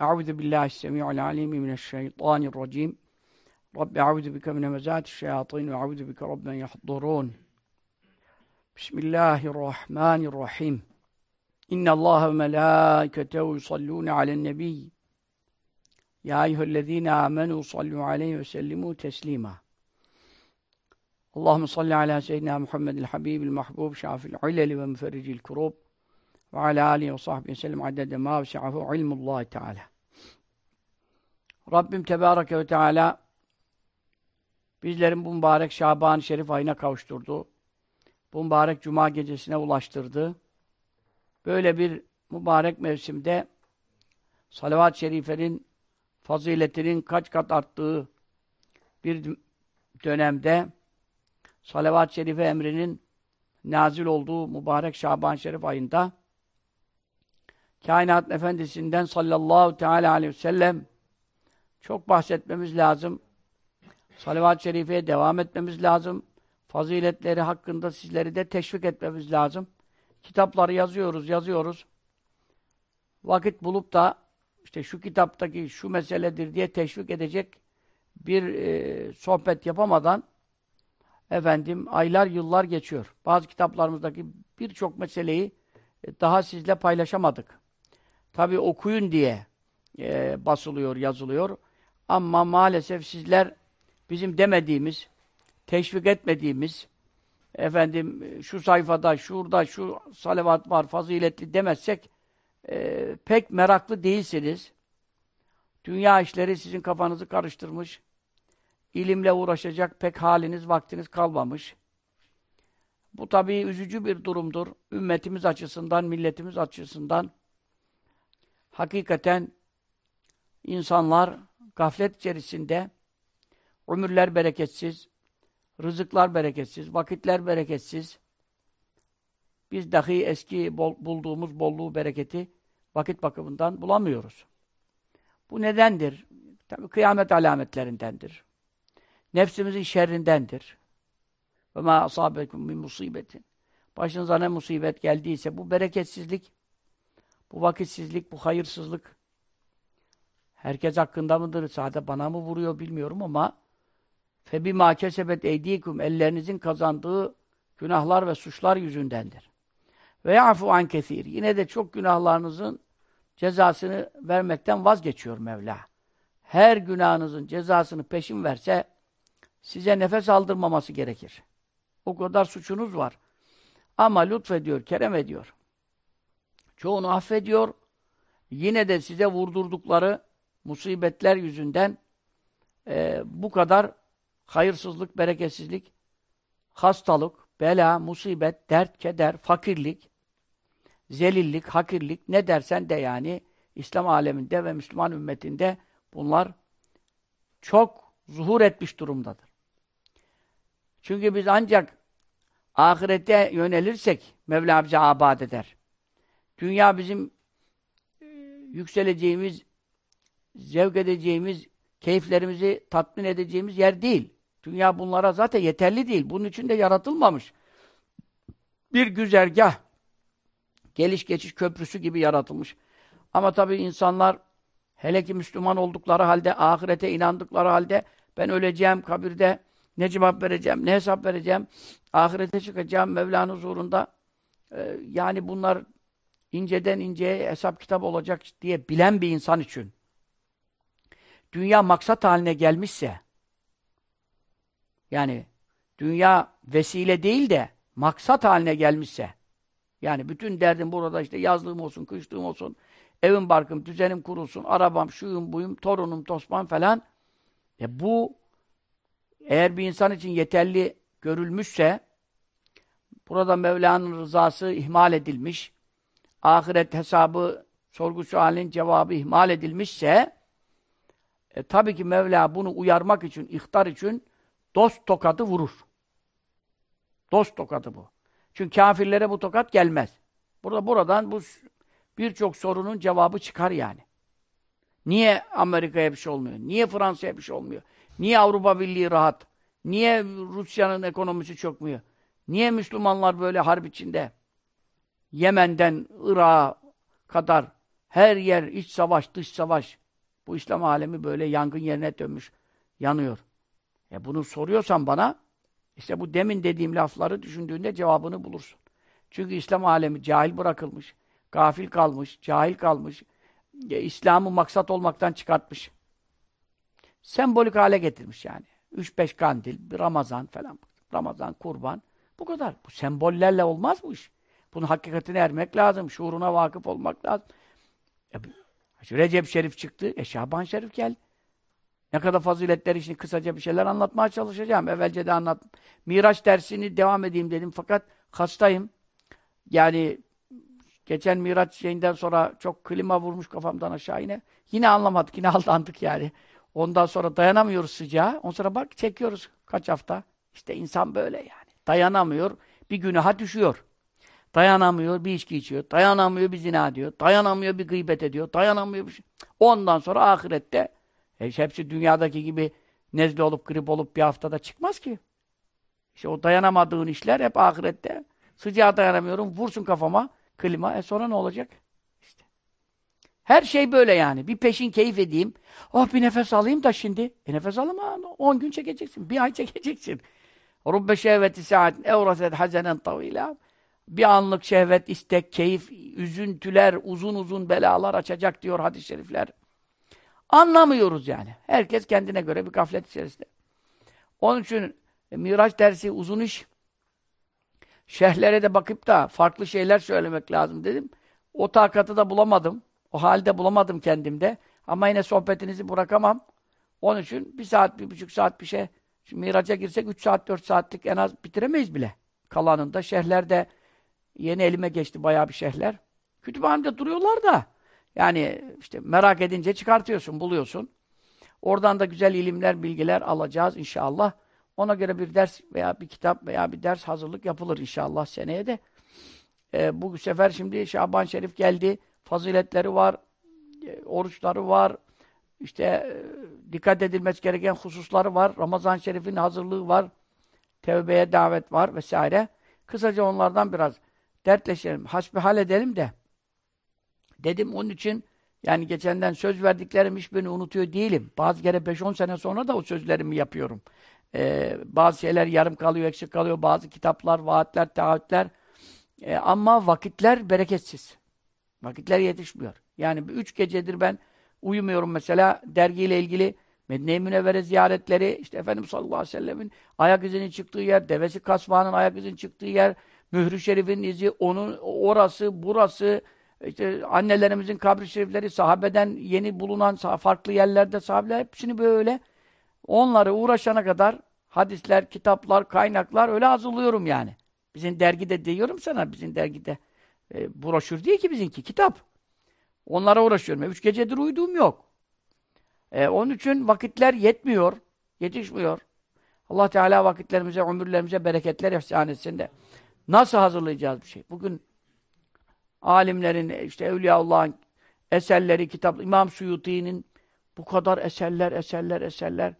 أعوذ بالله السميع العليم من الشيطان الرجيم. رب أعوذ بك من همزات الشياطين وأعوذ بك رب أن يحضرون. بسم الله الرحمن الرحيم. إن الله وملائكته يصلون على النبي. يا أيها الذين آمنوا صلوا عليه وسلموا تسليما. اللهم صل على سيدنا محمد الحبيب المحبوب شاف العلل ومفرج الكروب. âlihi ve sahbihi ve sellem adede mâ vesi'ahu ilmullâhi teâlâ. Rabbim Tebâreke ve Teâlâ bizlerin bu mübarek Şaban-ı Şerif ayına kavuşturdu. Bu mübarek Cuma gecesine ulaştırdı. Böyle bir mübarek mevsimde salavat-ı şerifenin faziletinin kaç kat arttığı bir dönemde salavat-ı şerife emrinin nazil olduğu mübarek Şaban-ı Şerif ayında kainat efendisinden sallallahu teala aleyhi ve sellem çok bahsetmemiz lazım. Salavat-ı şerifeye devam etmemiz lazım. Faziletleri hakkında sizleri de teşvik etmemiz lazım. Kitapları yazıyoruz, yazıyoruz. Vakit bulup da işte şu kitaptaki şu meseledir diye teşvik edecek bir e, sohbet yapamadan efendim aylar yıllar geçiyor. Bazı kitaplarımızdaki birçok meseleyi e, daha sizle paylaşamadık. Tabi okuyun diye e, basılıyor, yazılıyor. Ama maalesef sizler bizim demediğimiz, teşvik etmediğimiz, efendim şu sayfada, şurada, şu salavat var, faziletli demezsek e, pek meraklı değilsiniz. Dünya işleri sizin kafanızı karıştırmış. İlimle uğraşacak pek haliniz, vaktiniz kalmamış. Bu tabii üzücü bir durumdur. Ümmetimiz açısından, milletimiz açısından hakikaten insanlar gaflet içerisinde ömürler bereketsiz, rızıklar bereketsiz, vakitler bereketsiz. Biz dahi eski bol, bulduğumuz bolluğu, bereketi vakit bakımından bulamıyoruz. Bu nedendir? Tabii kıyamet alametlerindendir. Nefsimizin şerrindendir. Ve ma asabekum min musibetin. Başınıza ne musibet geldiyse bu bereketsizlik bu vakitsizlik, bu hayırsızlık herkes hakkında mıdır? Sadece bana mı vuruyor bilmiyorum ama فَبِمَا كَسَبَتْ اَيْد۪يكُمْ Ellerinizin kazandığı günahlar ve suçlar yüzündendir. Ve yafu an kesir. Yine de çok günahlarınızın cezasını vermekten vazgeçiyor Mevla. Her günahınızın cezasını peşin verse size nefes aldırmaması gerekir. O kadar suçunuz var. Ama lütfediyor, kerem ediyor. Çoğunu affediyor. Yine de size vurdurdukları musibetler yüzünden e, bu kadar hayırsızlık, bereketsizlik, hastalık, bela, musibet, dert, keder, fakirlik, zelillik, hakirlik ne dersen de yani İslam aleminde ve Müslüman ümmetinde bunlar çok zuhur etmiş durumdadır. Çünkü biz ancak ahirete yönelirsek Mevla abad eder. Dünya bizim e, yükseleceğimiz, zevk edeceğimiz, keyiflerimizi tatmin edeceğimiz yer değil. Dünya bunlara zaten yeterli değil. Bunun için de yaratılmamış. Bir güzergah, geliş geçiş köprüsü gibi yaratılmış. Ama tabii insanlar hele ki Müslüman oldukları halde, ahirete inandıkları halde ben öleceğim kabirde ne cevap vereceğim, ne hesap vereceğim, ahirete çıkacağım Mevla'nın huzurunda. Ee, yani bunlar inceden inceye hesap kitap olacak diye bilen bir insan için dünya maksat haline gelmişse yani dünya vesile değil de maksat haline gelmişse yani bütün derdim burada işte yazlığım olsun, kışlığım olsun, evim barkım, düzenim kurulsun, arabam, şuyum, buyum, torunum, tosman falan e bu eğer bir insan için yeterli görülmüşse burada Mevla'nın rızası ihmal edilmiş ahiret hesabı, sorgu sualinin cevabı ihmal edilmişse E, tabii ki Mevla bunu uyarmak için, ihtar için dost tokadı vurur. Dost tokadı bu. Çünkü kafirlere bu tokat gelmez. Burada buradan bu birçok sorunun cevabı çıkar yani. Niye Amerika'ya bir şey olmuyor? Niye Fransa'ya bir şey olmuyor? Niye Avrupa Birliği rahat? Niye Rusya'nın ekonomisi çökmüyor? Niye Müslümanlar böyle harp içinde? Yemen'den Irak'a kadar her yer iç savaş, dış savaş. Bu İslam alemi böyle yangın yerine dönmüş, yanıyor. E bunu soruyorsan bana, işte bu demin dediğim lafları düşündüğünde cevabını bulursun. Çünkü İslam alemi cahil bırakılmış, gafil kalmış, cahil kalmış, e, İslam'ı maksat olmaktan çıkartmış. Sembolik hale getirmiş yani. Üç beş kandil, bir Ramazan falan. Ramazan, kurban. Bu kadar. Bu sembollerle olmaz bu iş. Bunun hakikatine ermek lazım. Şuuruna vakıf olmak lazım. E, Recep Şerif çıktı. E Şaban Şerif geldi. Ne kadar faziletler için kısaca bir şeyler anlatmaya çalışacağım. Evvelce de anlat. Miraç dersini devam edeyim dedim fakat hastayım. Yani geçen Miraç şeyinden sonra çok klima vurmuş kafamdan aşağı yine. Yine anlamadık, yine aldandık yani. Ondan sonra dayanamıyoruz sıcağa. Ondan sonra bak çekiyoruz kaç hafta. İşte insan böyle yani. Dayanamıyor, bir günaha düşüyor. Dayanamıyor, bir içki içiyor. Dayanamıyor, bir zina diyor. Dayanamıyor, bir gıybet ediyor. Dayanamıyor bir şey. Ondan sonra ahirette e, hepsi dünyadaki gibi nezle olup, grip olup bir haftada çıkmaz ki. İşte o dayanamadığın işler hep ahirette. Sıcağa dayanamıyorum, vursun kafama klima. E sonra ne olacak? İşte. Her şey böyle yani. Bir peşin keyif edeyim. Oh bir nefes alayım da şimdi. E nefes alma. 10 gün çekeceksin. Bir ay çekeceksin. Rubbe şehveti saatin evraset hazenen tavila. Bir anlık şehvet, istek, keyif, üzüntüler, uzun uzun belalar açacak diyor hadis-i şerifler. Anlamıyoruz yani. Herkes kendine göre bir gaflet içerisinde. Onun için Miraç dersi uzun iş. Şerhlere de bakıp da farklı şeyler söylemek lazım dedim. O takatı da bulamadım. O halde bulamadım kendimde. Ama yine sohbetinizi bırakamam. Onun için bir saat, bir buçuk saat bir şey. Şimdi Miraç'a girsek üç saat, dört saatlik en az bitiremeyiz bile. Kalanında. Şehirlerde yeni elime geçti bayağı bir şehirler. Kütüphanede duruyorlar da. Yani işte merak edince çıkartıyorsun, buluyorsun. Oradan da güzel ilimler, bilgiler alacağız inşallah. Ona göre bir ders veya bir kitap veya bir ders hazırlık yapılır inşallah seneye de. Ee, bu sefer şimdi Şaban Şerif geldi. Faziletleri var, e, oruçları var, işte e, dikkat edilmesi gereken hususları var. Ramazan Şerif'in hazırlığı var. Tevbeye davet var vesaire. Kısaca onlardan biraz dertleşelim. Hasbihal edelim de. Dedim onun için yani geçenden söz verdiklerim hiçbirini unutuyor değilim. Bazı kere 5-10 sene sonra da o sözlerimi yapıyorum. Ee, bazı şeyler yarım kalıyor, eksik kalıyor. Bazı kitaplar, vaatler, taahhütler. Ee, ama vakitler bereketsiz. Vakitler yetişmiyor. Yani üç gecedir ben uyumuyorum mesela dergiyle ilgili Medine-i Münevvere ziyaretleri, işte Efendimiz sallallahu aleyhi ve sellemin ayak izinin çıktığı yer, devesi kasvağının ayak izinin çıktığı yer, mührü şerifin izi, onun orası, burası, işte annelerimizin kabri şerifleri, sahabeden yeni bulunan farklı yerlerde sahabeler hepsini böyle onları uğraşana kadar hadisler, kitaplar, kaynaklar öyle hazırlıyorum yani. Bizim dergide diyorum sana, bizim dergide e, broşür değil ki bizimki, kitap. Onlara uğraşıyorum. E, üç gecedir uyuduğum yok. E, onun için vakitler yetmiyor, yetişmiyor. Allah Teala vakitlerimize, ömürlerimize bereketler ihsan etsin de. Nasıl hazırlayacağız bir şey? Bugün alimlerin, işte Evliyaullah'ın eserleri, kitap, İmam Suyuti'nin bu kadar eserler, eserler, eserler.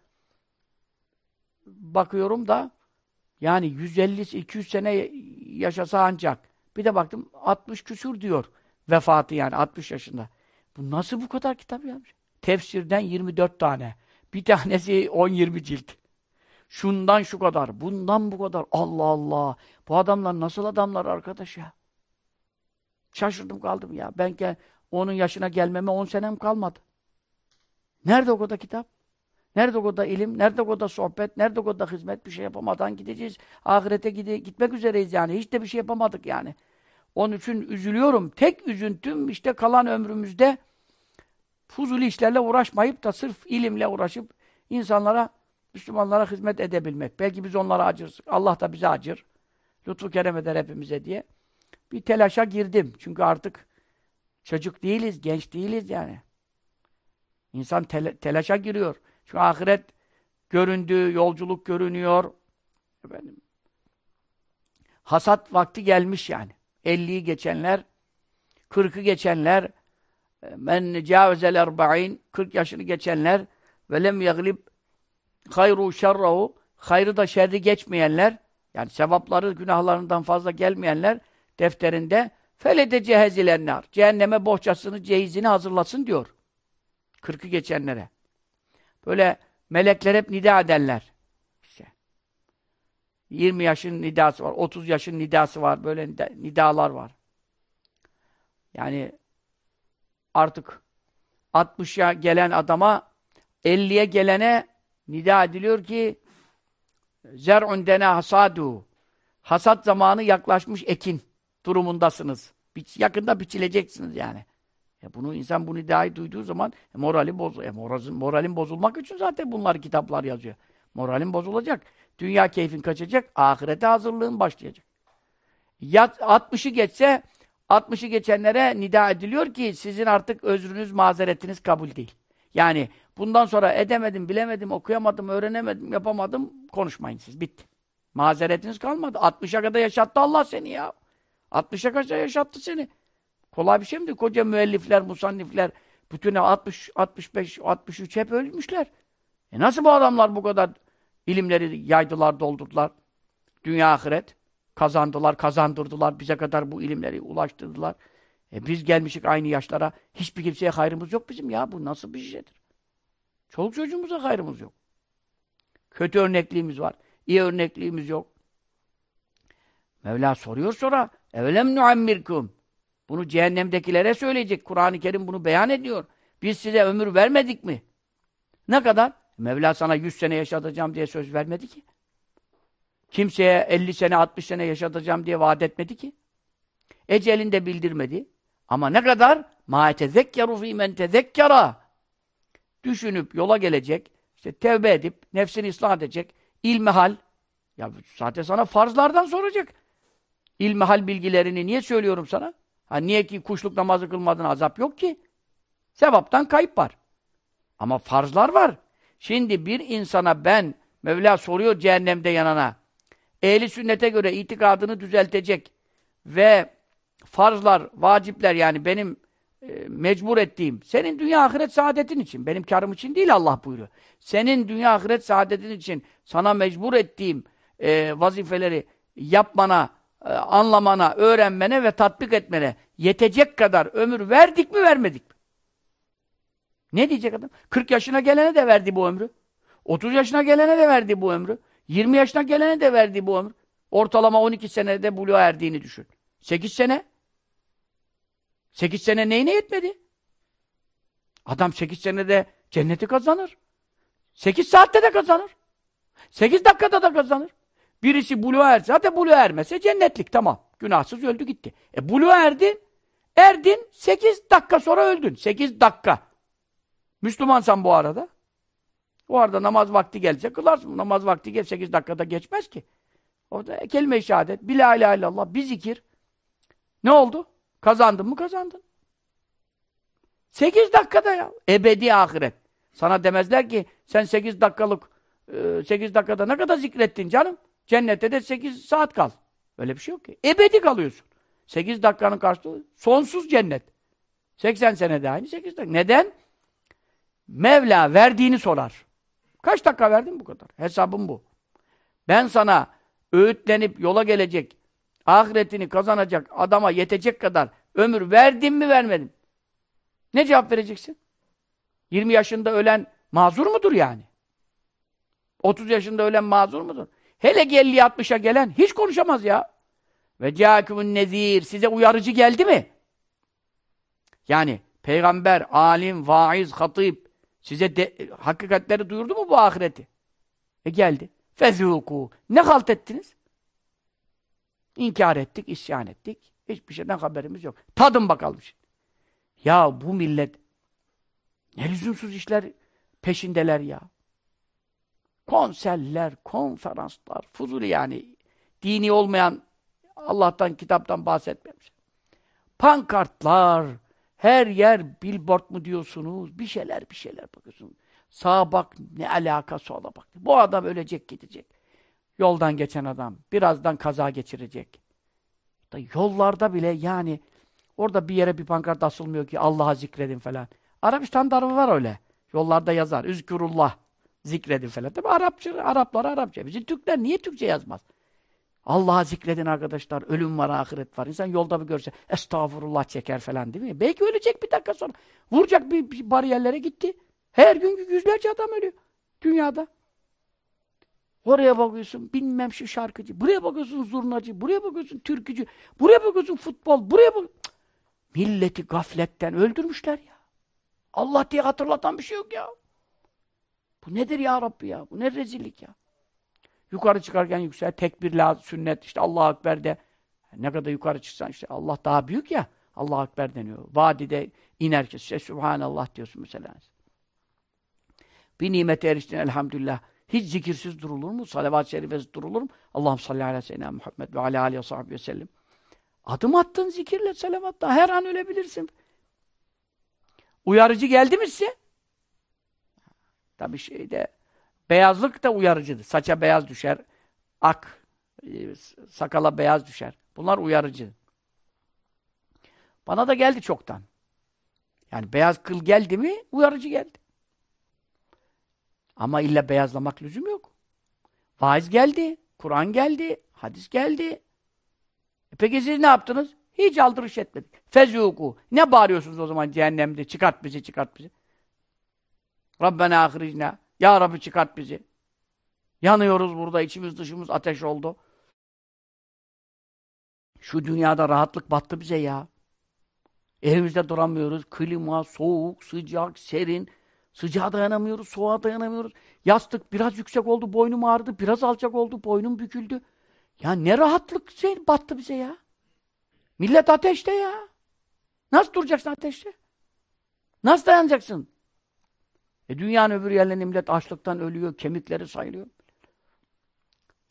Bakıyorum da yani 150-200 sene yaşasa ancak. Bir de baktım 60 küsur diyor. Vefatı yani 60 yaşında. Bu nasıl bu kadar kitap yapmış? Tefsirden 24 tane. Bir tanesi 10-20 cilt. Şundan şu kadar, bundan bu kadar. Allah Allah. Bu adamlar nasıl adamlar arkadaş ya? Şaşırdım kaldım ya. Ben onun yaşına gelmeme 10 senem kalmadı. Nerede o kadar kitap? Nerede o kadar ilim? Nerede o kadar sohbet? Nerede o kadar hizmet? Bir şey yapamadan gideceğiz. Ahirete gide gitmek üzereyiz yani. Hiç de bir şey yapamadık yani. Onun için üzülüyorum. Tek üzüntüm işte kalan ömrümüzde fuzuli işlerle uğraşmayıp da sırf ilimle uğraşıp insanlara, Müslümanlara hizmet edebilmek. Belki biz onlara acırız. Allah da bize acır. Lütfu kerem eder hepimize diye. Bir telaşa girdim. Çünkü artık çocuk değiliz, genç değiliz yani. İnsan tel telaşa giriyor. Çünkü ahiret göründü, yolculuk görünüyor. Efendim, hasat vakti gelmiş yani. 50'yi geçenler, 40'ı geçenler, men cavezel erba'in, 40 yaşını geçenler ve lem yaglib hayru şerrahu, hayrı da şerri geçmeyenler, yani sevapları günahlarından fazla gelmeyenler defterinde felede cehezilenler. Cehenneme bohçasını, cehizini hazırlasın diyor. 40'ı geçenlere. Böyle melekler hep nida ederler. İşte. 20 yaşın nidası var, 30 yaşın nidası var, böyle nidalar var. Yani artık 60'ya gelen adama 50'ye gelene nida ediliyor ki zer'un dena hasadu hasat zamanı yaklaşmış ekin durumundasınız. Yakında biçileceksiniz yani. Ya bunu insan bu nidayı duyduğu zaman e, morali boz e, moralin, bozulmak için zaten bunlar kitaplar yazıyor. Moralin bozulacak. Dünya keyfin kaçacak. Ahirete hazırlığın başlayacak. Ya 60'ı geçse 60'ı geçenlere nida ediliyor ki sizin artık özrünüz, mazeretiniz kabul değil. Yani bundan sonra edemedim, bilemedim, okuyamadım, öğrenemedim, yapamadım konuşmayın siz. Bitti. Mazeretiniz kalmadı. 60'a kadar yaşattı Allah seni ya. 60'a kadar yaşattı seni. Kolay bir şey mi? Koca müellifler, musannifler, bütün 60, 65, 63 hep ölmüşler. E nasıl bu adamlar bu kadar ilimleri yaydılar, doldurdular? Dünya ahiret kazandılar, kazandırdılar, bize kadar bu ilimleri ulaştırdılar. E biz gelmişik aynı yaşlara, hiçbir kimseye hayrımız yok bizim ya. Bu nasıl bir şeydir? Çoluk çocuğumuza hayrımız yok. Kötü örnekliğimiz var. İyi örnekliğimiz yok. Mevla soruyor sonra, evelem nuammirkum. Bunu cehennemdekilere söyleyecek. Kur'an-ı Kerim bunu beyan ediyor. Biz size ömür vermedik mi? Ne kadar? Mevla sana 100 sene yaşatacağım diye söz vermedi ki. Kimseye 50 sene, 60 sene yaşatacağım diye vaat etmedi ki. Ecelini de bildirmedi. Ama ne kadar? مَا تَذَكَّرُ ف۪ي مَنْ تَذَكَّرَ Düşünüp yola gelecek, işte tevbe edip, nefsini ıslah edecek, ilmihal, ya zaten sana farzlardan soracak. İlmihal bilgilerini niye söylüyorum sana? Ha niye ki kuşluk namazı kılmadın azap yok ki? Sevaptan kayıp var. Ama farzlar var. Şimdi bir insana ben, Mevla soruyor cehennemde yanana, ehli sünnete göre itikadını düzeltecek ve farzlar, vacipler yani benim mecbur ettiğim, senin dünya ahiret saadetin için, benim karım için değil Allah buyuruyor. Senin dünya ahiret saadetin için sana mecbur ettiğim e, vazifeleri yapmana, e, anlamana, öğrenmene ve tatbik etmene yetecek kadar ömür verdik mi, vermedik mi? Ne diyecek adam? 40 yaşına gelene de verdi bu ömrü. 30 yaşına gelene de verdi bu ömrü. 20 yaşına gelene de verdi bu ömür. Ortalama 12 senede buluğa erdiğini düşün. 8 sene. 8 sene neyine yetmedi? Adam 8 senede cenneti kazanır. 8 saatte de kazanır. 8 dakikada da kazanır. Birisi buluğa erse, zaten buluğa ermese cennetlik tamam. Günahsız öldü gitti. E buluğa erdin, erdin 8 dakika sonra öldün. 8 dakika. Müslümansan bu arada. O arada namaz vakti gelecek, kılarsın. Namaz vakti gel 8 dakikada geçmez ki. Orada kelime-i şehadet, bir la ilahe illallah, bir zikir. Ne oldu? Kazandın mı kazandın. 8 dakikada ya. Ebedi ahiret. Sana demezler ki sen 8 dakikalık 8 e, dakikada ne kadar zikrettin canım? Cennette de 8 saat kal. Öyle bir şey yok ki. Ebedi kalıyorsun. 8 dakikanın karşılığı sonsuz cennet. 80 senede aynı 8 dakika. Neden? Mevla verdiğini sorar. Kaç dakika verdin bu kadar? Hesabım bu. Ben sana öğütlenip yola gelecek, ahiretini kazanacak adama yetecek kadar ömür verdim mi vermedim? Ne cevap vereceksin? 20 yaşında ölen mazur mudur yani? 30 yaşında ölen mazur mudur? Hele 50-60'a gelen hiç konuşamaz ya. Ve câkümün nezir. Size uyarıcı geldi mi? Yani peygamber, alim, vaiz, hatip, Size de, hakikatleri duyurdu mu bu ahireti? E geldi. Fezûkû. Ne halt ettiniz? İnkar ettik, isyan ettik. Hiçbir şeyden haberimiz yok. Tadın bakalım şimdi. Ya bu millet ne lüzumsuz işler peşindeler ya. Konserler, konferanslar, fuzuli yani dini olmayan Allah'tan, kitaptan bahsetmemiş. Pankartlar, Her yer billboard mu diyorsunuz? Bir şeyler bir şeyler bakıyorsunuz. Sağa bak ne alaka sola bak. Bu adam ölecek gidecek. Yoldan geçen adam birazdan kaza geçirecek. Da yollarda bile yani orada bir yere bir pankart asılmıyor ki Allah'a zikredin falan. Arabistan'da araba var öyle. Yollarda yazar. Üzkürullah zikredin falan. Tabi Arapça, Araplar Arapça. Bizim Türkler niye Türkçe yazmaz? Allah'a zikredin arkadaşlar. Ölüm var, ahiret var. İnsan yolda bir görse estağfurullah çeker falan değil mi? Belki ölecek bir dakika sonra. Vuracak bir, bir bariyerlere gitti. Her gün yüzlerce adam ölüyor. Dünyada. Oraya bakıyorsun bilmem şu şarkıcı. Buraya bakıyorsun zurnacı. Buraya bakıyorsun türkücü. Buraya bakıyorsun futbol. Buraya bak. Milleti gafletten öldürmüşler ya. Allah diye hatırlatan bir şey yok ya. Bu nedir ya Rabbi ya? Bu ne rezillik ya? Yukarı çıkarken yüksel, tekbir lazım, sünnet, işte Allah Ekber de. Ne kadar yukarı çıksan işte Allah daha büyük ya. Allah Ekber deniyor. Vadide inerken işte Subhanallah diyorsun mesela. Bir nimete eriştin elhamdülillah. Hiç zikirsiz durulur mu? Salavat-ı şerifesiz durulur mu? Allah'ım salli ala seyyidina Muhammed ve ala aleyhi ve sahibi ve sellem. Adım attın zikirle, salavatla. Her an ölebilirsin. Uyarıcı geldi mi size? Tabii şeyde beyazlık da uyarıcıdır. Saça beyaz düşer, ak, e, sakala beyaz düşer. Bunlar uyarıcı. Bana da geldi çoktan. Yani beyaz kıl geldi mi uyarıcı geldi. Ama illa beyazlamak lüzum yok. Vaiz geldi, Kur'an geldi, hadis geldi. E peki siz ne yaptınız? Hiç aldırış etmedik. Fezûku. Ne bağırıyorsunuz o zaman cehennemde? Çıkart bizi, çıkart bizi. Rabbena ahiricna. Ya Rabbi çıkart bizi. Yanıyoruz burada, içimiz dışımız ateş oldu. Şu dünyada rahatlık battı bize ya. Evimizde duramıyoruz. Klima, soğuk, sıcak, serin. Sıcağa dayanamıyoruz, soğuğa dayanamıyoruz. Yastık biraz yüksek oldu, boynum ağrıdı. Biraz alçak oldu, boynum büküldü. Ya ne rahatlık şey battı bize ya. Millet ateşte ya. Nasıl duracaksın ateşte? Nasıl dayanacaksın? E dünyanın öbür yerlerinde millet açlıktan ölüyor, kemikleri sayılıyor.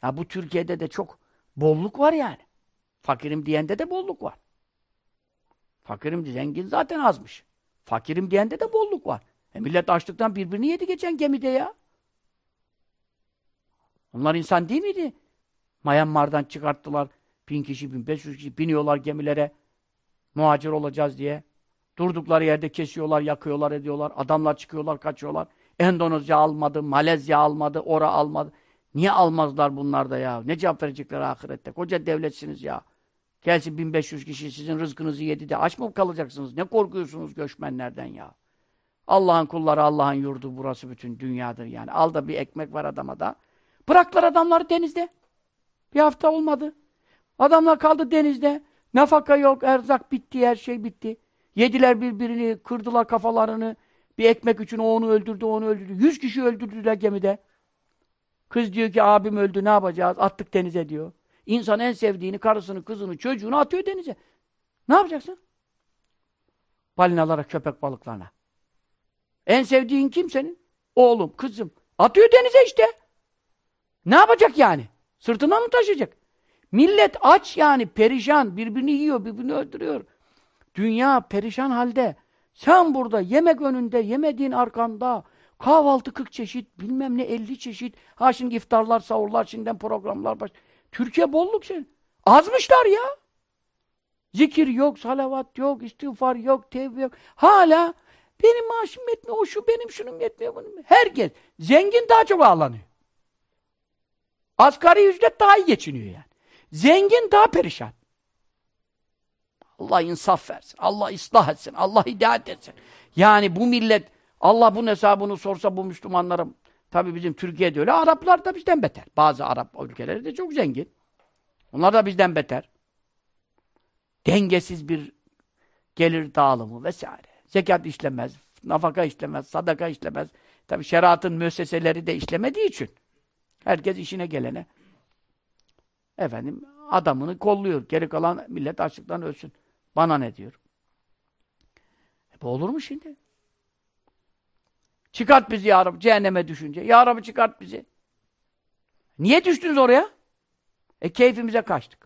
Ya bu Türkiye'de de çok bolluk var yani. Fakirim diyende de bolluk var. Fakirim zengin zaten azmış. Fakirim diyende de bolluk var. E millet açlıktan birbirini yedi geçen gemide ya. Onlar insan değil miydi? Myanmar'dan çıkarttılar. Bin kişi, bin beş yüz kişi biniyorlar gemilere. Muhacir olacağız diye. Durdukları yerde kesiyorlar, yakıyorlar, ediyorlar. Adamlar çıkıyorlar, kaçıyorlar. Endonezya almadı, Malezya almadı, ora almadı. Niye almazlar bunlar da ya? Ne cevap verecekler ahirette? Koca devletsiniz ya. Gelsin 1500 kişi sizin rızkınızı yedi de aç mı kalacaksınız? Ne korkuyorsunuz göçmenlerden ya? Allah'ın kulları, Allah'ın yurdu burası bütün dünyadır yani. Al da bir ekmek var adama da. Bıraktılar adamları denizde. Bir hafta olmadı. Adamlar kaldı denizde. Nafaka yok, erzak bitti, her şey bitti. Yediler birbirini, kırdılar kafalarını. Bir ekmek için o onu öldürdü, onu öldürdü. Yüz kişi öldürdüler gemide. Kız diyor ki abim öldü, ne yapacağız? Attık denize diyor. İnsan en sevdiğini, karısını, kızını, çocuğunu atıyor denize. Ne yapacaksın? Balinalara, köpek balıklarına. En sevdiğin kim senin? Oğlum, kızım. Atıyor denize işte. Ne yapacak yani? Sırtına mı taşıyacak? Millet aç yani, perişan. Birbirini yiyor, birbirini öldürüyor. Dünya perişan halde. Sen burada yemek önünde, yemediğin arkanda, kahvaltı 40 çeşit, bilmem ne 50 çeşit. Ha şimdi iftarlar, sahurlar, şimdiden programlar baş. Türkiye bolluk şey. Azmışlar ya. Zikir yok, salavat yok, istiğfar yok, tevbe yok. Hala benim maaşım yetmiyor, o şu benim şunum yetmiyor. Bunun. Herkes. Zengin daha çok ağlanıyor. Asgari ücret daha iyi geçiniyor yani. Zengin daha perişan. Allah insaf versin. Allah ıslah etsin. Allah hidayet etsin. Yani bu millet Allah bunun hesabını sorsa bu Müslümanlara tabi bizim Türkiye'de öyle. Araplar da bizden beter. Bazı Arap ülkeleri de çok zengin. Onlar da bizden beter. Dengesiz bir gelir dağılımı vesaire. Zekat işlemez, nafaka işlemez, sadaka işlemez. Tabi şeriatın müesseseleri de işlemediği için herkes işine gelene efendim adamını kolluyor. Geri kalan millet açlıktan ölsün. Bana ne diyor? E bu olur mu şimdi? Çıkart bizi ya Rabbi cehenneme düşünce. Ya Rabbi çıkart bizi. Niye düştünüz oraya? E keyfimize kaçtık.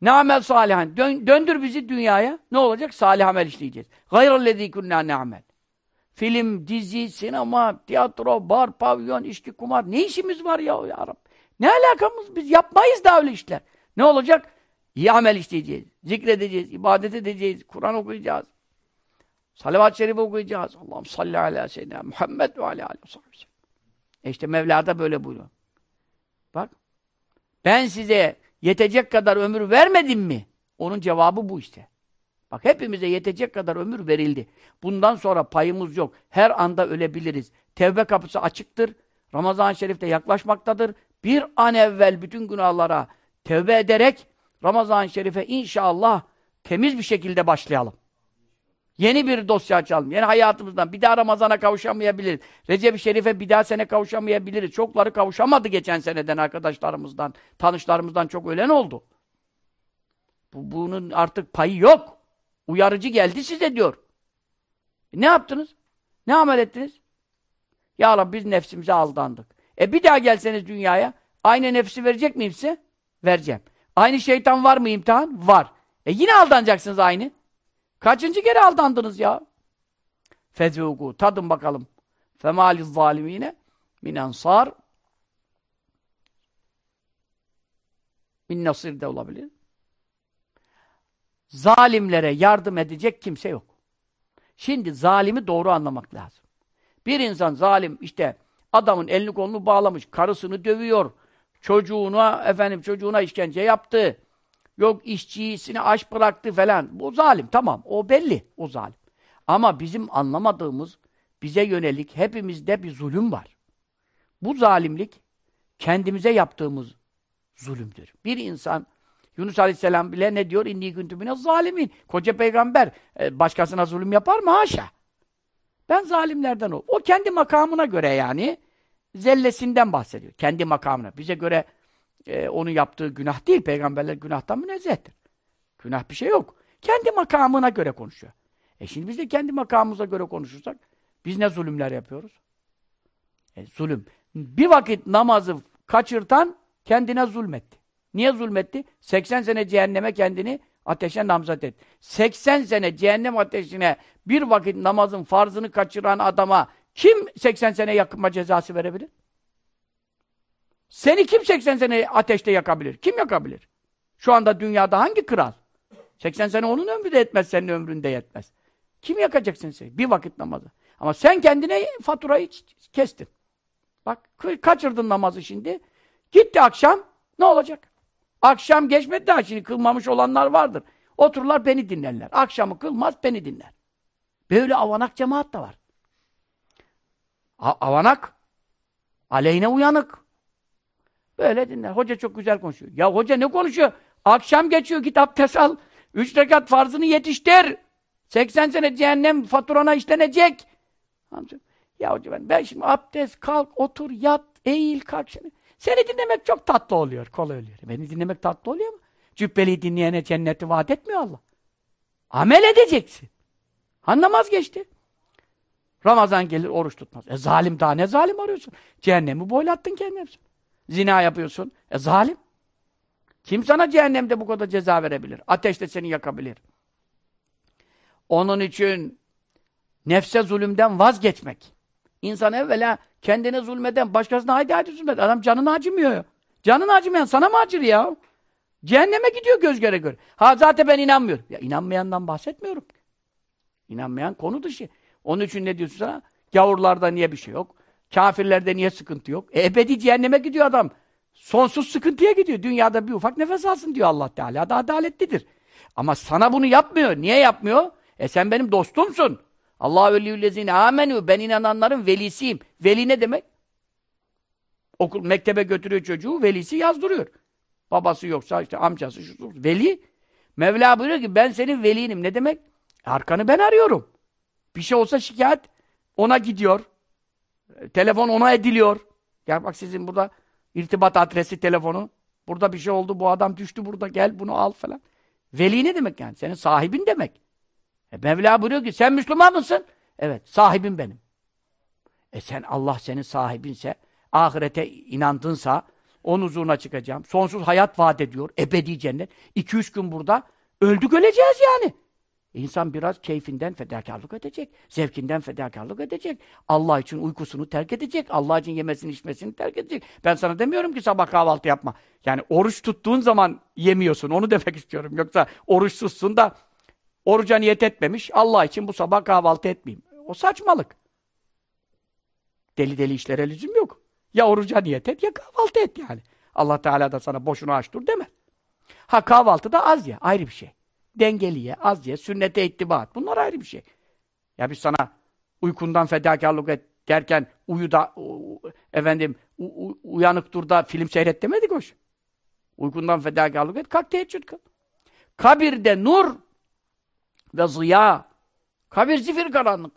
Ne amel salihan. Dön, döndür bizi dünyaya. Ne olacak? Salih amel işleyeceğiz. Gayrellezî kunnâ ne amel. Film, dizi, sinema, tiyatro, bar, pavyon, içki, kumar. Ne işimiz var ya ya Rabbi? Ne alakamız? Biz yapmayız da öyle işler. Ne olacak? İyi amel işleyeceğiz. Zikredeceğiz, ibadet edeceğiz, Kur'an okuyacağız. Salavat-ı şerif okuyacağız. Allah'ım salli ala seyyidina Muhammed ve ala aleyhi e işte Mevla da böyle buyuruyor. Bak. Ben size yetecek kadar ömür vermedim mi? Onun cevabı bu işte. Bak hepimize yetecek kadar ömür verildi. Bundan sonra payımız yok. Her anda ölebiliriz. Tevbe kapısı açıktır. Ramazan-ı Şerif'te yaklaşmaktadır. Bir an evvel bütün günahlara tevbe ederek Ramazan-ı Şerif'e inşallah temiz bir şekilde başlayalım. Yeni bir dosya açalım. Yeni hayatımızdan bir daha Ramazan'a kavuşamayabiliriz. Recep-i Şerif'e bir daha sene kavuşamayabiliriz. Çokları kavuşamadı geçen seneden arkadaşlarımızdan, tanışlarımızdan çok ölen oldu. Bu, bunun artık payı yok. Uyarıcı geldi size diyor. E, ne yaptınız? Ne amel ettiniz? Ya Rabbi biz nefsimize aldandık. E bir daha gelseniz dünyaya aynı nefsi verecek miyim size? Vereceğim. Aynı şeytan var mı imtihan? Var. E yine aldanacaksınız aynı. Kaçıncı kere aldandınız ya? Fezûgû. Tadın bakalım. Femâliz zalimine min ensar min nasir de olabilir. Zalimlere yardım edecek kimse yok. Şimdi zalimi doğru anlamak lazım. Bir insan zalim işte adamın elini kolunu bağlamış, karısını dövüyor, çocuğuna efendim çocuğuna işkence yaptı, Yok işçisini aç bıraktı falan. Bu zalim tamam. O belli. O zalim. Ama bizim anlamadığımız bize yönelik hepimizde bir zulüm var. Bu zalimlik kendimize yaptığımız zulümdür. Bir insan Yunus Aleyhisselam bile ne diyor? İnni küntümüne zalimin. Koca peygamber e, başkasına zulüm yapar mı? Haşa. Ben zalimlerden ol. O kendi makamına göre yani zellesinden bahsediyor. Kendi makamına. Bize göre e, onun yaptığı günah değil. Peygamberler günahtan münezzehtir. Günah bir şey yok. Kendi makamına göre konuşuyor. E şimdi biz de kendi makamımıza göre konuşursak biz ne zulümler yapıyoruz? E, zulüm. Bir vakit namazı kaçırtan kendine zulmetti. Niye zulmetti? 80 sene cehenneme kendini ateşe namzat et. 80 sene cehennem ateşine bir vakit namazın farzını kaçıran adama kim 80 sene yakınma cezası verebilir? Seni kim 80 sene ateşte yakabilir? Kim yakabilir? Şu anda dünyada hangi kral? 80 sene onun ömrü de yetmez, senin ömründe yetmez. Kim yakacaksın seni? Bir vakit namazı. Ama sen kendine faturayı kestin. Bak kaçırdın namazı şimdi. Gitti akşam. Ne olacak? Akşam geçmedi daha şimdi kılmamış olanlar vardır. Otururlar beni dinlerler. Akşamı kılmaz beni dinler. Böyle avanak cemaat da var. A avanak aleyhine uyanık. Böyle dinler. Hoca çok güzel konuşuyor. Ya hoca ne konuşuyor? Akşam geçiyor git abdest al. Üç rekat farzını yetiştir. 80 sene cehennem faturana işlenecek. Ya hoca ben, ben şimdi abdest, kalk, otur, yat, eğil, kalk. Şimdi. Seni dinlemek çok tatlı oluyor, kolay oluyor. Beni dinlemek tatlı oluyor mu? Cübbeli dinleyene cenneti vaat etmiyor Allah. Amel edeceksin. Anlamaz geçti. Ramazan gelir, oruç tutmaz. E zalim daha ne zalim arıyorsun? Cehennemi boylattın kendine. Zina yapıyorsun. E zalim. Kim sana cehennemde bu kadar ceza verebilir? Ateşte seni yakabilir. Onun için nefse zulümden vazgeçmek. İnsan evvela kendine zulmeden, başkasına haydi haydi zulmet. Adam canını acımıyor. Canını acımayan sana mı acır ya? Cehenneme gidiyor göz göre göre. Ha zaten ben inanmıyorum. Ya inanmayandan bahsetmiyorum. İnanmayan konu dışı. Onun için ne diyorsun sana? Gavurlarda niye bir şey yok? Kafirlerde niye sıkıntı yok? E, ebedi cehenneme gidiyor adam. Sonsuz sıkıntıya gidiyor. Dünyada bir ufak nefes alsın diyor Allah Teala. Da adaletlidir. Ama sana bunu yapmıyor. Niye yapmıyor? E sen benim dostumsun. Allah veliyüllezine amenü. Ben inananların velisiyim. Veli ne demek? Okul, mektebe götürüyor çocuğu, velisi yazdırıyor. Babası yoksa işte amcası, şu, veli. Mevla buyuruyor ki ben senin velinim. Ne demek? Arkanı ben arıyorum. Bir şey olsa şikayet ona gidiyor. Telefon ona ediliyor. Gel bak sizin burada irtibat adresi telefonu. Burada bir şey oldu, bu adam düştü burada, gel bunu al falan. Veli ne demek yani? Senin sahibin demek. E Mevla buyuruyor ki, sen Müslüman mısın? Evet, sahibim benim. E sen Allah senin sahibinse, ahirete inandınsa, onun huzuruna çıkacağım. Sonsuz hayat vaat ediyor. Ebedi cennet. 2-3 gün burada. Öldük öleceğiz yani. İnsan biraz keyfinden fedakarlık edecek. Zevkinden fedakarlık edecek. Allah için uykusunu terk edecek. Allah için yemesini içmesini terk edecek. Ben sana demiyorum ki sabah kahvaltı yapma. Yani oruç tuttuğun zaman yemiyorsun. Onu demek istiyorum. Yoksa oruçsuzsun da oruca niyet etmemiş. Allah için bu sabah kahvaltı etmeyeyim. O saçmalık. Deli deli işlere lüzum yok. Ya oruca niyet et ya kahvaltı et yani. Allah Teala da sana boşuna aç dur deme. Ha kahvaltı da az ye. Ayrı bir şey. Dengeli ye, az ye, sünnete ittiba Bunlar ayrı bir şey. Ya biz sana uykundan fedakarlık et derken uyu da efendim uyanık dur da film seyret demedik hoş. Uykundan fedakarlık et, kalk teheccüd kıl. Kabirde nur ve ziya. Kabir zifir karanlık.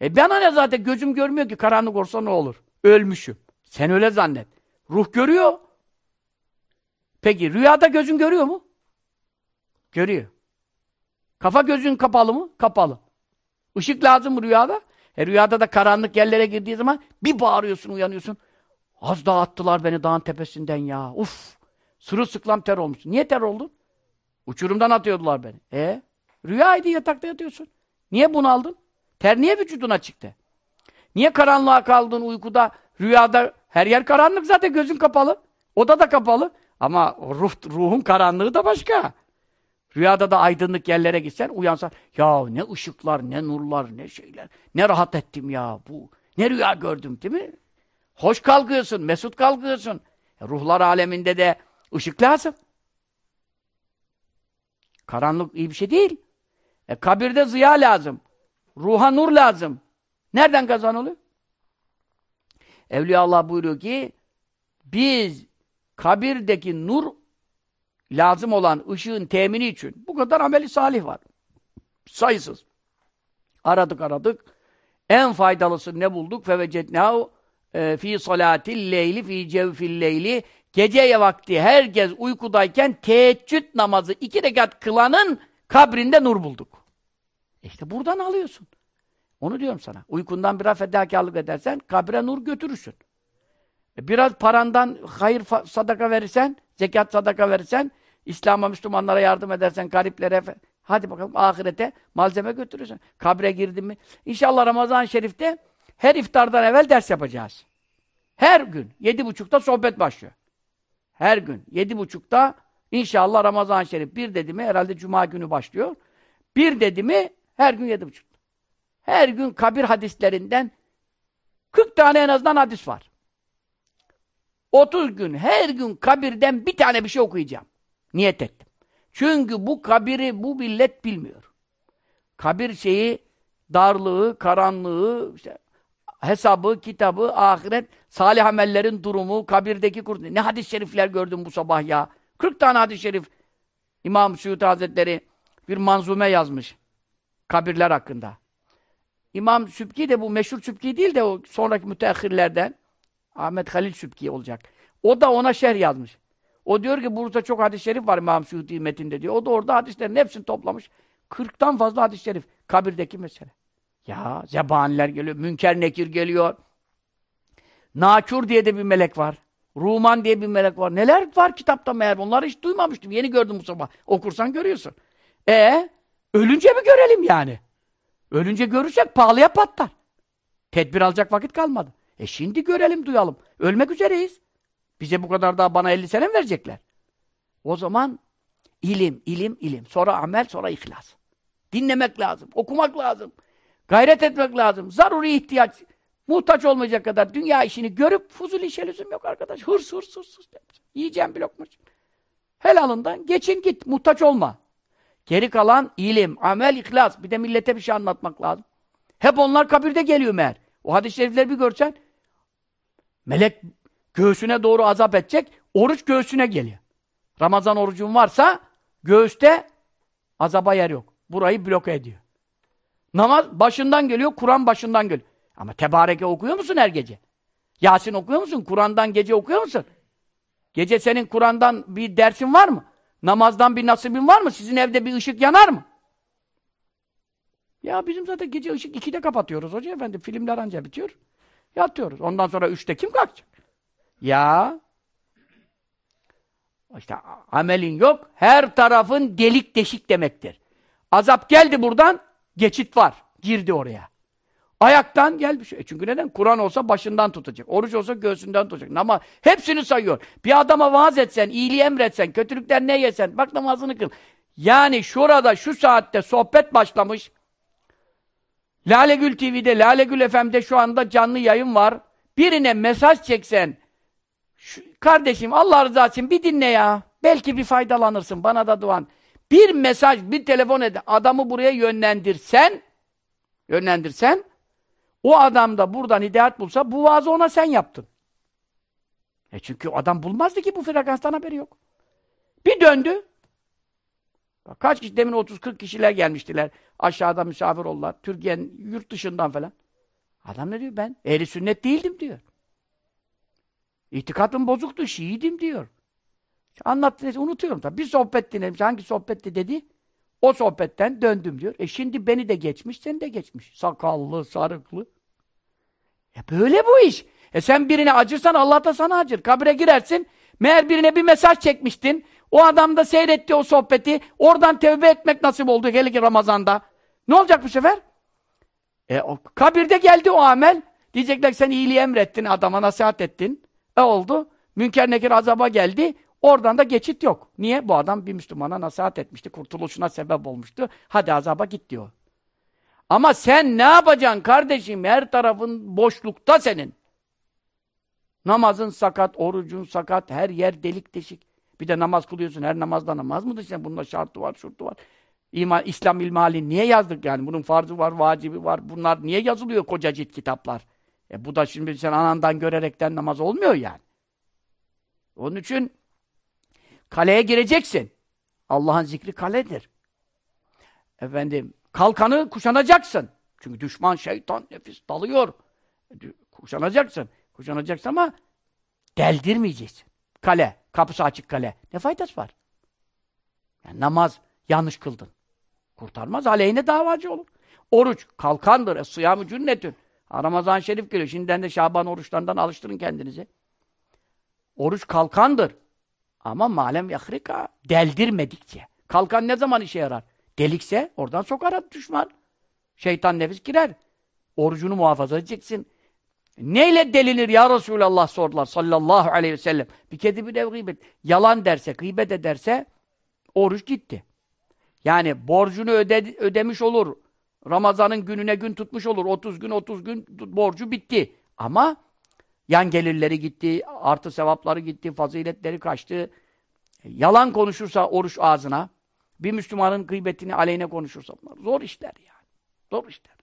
E bana ne zaten gözüm görmüyor ki karanlık olsa ne olur? Ölmüşüm. Sen öyle zannet. Ruh görüyor. Peki rüyada gözün görüyor mu? Görüyor. Kafa gözün kapalı mı? Kapalı. Işık lazım mı rüyada? E rüyada da karanlık yerlere girdiği zaman bir bağırıyorsun, uyanıyorsun. Az daha attılar beni dağın tepesinden ya. Uf! Sırılsıklam ter olmuşsun. Niye ter oldun? Uçurumdan atıyordular beni. E? Rüyaydı yatakta yatıyorsun. Niye bunu aldın? Ter niye vücuduna çıktı? Niye karanlığa kaldın uykuda, rüyada? Her yer karanlık zaten gözün kapalı. Oda da kapalı. Ama ruh, ruhun karanlığı da başka. Rüyada da aydınlık yerlere gitsen, uyansan, ya ne ışıklar, ne nurlar, ne şeyler, ne rahat ettim ya bu, ne rüya gördüm değil mi? Hoş kalkıyorsun, mesut kalkıyorsun. E, ruhlar aleminde de ışık lazım. Karanlık iyi bir şey değil. E, kabirde ziya lazım. Ruha nur lazım. Nereden kazanılıyor? Evliya Allah buyuruyor ki, biz kabirdeki nur lazım olan ışığın temini için bu kadar ameli salih var. Sayısız. Aradık aradık. En faydalısı ne bulduk? Fevecetnahu e, fi salatil leyli fi cevfil leyli gece vakti herkes uykudayken teheccüd namazı iki rekat kılanın kabrinde nur bulduk. İşte buradan alıyorsun. Onu diyorum sana. Uykundan biraz fedakarlık edersen kabre nur götürürsün. E, biraz parandan hayır sadaka verirsen, zekat sadaka verirsen, İslam'a, Müslümanlara yardım edersen, gariplere, hadi bakalım ahirete malzeme götürürsen. Kabre girdin mi? İnşallah Ramazan-ı Şerif'te her iftardan evvel ders yapacağız. Her gün. Yedi buçukta sohbet başlıyor. Her gün. Yedi buçukta inşallah Ramazan-ı Şerif. Bir dedi mi herhalde Cuma günü başlıyor. Bir dedi mi her gün yedi buçukta. Her gün kabir hadislerinden 40 tane en azından hadis var. 30 gün her gün kabirden bir tane bir şey okuyacağım. Niyet ettim. Çünkü bu kabiri bu millet bilmiyor. Kabir şeyi, darlığı, karanlığı, işte, hesabı, kitabı, ahiret, salih amellerin durumu, kabirdeki kurt. Ne hadis-i şerifler gördüm bu sabah ya. 40 tane hadis-i şerif. İmam Suyuti Hazretleri bir manzume yazmış. Kabirler hakkında. İmam Sübki de bu meşhur Sübki değil de o sonraki müteahhirlerden Ahmet Halil Sübki olacak. O da ona şerh yazmış. O diyor ki burada çok hadis-i şerif var İmam Suudi metinde diyor. O da orada hadislerin hepsini toplamış. 40'tan fazla hadis-i şerif. Kabirdeki mesele. Ya zebaniler geliyor, münker nekir geliyor. Naçur diye de bir melek var. Ruman diye bir melek var. Neler var kitapta meğer? Onları hiç duymamıştım. Yeni gördüm bu sabah. Okursan görüyorsun. E ölünce mi görelim yani? Ölünce görürsek pahalıya patlar. Tedbir alacak vakit kalmadı. E şimdi görelim, duyalım. Ölmek üzereyiz. Bize bu kadar daha bana 50 sene mi verecekler? O zaman ilim, ilim, ilim. Sonra amel, sonra ihlas. Dinlemek lazım, okumak lazım. Gayret etmek lazım. Zaruri ihtiyaç. Muhtaç olmayacak kadar dünya işini görüp fuzul işe lüzum yok arkadaş. Hırs hırs hırs hırs. Yiyeceğim bir lokma. Helalından geçin git. Muhtaç olma. Geri kalan ilim, amel, ihlas. Bir de millete bir şey anlatmak lazım. Hep onlar kabirde geliyor meğer. O hadis-i şerifleri bir görsen melek göğsüne doğru azap edecek, oruç göğsüne geliyor. Ramazan orucun varsa göğüste azaba yer yok. Burayı bloke ediyor. Namaz başından geliyor, Kur'an başından geliyor. Ama tebareke okuyor musun her gece? Yasin okuyor musun? Kur'an'dan gece okuyor musun? Gece senin Kur'an'dan bir dersin var mı? Namazdan bir nasibin var mı? Sizin evde bir ışık yanar mı? Ya bizim zaten gece ışık ikide kapatıyoruz hoca efendi. Filmler anca bitiyor. Yatıyoruz. Ondan sonra üçte kim kalkacak? Ya İşte amelin yok, her tarafın delik deşik demektir. Azap geldi buradan, geçit var. Girdi oraya. Ayaktan gelmiş. E çünkü neden? Kur'an olsa başından tutacak. Oruç olsa göğsünden tutacak. Ama hepsini sayıyor. Bir adama vaaz etsen, iyiliği emretsen, kötülükler ne yesen, bak namazını kıl. Yani şurada, şu saatte sohbet başlamış. Lale Gül TV'de, Lale Gül FM'de şu anda canlı yayın var. Birine mesaj çeksen, şu, kardeşim Allah rızası için bir dinle ya. Belki bir faydalanırsın. Bana da duan. Bir mesaj, bir telefon ed adamı buraya yönlendirsen yönlendirsen o adam da buradan hidayet bulsa bu vaazı ona sen yaptın. E çünkü adam bulmazdı ki bu frekanstan haberi yok. Bir döndü. Kaç kişi demin 30-40 kişiler gelmiştiler. Aşağıda misafir oldular. Türkiye'nin yurt dışından falan. Adam ne diyor ben? Ehli sünnet değildim diyor. İtikatım bozuktu, Şiiydim diyor. Anlattı, unutuyorum tabii. Bir sohbet dinlemiş. Hangi sohbetti dedi? O sohbetten döndüm diyor. E şimdi beni de geçmiş, seni de geçmiş. Sakallı, sarıklı. E böyle bu iş. E sen birine acırsan Allah da sana acır. Kabre girersin, meğer birine bir mesaj çekmiştin. O adam da seyretti o sohbeti. Oradan tevbe etmek nasip oldu hele ki Ramazan'da. Ne olacak bu sefer? E o kabirde geldi o amel. Diyecekler sen iyiliği emrettin, adama nasihat ettin. E oldu. Münker nekir azaba geldi. Oradan da geçit yok. Niye? Bu adam bir Müslümana nasihat etmişti. Kurtuluşuna sebep olmuştu. Hadi azaba git diyor. Ama sen ne yapacaksın kardeşim? Her tarafın boşlukta senin. Namazın sakat, orucun sakat, her yer delik deşik. Bir de namaz kılıyorsun. Her namazda namaz mıdır sen? Bunda şartı var, şurtu var. İman, İslam ilmali niye yazdık yani? Bunun farzı var, vacibi var. Bunlar niye yazılıyor koca cilt kitaplar? E bu da şimdi sen anandan görerekten namaz olmuyor yani. Onun için kaleye gireceksin. Allah'ın zikri kaledir. Efendim, kalkanı kuşanacaksın. Çünkü düşman, şeytan, nefis dalıyor. E, kuşanacaksın. Kuşanacaksın ama deldirmeyeceksin. Kale, kapısı açık kale. Ne faydası var? Yani namaz yanlış kıldın. Kurtarmaz, aleyhine davacı olur. Oruç, kalkandır. Es-sıyâmü cünnetün. Ramazan Şerif geliyor. Şimdiden de Şaban oruçlarından alıştırın kendinizi. Oruç kalkandır. Ama malem yahrika deldirmedikçe. Kalkan ne zaman işe yarar? Delikse oradan sokar düşman. Şeytan nefis girer. Orucunu muhafaza edeceksin. Neyle delinir ya Resulallah sordular sallallahu aleyhi ve sellem. Bir kedi bir ev gıybet. Yalan derse, gıybet ederse oruç gitti. Yani borcunu öde, ödemiş olur. Ramazan'ın gününe gün tutmuş olur. 30 gün 30 gün borcu bitti. Ama yan gelirleri gitti, artı sevapları gitti, faziletleri kaçtı. Yalan konuşursa oruç ağzına, bir Müslümanın gıybetini aleyhine konuşursa bunlar zor işler yani. Zor işler.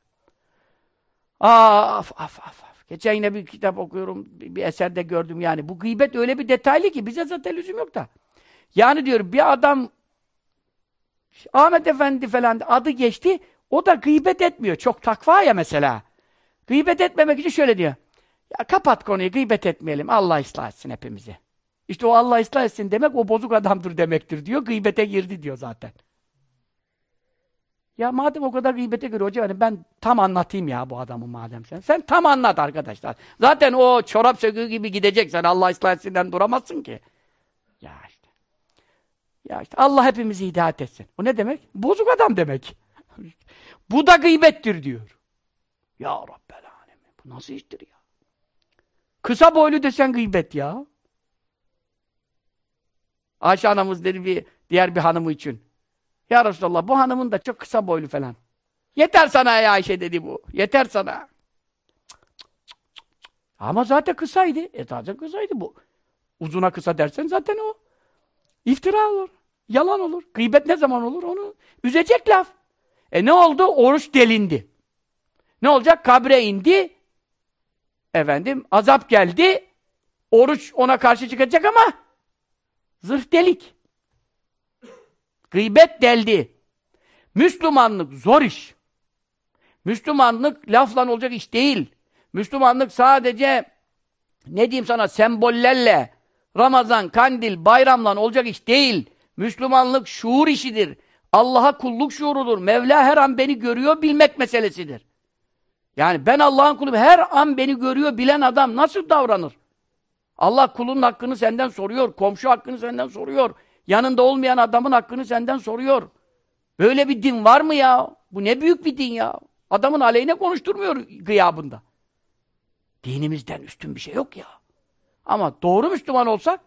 Af af af. Geçen yine bir kitap okuyorum, bir eserde gördüm yani. Bu gıybet öyle bir detaylı ki bize zaten lüzum yok da. Yani diyor bir adam Ahmet Efendi falan adı geçti, o da gıybet etmiyor. Çok takva ya mesela. Gıybet etmemek için şöyle diyor. Ya kapat konuyu, gıybet etmeyelim. Allah ıslah etsin hepimizi. İşte o Allah ıslah etsin demek, o bozuk adamdır demektir diyor. Gıybete girdi diyor zaten. Ya madem o kadar gıybete giriyor hoca yani ben tam anlatayım ya bu adamı madem sen. Sen tam anlat arkadaşlar. Zaten o çorap söküğü gibi gidecek sen Allah ıslah etsinden duramazsın ki. Ya işte. Ya işte Allah hepimizi hidayet etsin. O ne demek? Bozuk adam demek. bu da gıybettir diyor. Ya Rabbel Alemin. Bu nasıl iştir ya? Kısa boylu desen gıybet ya. Ayşe anamız dedi bir diğer bir hanımı için. Ya Resulallah bu hanımın da çok kısa boylu falan. Yeter sana ya Ayşe dedi bu. Yeter sana. Ama zaten kısaydı. E zaten kısaydı bu. Uzuna kısa dersen zaten o. iftira olur. Yalan olur. Gıybet ne zaman olur? Onu üzecek laf. E ne oldu? Oruç delindi. Ne olacak? Kabre indi. Efendim azap geldi. Oruç ona karşı çıkacak ama zırh delik. Gıybet deldi. Müslümanlık zor iş. Müslümanlık lafla olacak iş değil. Müslümanlık sadece ne diyeyim sana sembollerle Ramazan, kandil, bayramla olacak iş değil. Müslümanlık şuur işidir. Allah'a kulluk şuurudur. Mevla her an beni görüyor bilmek meselesidir. Yani ben Allah'ın kuluyum. Her an beni görüyor bilen adam nasıl davranır? Allah kulun hakkını senden soruyor. Komşu hakkını senden soruyor. Yanında olmayan adamın hakkını senden soruyor. Böyle bir din var mı ya? Bu ne büyük bir din ya. Adamın aleyhine konuşturmuyor gıyabında. Dinimizden üstün bir şey yok ya. Ama doğru Müslüman olsak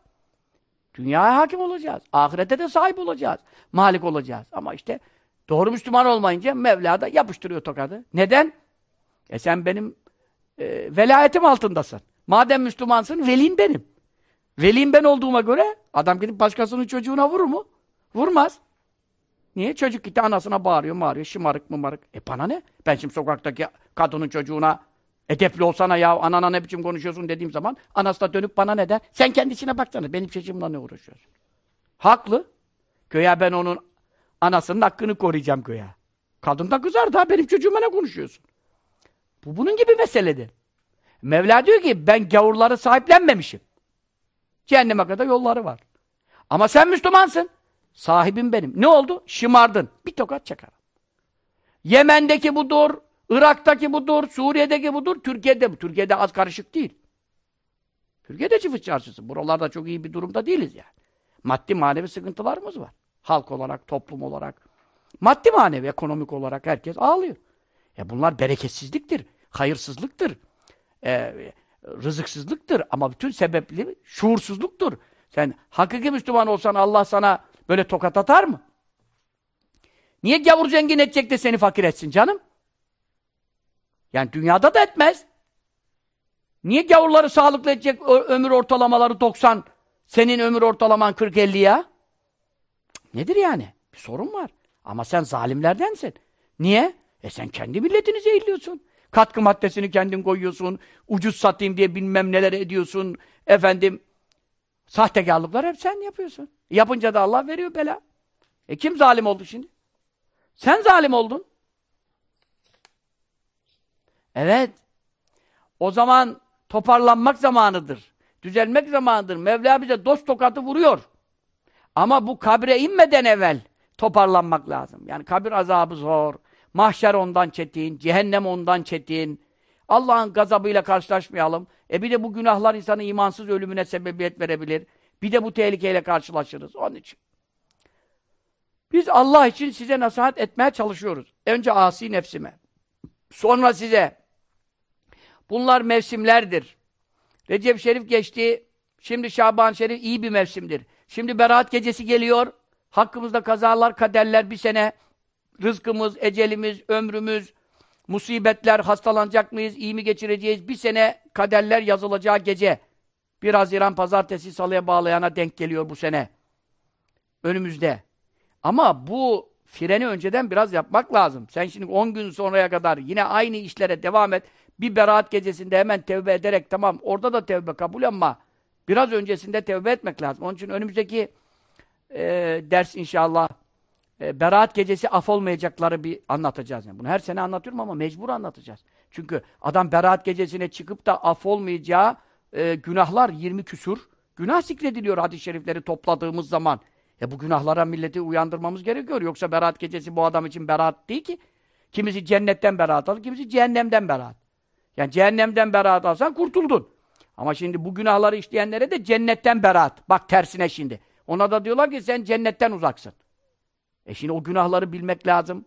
dünyaya hakim olacağız. Ahirete de sahip olacağız. Malik olacağız. Ama işte doğru Müslüman olmayınca Mevla da yapıştırıyor tokadı. Neden? E sen benim e, velayetim altındasın. Madem Müslümansın, velin benim. Velim ben olduğuma göre adam gidip başkasının çocuğuna vurur mu? Vurmaz. Niye? Çocuk gitti anasına bağırıyor, bağırıyor, şımarık mımarık. E bana ne? Ben şimdi sokaktaki kadının çocuğuna edepli olsana ya, anana ne biçim konuşuyorsun dediğim zaman anası da dönüp bana ne der? Sen kendisine baksana, benim çocuğumla ne uğraşıyorsun? Haklı. Göya ben onun anasının hakkını koruyacağım göya. Kadın da kızar daha benim çocuğuma ne konuşuyorsun? Bu bunun gibi meseledir. Mevla diyor ki ben gavurları sahiplenmemişim. Cehenneme kadar yolları var. Ama sen Müslümansın. Sahibim benim. Ne oldu? Şımardın. Bir tokat çakarım. Yemen'deki budur, Irak'taki budur, Suriye'deki budur, Türkiye'de bu. Türkiye'de az karışık değil. Türkiye'de çift çarşısı. Buralarda çok iyi bir durumda değiliz yani. Maddi manevi sıkıntılarımız var. Halk olarak, toplum olarak. Maddi manevi, ekonomik olarak herkes ağlıyor. Ya bunlar bereketsizliktir, hayırsızlıktır, e, rızıksızlıktır. Ama bütün sebepli şuursuzluktur. Sen hakiki Müslüman olsan Allah sana böyle tokat atar mı? Niye gavur zengin edecek de seni fakir etsin canım? Yani dünyada da etmez. Niye gavurları sağlıklı edecek ömür ortalamaları 90, senin ömür ortalaman 40-50 ya? Nedir yani? Bir sorun var. Ama sen zalimlerdensin. Niye? E sen kendi milletini zehirliyorsun. Katkı maddesini kendin koyuyorsun. Ucuz satayım diye bilmem neler ediyorsun. Efendim, sahtekarlıklar hep sen yapıyorsun. Yapınca da Allah veriyor bela. E kim zalim oldu şimdi? Sen zalim oldun. Evet. O zaman toparlanmak zamanıdır. Düzelmek zamanıdır. Mevla bize dost tokatı vuruyor. Ama bu kabre inmeden evvel toparlanmak lazım. Yani kabir azabı zor. Mahşer ondan çetin, cehennem ondan çetin. Allah'ın gazabıyla karşılaşmayalım. E bir de bu günahlar insanın imansız ölümüne sebebiyet verebilir. Bir de bu tehlikeyle karşılaşırız. Onun için. Biz Allah için size nasihat etmeye çalışıyoruz. Önce asi nefsime. Sonra size. Bunlar mevsimlerdir. Recep Şerif geçti. Şimdi Şaban Şerif iyi bir mevsimdir. Şimdi Berat gecesi geliyor. Hakkımızda kazalar, kaderler bir sene rızkımız, ecelimiz, ömrümüz, musibetler, hastalanacak mıyız, iyi mi geçireceğiz, bir sene kaderler yazılacağı gece. 1 Haziran pazartesi salıya bağlayana denk geliyor bu sene. Önümüzde. Ama bu freni önceden biraz yapmak lazım. Sen şimdi 10 gün sonraya kadar yine aynı işlere devam et. Bir beraat gecesinde hemen tevbe ederek tamam orada da tevbe kabul ama biraz öncesinde tevbe etmek lazım. Onun için önümüzdeki e, ders inşallah e, beraat gecesi af olmayacakları bir anlatacağız. Yani bunu her sene anlatıyorum ama mecbur anlatacağız. Çünkü adam beraat gecesine çıkıp da af olmayacağı e, günahlar 20 küsur günah zikrediliyor hadis-i şerifleri topladığımız zaman. E bu günahlara milleti uyandırmamız gerekiyor. Yoksa beraat gecesi bu adam için beraat değil ki. Kimisi cennetten beraat alır, kimisi cehennemden beraat. Yani cehennemden beraat alsan kurtuldun. Ama şimdi bu günahları işleyenlere de cennetten beraat. Bak tersine şimdi. Ona da diyorlar ki sen cennetten uzaksın. E şimdi o günahları bilmek lazım.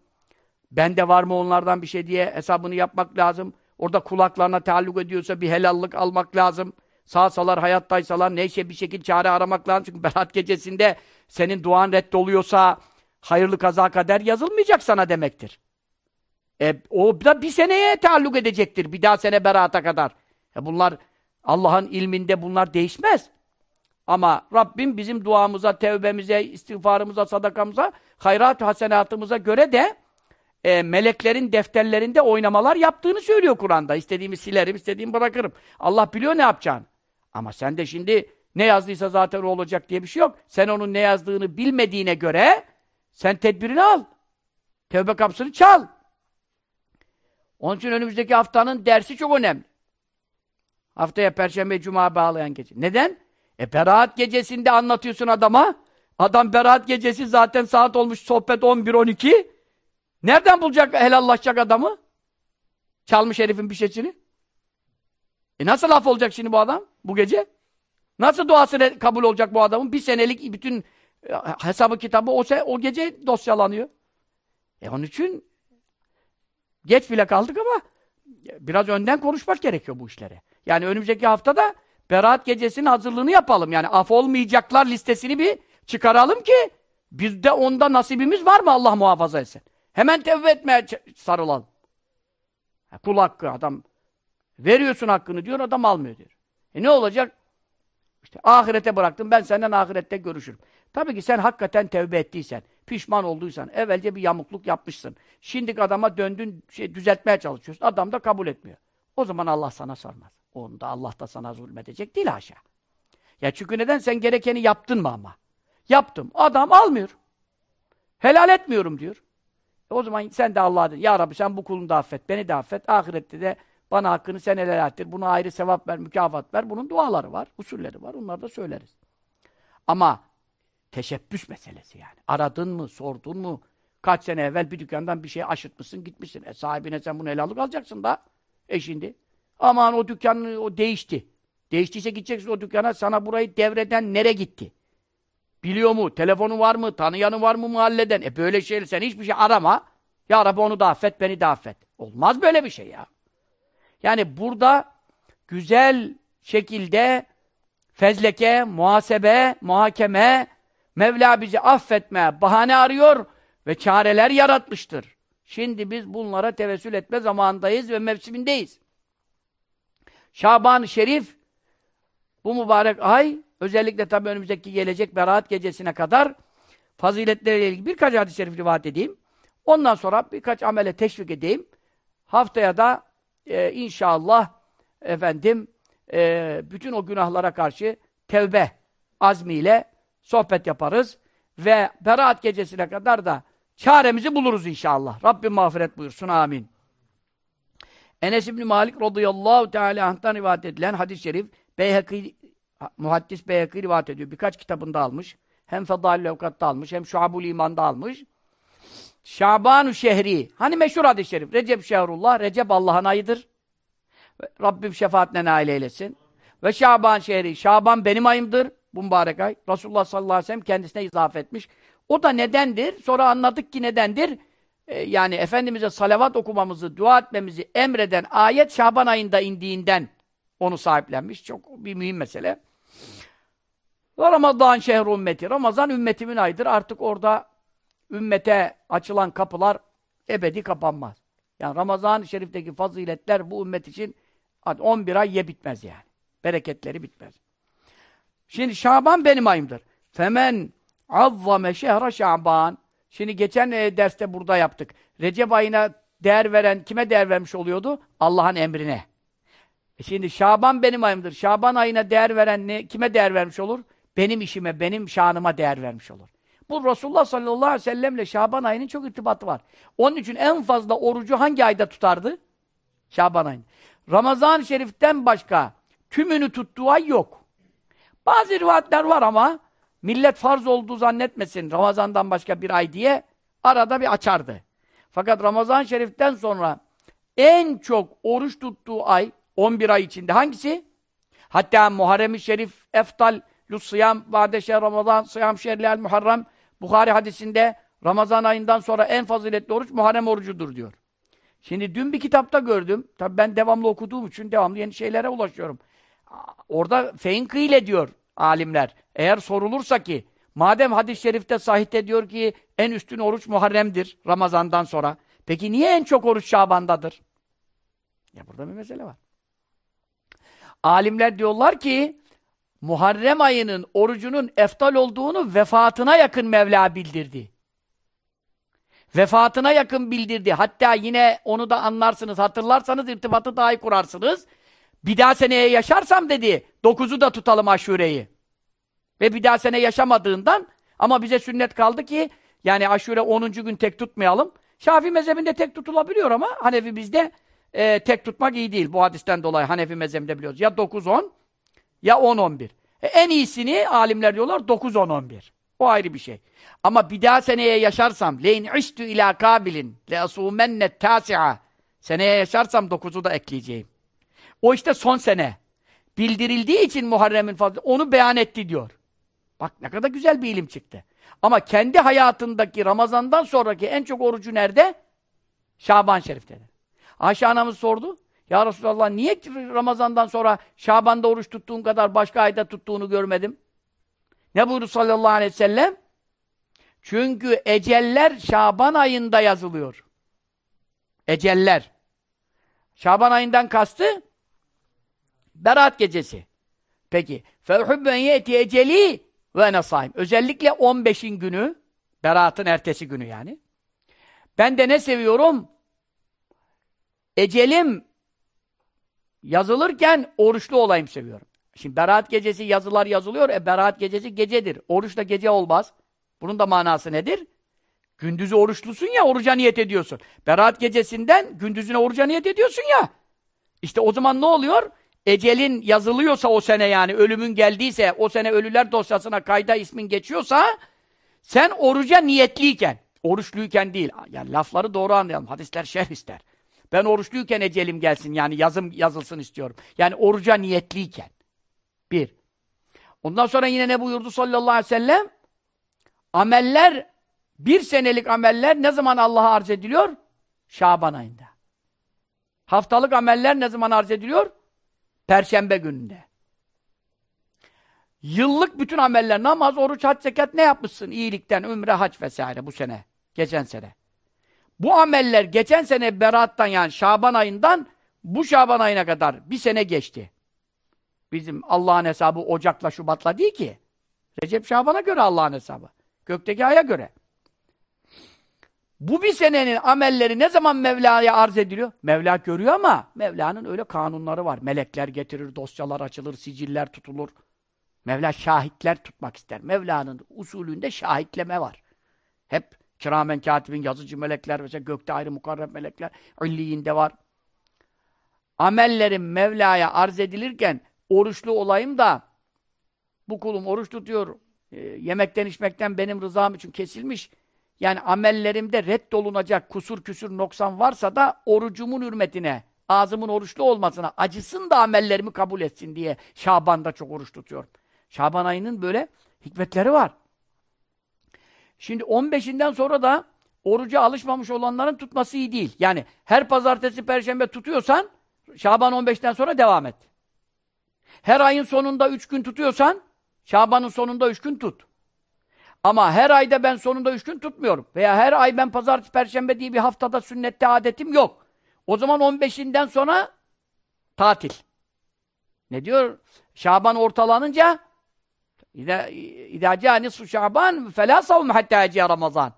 Bende var mı onlardan bir şey diye hesabını yapmak lazım. Orada kulaklarına taalluk ediyorsa bir helallik almak lazım. Sağsalar, hayattaysalar neyse bir şekilde çare aramak lazım. Çünkü berat gecesinde senin duan reddoluyorsa hayırlı kaza kader yazılmayacak sana demektir. E, o da bir seneye taalluk edecektir. Bir daha sene berata kadar. E bunlar Allah'ın ilminde bunlar değişmez. Ama Rabbim bizim duamıza, tevbemize, istiğfarımıza, sadakamıza, hayrat hasenatımıza göre de e, meleklerin defterlerinde oynamalar yaptığını söylüyor Kur'an'da. İstediğimi silerim, istediğimi bırakırım. Allah biliyor ne yapacağını. Ama sen de şimdi ne yazdıysa zaten o olacak diye bir şey yok. Sen onun ne yazdığını bilmediğine göre sen tedbirini al. Tevbe kapısını çal. Onun için önümüzdeki haftanın dersi çok önemli. Haftaya Perşembe, Cuma bağlayan gece. Neden? E beraat gecesinde anlatıyorsun adama. Adam beraat gecesi zaten saat olmuş sohbet 11-12. Nereden bulacak helallaşacak adamı? Çalmış herifin bir şeysini. E nasıl laf olacak şimdi bu adam bu gece? Nasıl duası kabul olacak bu adamın? Bir senelik bütün e, hesabı kitabı o, se o gece dosyalanıyor. E onun için geç bile kaldık ama biraz önden konuşmak gerekiyor bu işlere. Yani önümüzdeki haftada Berat gecesinin hazırlığını yapalım. Yani af olmayacaklar listesini bir çıkaralım ki bizde onda nasibimiz var mı Allah muhafaza etsin. Hemen tevbe etmeye sarılalım. Kul hakkı adam veriyorsun hakkını diyor adam almıyor diyor. E ne olacak? İşte ahirete bıraktım ben senden ahirette görüşürüm. Tabii ki sen hakikaten tevbe ettiysen, pişman olduysan, evvelce bir yamukluk yapmışsın. Şimdi adama döndün, şey, düzeltmeye çalışıyorsun. Adam da kabul etmiyor. O zaman Allah sana sormaz. Onda Allah da sana zulmedecek değil haşa. Ya çünkü neden? Sen gerekeni yaptın mı ama? Yaptım. Adam almıyor. Helal etmiyorum diyor. E o zaman sen de Allah'a Ya Rabbi sen bu kulunu da affet, beni de affet. Ahirette de bana hakkını sen helal ettir. Buna ayrı sevap ver, mükafat ver. Bunun duaları var, usulleri var. Onları da söyleriz. Ama teşebbüs meselesi yani. Aradın mı, sordun mu? Kaç sene evvel bir dükkandan bir şey aşırtmışsın, gitmişsin. E sahibine sen bunu helallik alacaksın da. E şimdi. Aman o dükkanın o değişti. Değiştiyse gideceksin o dükkana sana burayı devreden nere gitti? Biliyor mu? Telefonu var mı? Tanıyanı var mı mahalleden? E böyle şeyler sen hiçbir şey arama. Ya Rabbi onu da affet, beni de affet. Olmaz böyle bir şey ya. Yani burada güzel şekilde fezleke, muhasebe, muhakeme, Mevla bizi affetme, bahane arıyor ve çareler yaratmıştır. Şimdi biz bunlara tevessül etme zamanındayız ve mevsimindeyiz. Şaban-ı Şerif bu mübarek ay özellikle tabi önümüzdeki gelecek Berat gecesine kadar faziletleriyle ilgili birkaç hadis-i şerif rivayet edeyim. Ondan sonra birkaç amele teşvik edeyim. Haftaya da e, inşallah efendim e, bütün o günahlara karşı tevbe azmiyle sohbet yaparız ve Berat gecesine kadar da çaremizi buluruz inşallah. Rabbim mağfiret buyursun. Amin. Enes İbni Malik radıyallahu teala anh'tan rivayet edilen hadis-i şerif Beyhaki, muhaddis Beyhaki rivayet ediyor. Birkaç kitabında almış. Hem Fedalül Evkat'ta almış, hem Şuabul İman'da almış. Şabanu şehri. Hani meşhur hadis-i şerif. Recep şehrullah. Recep Allah'ın ayıdır. Rabbim şefaatine nail eylesin. Ve Şaban şehri. Şaban benim ayımdır. Bu mübarek ay. Resulullah sallallahu aleyhi ve sellem kendisine izafe etmiş. O da nedendir? Sonra anladık ki nedendir? Ee, yani Efendimiz'e salavat okumamızı, dua etmemizi emreden ayet Şaban ayında indiğinden onu sahiplenmiş. Çok bir mühim mesele. Ramazan şehri ümmeti. Ramazan ümmetimin ayıdır. Artık orada ümmete açılan kapılar ebedi kapanmaz. Yani Ramazan-ı Şerif'teki faziletler bu ümmet için 11 ay ye bitmez yani. Bereketleri bitmez. Şimdi Şaban benim ayımdır. Femen azzame şehre Şaban. Şimdi geçen e, derste burada yaptık. Recep ayına değer veren kime değer vermiş oluyordu? Allah'ın emrine. E şimdi Şaban benim ayımdır. Şaban ayına değer veren ne, kime değer vermiş olur? Benim işime, benim şanıma değer vermiş olur. Bu Resulullah sallallahu aleyhi ve sellemle Şaban ayının çok irtibatı var. Onun için en fazla orucu hangi ayda tutardı? Şaban ayında. Ramazan-ı Şerif'ten başka tümünü tuttuğu ay yok. Bazı rivayetler var ama millet farz olduğu zannetmesin Ramazan'dan başka bir ay diye arada bir açardı. Fakat Ramazan-ı Şerif'ten sonra en çok oruç tuttuğu ay 11 ay içinde hangisi? Hatta Muharrem-i Şerif eftal Lussiyam Ba'de Ramazan Sıyam şerlel Muharrem Bukhari hadisinde Ramazan ayından sonra en faziletli oruç Muharrem orucudur diyor. Şimdi dün bir kitapta gördüm. Tabi ben devamlı okuduğum için devamlı yeni şeylere ulaşıyorum. Orada feyinkıyle diyor alimler. Eğer sorulursa ki madem hadis-i şerifte sahihte diyor ki en üstün oruç Muharrem'dir Ramazan'dan sonra. Peki niye en çok oruç Şaban'dadır? Ya burada bir mesele var. Alimler diyorlar ki Muharrem ayının orucunun eftal olduğunu vefatına yakın Mevla bildirdi. Vefatına yakın bildirdi. Hatta yine onu da anlarsınız, hatırlarsanız irtibatı daha iyi kurarsınız. Bir daha seneye yaşarsam dedi, dokuzu da tutalım aşureyi. Ve bir daha sene yaşamadığından ama bize sünnet kaldı ki yani aşure 10. gün tek tutmayalım. Şafii mezhebinde tek tutulabiliyor ama Hanefi bizde e, tek tutmak iyi değil. Bu hadisten dolayı Hanefi mezhebinde biliyoruz. Ya 9-10 ya 10-11. E, en iyisini alimler diyorlar 9-10-11. O ayrı bir şey. Ama bir daha seneye yaşarsam leyn iştü ila kabilin le asumenne tasi'a seneye yaşarsam 9'u da ekleyeceğim. O işte son sene. bildirildiği için Muharrem'in fazla onu beyan etti diyor. Bak ne kadar güzel bir ilim çıktı. Ama kendi hayatındaki Ramazan'dan sonraki en çok orucu nerede? Şaban Şerif'te. Ayşe anamız sordu. Ya Resulallah niye Ramazan'dan sonra Şaban'da oruç tuttuğun kadar başka ayda tuttuğunu görmedim? Ne buyurdu sallallahu aleyhi ve sellem? Çünkü eceller Şaban ayında yazılıyor. Eceller. Şaban ayından kastı Berat gecesi. Peki. فَاُحُبَّنْ يَأْتِ eceli ve nesaim. Özellikle 15'in günü, Berat'ın ertesi günü yani. Ben de ne seviyorum? Ecelim yazılırken oruçlu olayım seviyorum. Şimdi Berat gecesi yazılar yazılıyor. E Berat gecesi gecedir. Oruç da gece olmaz. Bunun da manası nedir? Gündüzü oruçlusun ya, oruca niyet ediyorsun. Berat gecesinden gündüzüne oruca niyet ediyorsun ya. İşte o zaman ne oluyor? Ecelin yazılıyorsa o sene yani, ölümün geldiyse, o sene ölüler dosyasına kayda ismin geçiyorsa, sen oruca niyetliyken, oruçluyken değil, yani lafları doğru anlayalım, hadisler şerh ister. Ben oruçluyken ecelim gelsin, yani yazım yazılsın istiyorum. Yani oruca niyetliyken. Bir. Ondan sonra yine ne buyurdu sallallahu aleyhi ve sellem? Ameller, bir senelik ameller ne zaman Allah'a arz ediliyor? Şaban ayında. Haftalık ameller ne zaman arz ediliyor? Perşembe gününde. Yıllık bütün ameller, namaz, oruç, hac, zekat ne yapmışsın? İyilikten, ümre, hac vesaire bu sene. Geçen sene. Bu ameller geçen sene Berat'tan yani Şaban ayından bu Şaban ayına kadar bir sene geçti. Bizim Allah'ın hesabı Ocak'la Şubat'la değil ki. Recep Şaban'a göre Allah'ın hesabı. Gökteki aya göre. Bu bir senenin amelleri ne zaman Mevla'ya arz ediliyor? Mevla görüyor ama Mevla'nın öyle kanunları var. Melekler getirir, dosyalar açılır, siciller tutulur. Mevla şahitler tutmak ister. Mevla'nın usulünde şahitleme var. Hep kiramen katibin, yazıcı melekler, mesela gökte ayrı mukarreb melekler, illiyinde var. Amellerin Mevla'ya arz edilirken oruçlu olayım da bu kulum oruç tutuyor, e, yemekten içmekten benim rızam için kesilmiş. Yani amellerimde reddolunacak kusur küsür noksan varsa da orucumun hürmetine, ağzımın oruçlu olmasına acısın da amellerimi kabul etsin diye Şaban'da çok oruç tutuyorum. Şaban ayının böyle hikmetleri var. Şimdi 15'inden sonra da oruca alışmamış olanların tutması iyi değil. Yani her pazartesi, perşembe tutuyorsan Şaban 15'ten sonra devam et. Her ayın sonunda 3 gün tutuyorsan Şaban'ın sonunda 3 gün tut. Ama her ayda ben sonunda 3 gün tutmuyorum. Veya her ay ben pazartesi, perşembe diye bir haftada sünnette adetim yok. O zaman 15'inden sonra tatil. Ne diyor? Şaban ortalanınca İdâ câ nisfu şaban felâ savm hattâ eciye Ramazan.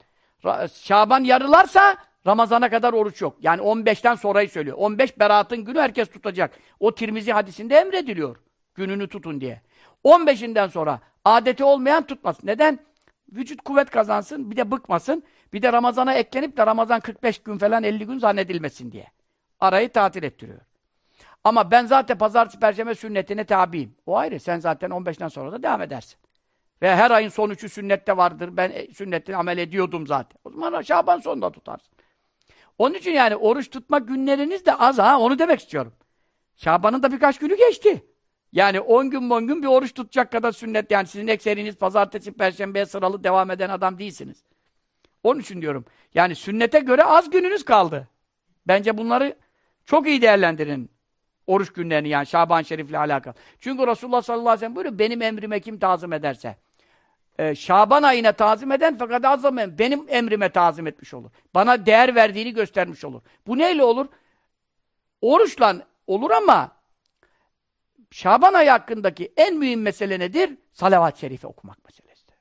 Şaban yarılarsa Ramazana kadar oruç yok. Yani 15'ten sonrayı söylüyor. 15 beratın günü herkes tutacak. O Tirmizi hadisinde emrediliyor. Gününü tutun diye. 15'inden sonra adeti olmayan tutmaz. Neden? Vücut kuvvet kazansın, bir de bıkmasın. Bir de Ramazana eklenip de Ramazan 45 gün falan 50 gün zannedilmesin diye. Arayı tatil ettiriyor. Ama ben zaten pazartesi, perşembe sünnetine tabiyim. O ayrı. Sen zaten 15'ten sonra da devam edersin. Ve her ayın son üçü sünnette vardır. Ben e, sünnetten amel ediyordum zaten. O zaman Şaban sonunda tutarsın. Onun için yani oruç tutma günleriniz de az ha. Onu demek istiyorum. Şaban'ın da birkaç günü geçti. Yani 10 gün 10 gün bir oruç tutacak kadar sünnet. Yani sizin ekseriniz pazartesi, perşembeye sıralı devam eden adam değilsiniz. Onun için diyorum. Yani sünnete göre az gününüz kaldı. Bence bunları çok iyi değerlendirin. Oruç günlerini yani Şaban Şerif'le alakalı. Çünkü Resulullah sallallahu aleyhi ve sellem buyuruyor, benim emrime kim tazim ederse. Ee, Şaban ayına tazim eden fakat azam benim emrime tazim etmiş olur. Bana değer verdiğini göstermiş olur. Bu neyle olur? Oruçla olur ama Şaban ayı hakkındaki en mühim mesele nedir? Salavat-ı Şerife okumak meselesidir.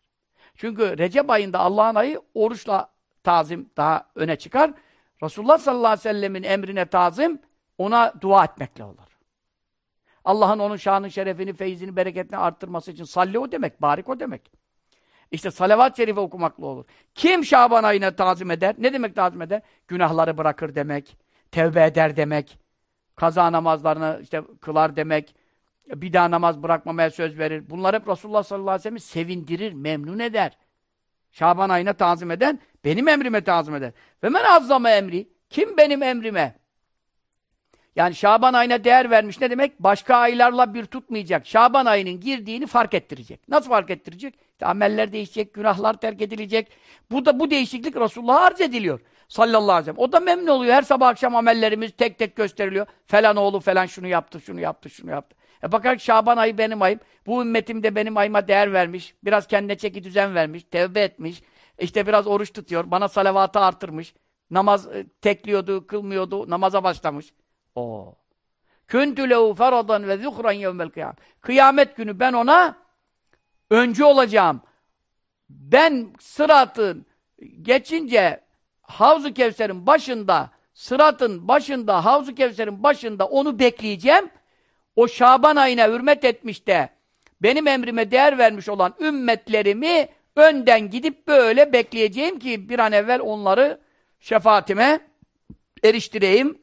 Çünkü Recep ayında Allah'ın ayı oruçla tazim daha öne çıkar. Resulullah sallallahu aleyhi ve sellemin emrine tazim ona dua etmekle olur. Allah'ın onun şanın şerefini, feyzini, bereketini arttırması için salli o demek, barik o demek. İşte salavat-ı şerife okumakla olur. Kim Şaban ayına tazim eder? Ne demek tazim eder? Günahları bırakır demek, tevbe eder demek, kaza namazlarını işte kılar demek, bir daha namaz bırakmamaya söz verir. Bunlar hep Resulullah sallallahu aleyhi ve sellem'i sevindirir, memnun eder. Şaban ayına tazim eden, benim emrime tazim eder. Ve men azzama emri, kim benim emrime Yani Şaban ayına değer vermiş ne demek? Başka aylarla bir tutmayacak. Şaban ayının girdiğini fark ettirecek. Nasıl fark ettirecek? İşte ameller değişecek, günahlar terk edilecek. Bu da bu değişiklik Resulullah'a arz ediliyor. Sallallahu aleyhi ve sellem. O da memnun oluyor. Her sabah akşam amellerimiz tek tek gösteriliyor. Falan oğlu falan şunu yaptı, şunu yaptı, şunu yaptı. E bakar Şaban ayı benim ayım. Bu ümmetim de benim ayıma değer vermiş. Biraz kendine çeki düzen vermiş. Tevbe etmiş. İşte biraz oruç tutuyor. Bana salavatı artırmış. Namaz e, tekliyordu, kılmıyordu. Namaza başlamış. O. Küntü lehu feradan ve zuhran yevmel kıyam. Kıyamet günü ben ona öncü olacağım. Ben sıratın geçince Havzu Kevser'in başında, sıratın başında, Havzu Kevser'in başında onu bekleyeceğim. O Şaban ayına hürmet etmiş de benim emrime değer vermiş olan ümmetlerimi önden gidip böyle bekleyeceğim ki bir an evvel onları şefaatime eriştireyim.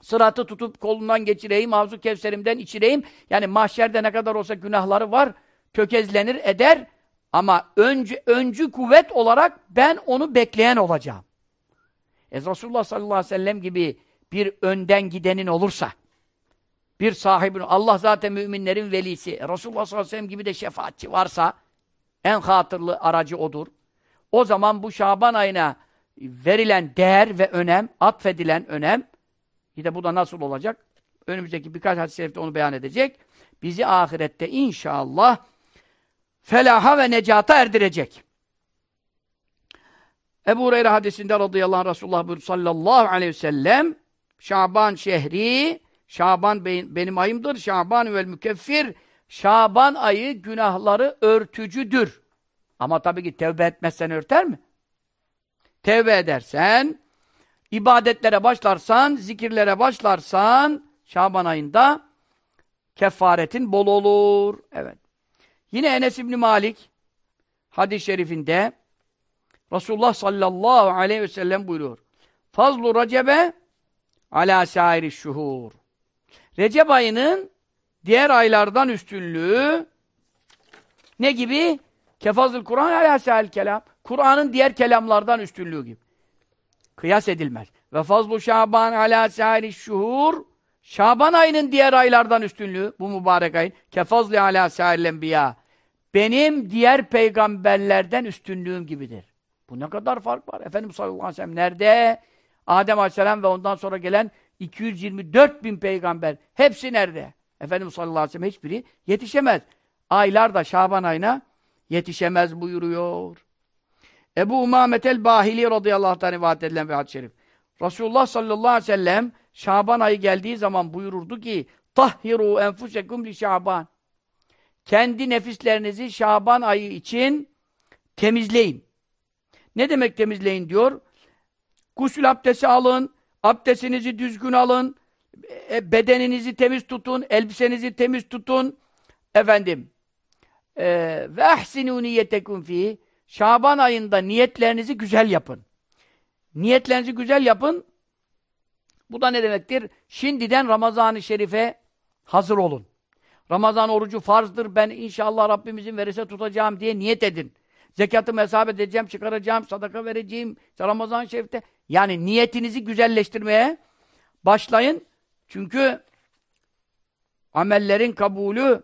Sıratı tutup kolundan geçireyim, Havzu Kevserim'den içireyim. Yani mahşerde ne kadar olsa günahları var, tökezlenir eder. Ama öncü, öncü kuvvet olarak ben onu bekleyen olacağım. E Resulullah sallallahu aleyhi ve sellem gibi bir önden gidenin olursa, bir sahibin, Allah zaten müminlerin velisi, Resulullah sallallahu aleyhi ve sellem gibi de şefaatçi varsa, en hatırlı aracı odur. O zaman bu Şaban ayına verilen değer ve önem, atfedilen önem, işte bu da nasıl olacak? Önümüzdeki birkaç hadis-i şerifte onu beyan edecek. Bizi ahirette inşallah felaha ve necata erdirecek. Ebu Hureyre hadisinde radıyallahu anh Resulullah buyurdu sallallahu aleyhi ve sellem Şaban şehri Şaban benim ayımdır. Şaban vel mükeffir Şaban ayı günahları örtücüdür. Ama tabii ki tevbe etmezsen örter mi? Tevbe edersen, ibadetlere başlarsan, zikirlere başlarsan Şaban ayında kefaretin bol olur. Evet. Yine Enes İbni Malik hadis-i şerifinde Resulullah sallallahu aleyhi ve sellem buyuruyor. Fazlu Recebe ala sairi şuhur. Recep ayının diğer aylardan üstünlüğü ne gibi? Kefazıl Kur'an ala sahil kelam. Kur'an'ın diğer kelamlardan üstünlüğü gibi. Kıyas edilmez. Ve fazlu Şaban ala sairi şuhur. Şaban ayının diğer aylardan üstünlüğü bu mübarek ayın. Kefazlı ala sahil enbiya. Benim diğer peygamberlerden üstünlüğüm gibidir. Bu ne kadar fark var? Efendimiz sallallahu aleyhi ve sellem nerede? Adem aleyhisselam ve ondan sonra gelen 224 bin peygamber. Hepsi nerede? Efendimiz sallallahu aleyhi ve sellem hiçbiri yetişemez. Aylar da Şaban ayına yetişemez buyuruyor. Ebu Umamet el-Bahili radıyallahu anh rivayet edilen bir hadis-i şerif. Resulullah sallallahu aleyhi ve sellem Şaban ayı geldiği zaman buyururdu ki tahhiru enfusekum li Şaban. Kendi nefislerinizi Şaban ayı için temizleyin. Ne demek temizleyin diyor? Gusül abdesti alın, abdestinizi düzgün alın, e, bedeninizi temiz tutun, elbisenizi temiz tutun. Efendim, e, ve ahsinu niyetekum fi Şaban ayında niyetlerinizi güzel yapın. Niyetlerinizi güzel yapın. Bu da ne demektir? Şimdiden Ramazan-ı Şerif'e hazır olun. Ramazan orucu farzdır. Ben inşallah Rabbimizin verirse tutacağım diye niyet edin. Zekatımı hesap edeceğim, çıkaracağım, sadaka vereceğim. İşte Ramazan-ı Şerif'te. Yani niyetinizi güzelleştirmeye başlayın. Çünkü amellerin kabulü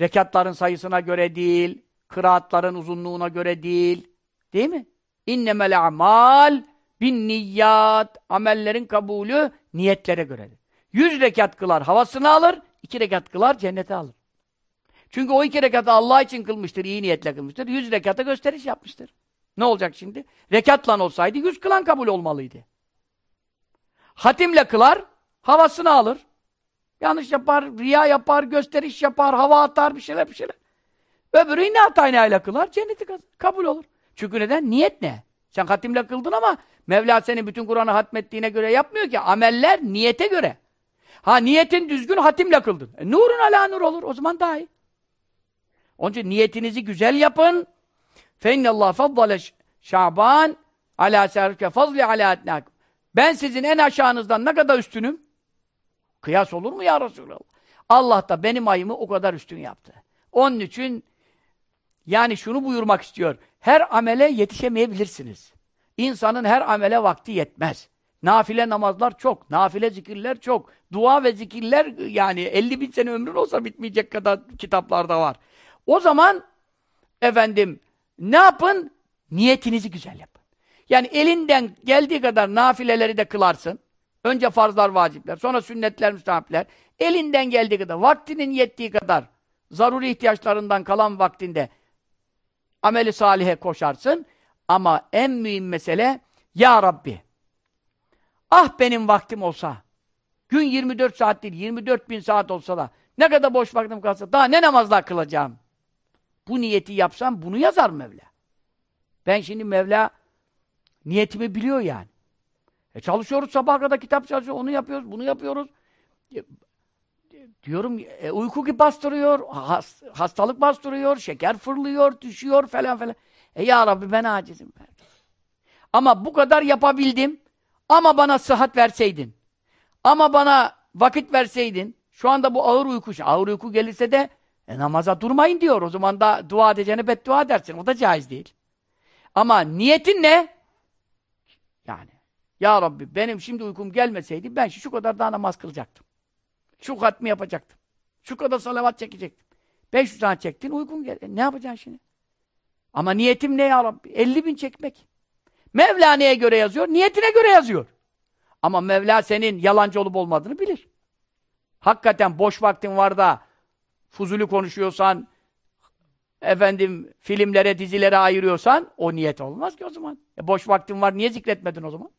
rekatların sayısına göre değil, kıraatların uzunluğuna göre değil. Değil mi? İnnemel amal bin niyyat. Amellerin kabulü niyetlere göredir. Yüz rekat kılar havasını alır, iki rekat kılar cennete alır. Çünkü o iki rekatı Allah için kılmıştır, iyi niyetle kılmıştır. Yüz rekata gösteriş yapmıştır. Ne olacak şimdi? Rekatla olsaydı yüz kılan kabul olmalıydı. Hatimle kılar, havasını alır. Yanlış yapar, riya yapar, gösteriş yapar, hava atar, bir şeyler bir şeyler. Öbürü yine hatayla kılar, cenneti kabul olur. Çünkü neden? Niyet ne? Sen hatimle kıldın ama Mevla seni bütün Kur'an'ı hatmettiğine göre yapmıyor ki. Ameller niyete göre. Ha niyetin düzgün hatimle kıldın. E, nurun ala nur olur. O zaman daha iyi. Onun için niyetinizi güzel yapın. فَاِنَّ اللّٰهَ فَضَّلَ Şaban ala serke fazli ala etnâkum. Ben sizin en aşağınızdan ne kadar üstünüm? Kıyas olur mu ya Resulallah? Allah da benim ayımı o kadar üstün yaptı. Onun için yani şunu buyurmak istiyor. Her amele yetişemeyebilirsiniz. İnsanın her amele vakti yetmez. Nafile namazlar çok. Nafile zikirler çok. Dua ve zikirler yani 50 bin sene ömrün olsa bitmeyecek kadar kitaplarda var. O zaman efendim ne yapın? Niyetinizi güzel yapın. Yani elinden geldiği kadar nafileleri de kılarsın. Önce farzlar, vacipler, sonra sünnetler, müstahapler. Elinden geldiği kadar, vaktinin yettiği kadar, zaruri ihtiyaçlarından kalan vaktinde ameli salihe koşarsın. Ama en mühim mesele, Ya Rabbi, ah benim vaktim olsa, gün 24 saat değil, 24 bin saat olsa da, ne kadar boş vaktim kalsa, daha ne namazlar kılacağım? Bu niyeti yapsam, bunu yazar Mevla. Ben şimdi Mevla, niyetimi biliyor yani. E çalışıyoruz sabaha kadar kitap çalışıyoruz, onu yapıyoruz, bunu yapıyoruz. E, diyorum e, uyku gibi bastırıyor, has, hastalık bastırıyor, şeker fırlıyor, düşüyor falan falan. E ya Rabbi ben acizim. Ama bu kadar yapabildim. Ama bana sıhhat verseydin. Ama bana vakit verseydin. Şu anda bu ağır uyku. Ağır uyku gelirse de e, namaza durmayın diyor. O zaman da dua edeceğine beddua dersin. O da caiz değil. Ama niyetin ne? Yani ya Rabbi benim şimdi uykum gelmeseydi ben şu kadar daha namaz kılacaktım. Şu hatmi yapacaktım. Şu kadar salavat çekecektim. 500 tane çektin uykun geldi. E, ne yapacaksın şimdi? Ama niyetim ne ya Rabbi? 50 bin çekmek. Mevla neye göre yazıyor? Niyetine göre yazıyor. Ama Mevla senin yalancı olup olmadığını bilir. Hakikaten boş vaktin var da fuzuli konuşuyorsan, efendim filmlere, dizilere ayırıyorsan o niyet olmaz ki o zaman. E boş vaktin var, niye zikretmedin o zaman?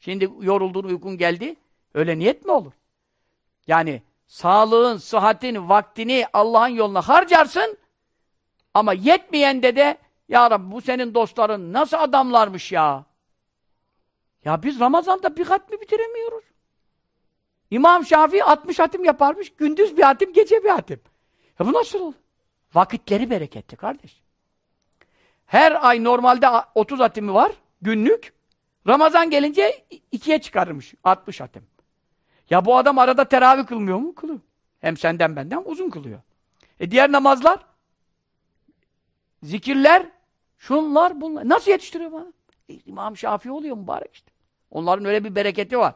Şimdi yoruldun, uykun geldi. Öyle niyet mi olur? Yani sağlığın, sıhhatin, vaktini Allah'ın yoluna harcarsın ama yetmeyende de ya Rabbi bu senin dostların nasıl adamlarmış ya? Ya biz Ramazan'da bir hatmi bitiremiyoruz. İmam Şafii 60 hatim yaparmış. Gündüz bir hatim, gece bir hatim. Ya bu nasıl olur? Vakitleri bereketli kardeş. Her ay normalde 30 hatimi var günlük. Ramazan gelince ikiye çıkarmış 60 hatim. Ya bu adam arada teravih kılmıyor mu? Kılıyor. Hem senden benden uzun kılıyor. E diğer namazlar? Zikirler? Şunlar bunlar. Nasıl yetiştiriyor bana? E, İmam Şafii oluyor mübarek işte. Onların öyle bir bereketi var.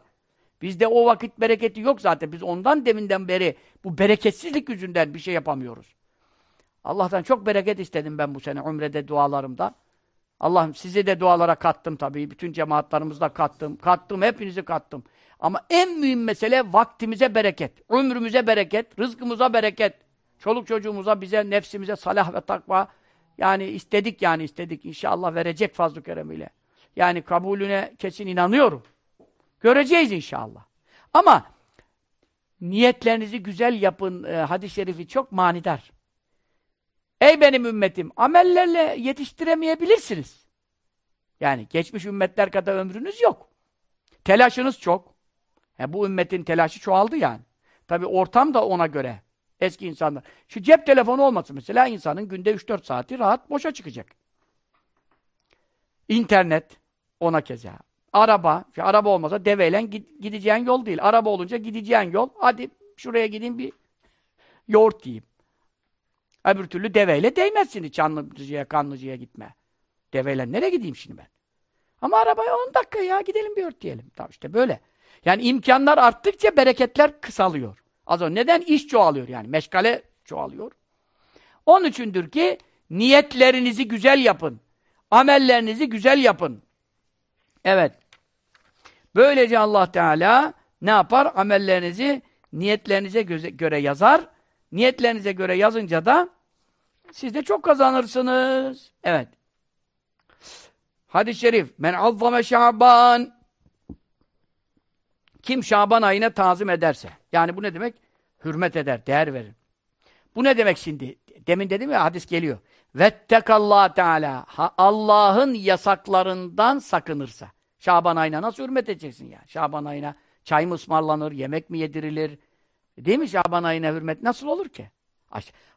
Bizde o vakit bereketi yok zaten. Biz ondan deminden beri bu bereketsizlik yüzünden bir şey yapamıyoruz. Allah'tan çok bereket istedim ben bu sene umrede dualarımda. Allah'ım sizi de dualara kattım tabii. Bütün cemaatlarımızda kattım. Kattım, hepinizi kattım. Ama en mühim mesele vaktimize bereket, ömrümüze bereket, rızkımıza bereket. Çoluk çocuğumuza, bize, nefsimize salah ve takva. Yani istedik yani istedik. İnşallah verecek fazl-ı keremiyle. Yani kabulüne kesin inanıyorum. Göreceğiz inşallah. Ama niyetlerinizi güzel yapın e, hadis-i şerifi çok manidar. Ey benim ümmetim, amellerle yetiştiremeyebilirsiniz. Yani geçmiş ümmetler kadar ömrünüz yok. Telaşınız çok. Yani bu ümmetin telaşı çoğaldı yani. Tabi ortam da ona göre. Eski insanlar. Şu cep telefonu olmasın mesela insanın günde 3-4 saati rahat boşa çıkacak. İnternet ona keza. Araba, şu araba olmasa deveyle gideceğin yol değil. Araba olunca gideceğin yol. Hadi şuraya gideyim bir yoğurt yiyeyim. Öbür türlü deveyle değmezsin Çanlıcı'ya, Kanlıcı'ya gitme. Deveyle nereye gideyim şimdi ben? Ama arabaya 10 dakika ya gidelim bir ört diyelim. Tamam işte böyle. Yani imkanlar arttıkça bereketler kısalıyor. Az önce neden iş çoğalıyor yani? Meşgale çoğalıyor. Onun içindir ki niyetlerinizi güzel yapın. Amellerinizi güzel yapın. Evet. Böylece Allah Teala ne yapar? Amellerinizi niyetlerinize göre yazar. Niyetlerinize göre yazınca da siz de çok kazanırsınız. Evet. Hadis-i şerif. Men azzame şaban kim Şaban ayına tazim ederse. Yani bu ne demek? Hürmet eder, değer verir. Bu ne demek şimdi? Demin dedim ya hadis geliyor. Vettekallah Teala. Allah'ın yasaklarından sakınırsa. Şaban ayına nasıl hürmet edeceksin ya? Şaban ayına çay mı ısmarlanır, yemek mi yedirilir? Değil mi Şaban ayına hürmet nasıl olur ki?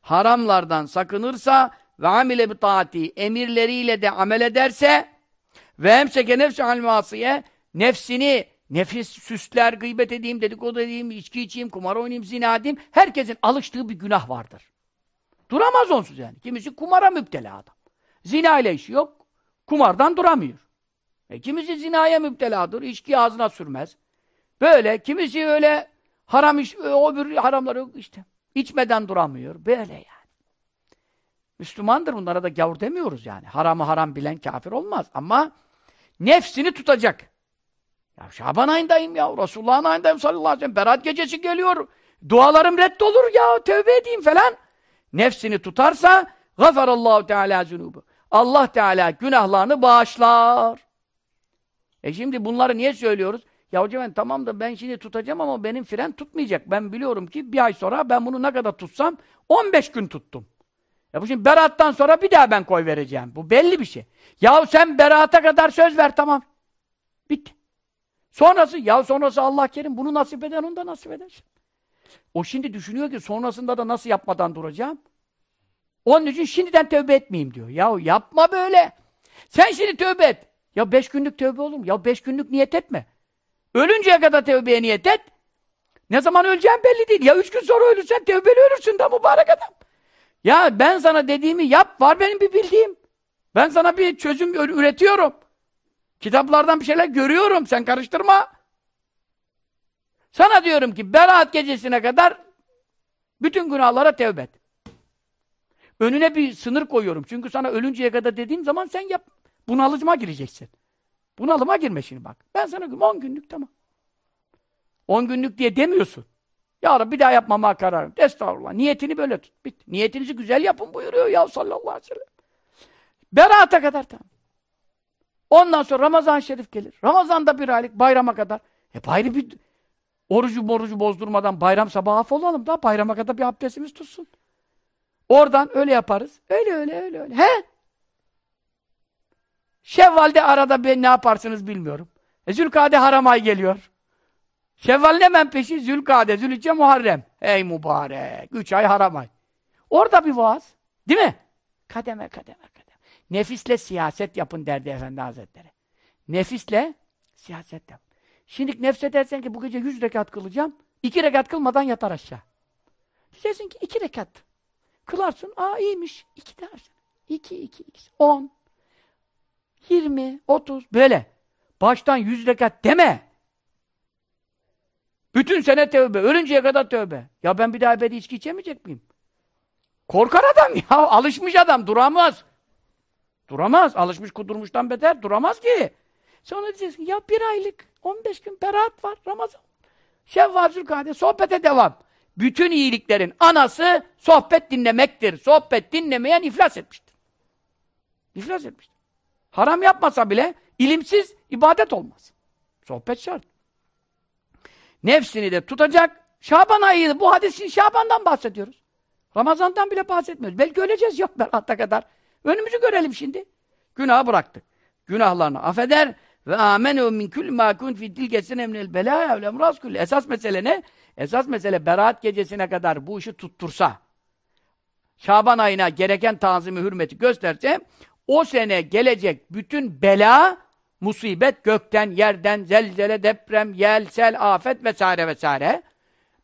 Haramlardan sakınırsa ve amile bi taati emirleriyle de amel ederse ve emseke nefsi al nefsini Nefis süsler, gıybet edeyim, dedikodu edeyim, içki içeyim, kumar oynayayım, zina edeyim. Herkesin alıştığı bir günah vardır. Duramaz onsuz yani. Kimisi kumara müptela adam. Zina ile işi yok. Kumardan duramıyor. E, kimisi zinaya müpteladır, içki ağzına sürmez. Böyle, kimisi öyle haram iş, o bir haramları işte içmeden duramıyor. Böyle yani. Müslümandır bunlara da gavur demiyoruz yani. Haramı haram bilen kafir olmaz ama nefsini tutacak. Ya Şaban ayındayım ya, Resulullah'ın ayındayım sallallahu aleyhi ve sellem. Berat gecesi geliyor. Dualarım reddolur ya, tövbe edeyim falan. Nefsini tutarsa gafarallahu teala zunubu. Allah Teala günahlarını bağışlar. E şimdi bunları niye söylüyoruz? Ya hocam tamam da ben şimdi tutacağım ama benim fren tutmayacak. Ben biliyorum ki bir ay sonra ben bunu ne kadar tutsam 15 gün tuttum. Ya bu şimdi berattan sonra bir daha ben koy vereceğim. Bu belli bir şey. Ya sen berata kadar söz ver tamam. Bitti. Sonrası, ya sonrası Allah kerim bunu nasip eder, onu da nasip eder. O şimdi düşünüyor ki sonrasında da nasıl yapmadan duracağım? Onun için şimdiden tövbe etmeyeyim diyor. Ya yapma böyle. Sen şimdi tövbe et. Ya beş günlük tövbe olur mu? Ya beş günlük niyet etme. Ölünceye kadar tövbeye niyet et. Ne zaman öleceğim belli değil. Ya üç gün sonra ölürsen tövbeli ölürsün de mübarek adam. Ya ben sana dediğimi yap. Var benim bir bildiğim. Ben sana bir çözüm üretiyorum. Kitaplardan bir şeyler görüyorum. Sen karıştırma. Sana diyorum ki Berat gecesine kadar bütün günahlara tevbe et. Önüne bir sınır koyuyorum. Çünkü sana ölünceye kadar dediğim zaman sen yap. Bunalıma gireceksin. Bunalıma girme şimdi bak. Ben sana 10 günlük tamam. 10 günlük diye demiyorsun. Ya Rabbi bir daha yapmama kararım. Estağfurullah. Niyetini böyle tut. Bitti. Niyetinizi güzel yapın buyuruyor ya sallallahu aleyhi ve sellem. Berata kadar tamam. Ondan sonra Ramazan Şerif gelir. Ramazan'da bir aylık bayrama kadar. Hep ayrı bir orucu morucu bozdurmadan bayram sabahı af olalım da bayrama kadar bir abdestimiz tutsun. Oradan öyle yaparız. Öyle öyle öyle öyle. He? Şevval'de arada ben ne yaparsınız bilmiyorum. E Zülkade haram ay geliyor. Şevval'in hemen peşi Zülkade, Zülhicce, Muharrem. Ey mübarek! Üç ay haram ay. Orada bir vaaz. Değil mi? Kademe kademe kademe. Nefisle siyaset yapın derdi Efendi Hazretleri. Nefisle siyaset yap. Şimdi nefse dersen ki bu gece yüz rekat kılacağım. iki rekat kılmadan yatar aşağı. Diyeceksin ki iki rekat. Kılarsın. Aa iyiymiş. İki dersin. İki, iki, iki. On. Yirmi, otuz. Böyle. Baştan yüz rekat deme. Bütün sene tövbe. Ölünceye kadar tövbe. Ya ben bir daha ebedi içki içemeyecek miyim? Korkar adam ya. Alışmış adam. Duramaz. Duramaz. Alışmış kudurmuştan beter. Duramaz ki. Sonra diyeceksin ya bir aylık 15 gün beraat var. Ramazan. Şevval Zülkade. Sohbete devam. Bütün iyiliklerin anası sohbet dinlemektir. Sohbet dinlemeyen iflas etmiştir. İflas etmiştir. Haram yapmasa bile ilimsiz ibadet olmaz. Sohbet şart. Nefsini de tutacak. Şaban ayı, bu hadisin Şaban'dan bahsediyoruz. Ramazan'dan bile bahsetmiyoruz. Belki öleceğiz yok beratta kadar. Önümüzü görelim şimdi. Günahı bıraktık. Günahlarını affeder ve amenu min kulli ma kun fi tilkesine minel belaya ve emraz kulli. Esas mesele ne? Esas mesele beraat gecesine kadar bu işi tuttursa, Şaban ayına gereken tanzimi, hürmeti gösterse, o sene gelecek bütün bela, musibet gökten, yerden, zelzele, deprem, yel, sel, afet vesaire vesaire.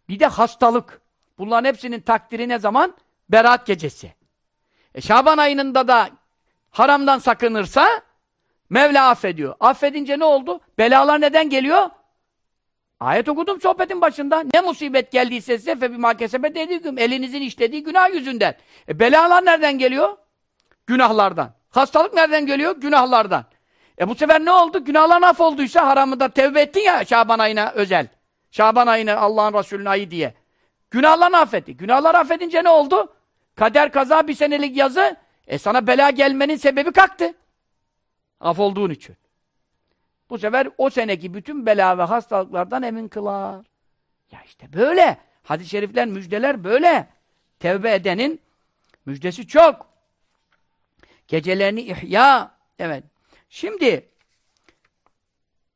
Bir de hastalık. Bunların hepsinin takdiri ne zaman? Berat gecesi. E Şaban ayında da haramdan sakınırsa Mevla affediyor. Affedince ne oldu? Belalar neden geliyor? Ayet okudum sohbetin başında. Ne musibet geldiyse size fe bimâ kesebet edîküm. Elinizin işlediği günah yüzünden. E belalar nereden geliyor? Günahlardan. Hastalık nereden geliyor? Günahlardan. E bu sefer ne oldu? Günahlar af olduysa haramı da tevbe ettin ya Şaban ayına özel. Şaban ayına Allah'ın Resulü'nün ayı diye. Günahlarını affetti. Günahları affedince ne oldu? Kader kaza bir senelik yazı. E sana bela gelmenin sebebi kalktı. Af olduğun için. Bu sefer o seneki bütün bela ve hastalıklardan emin kılar. Ya işte böyle. Hadis-i şerifler, müjdeler böyle. Tevbe edenin müjdesi çok. Gecelerini ihya. Evet. Şimdi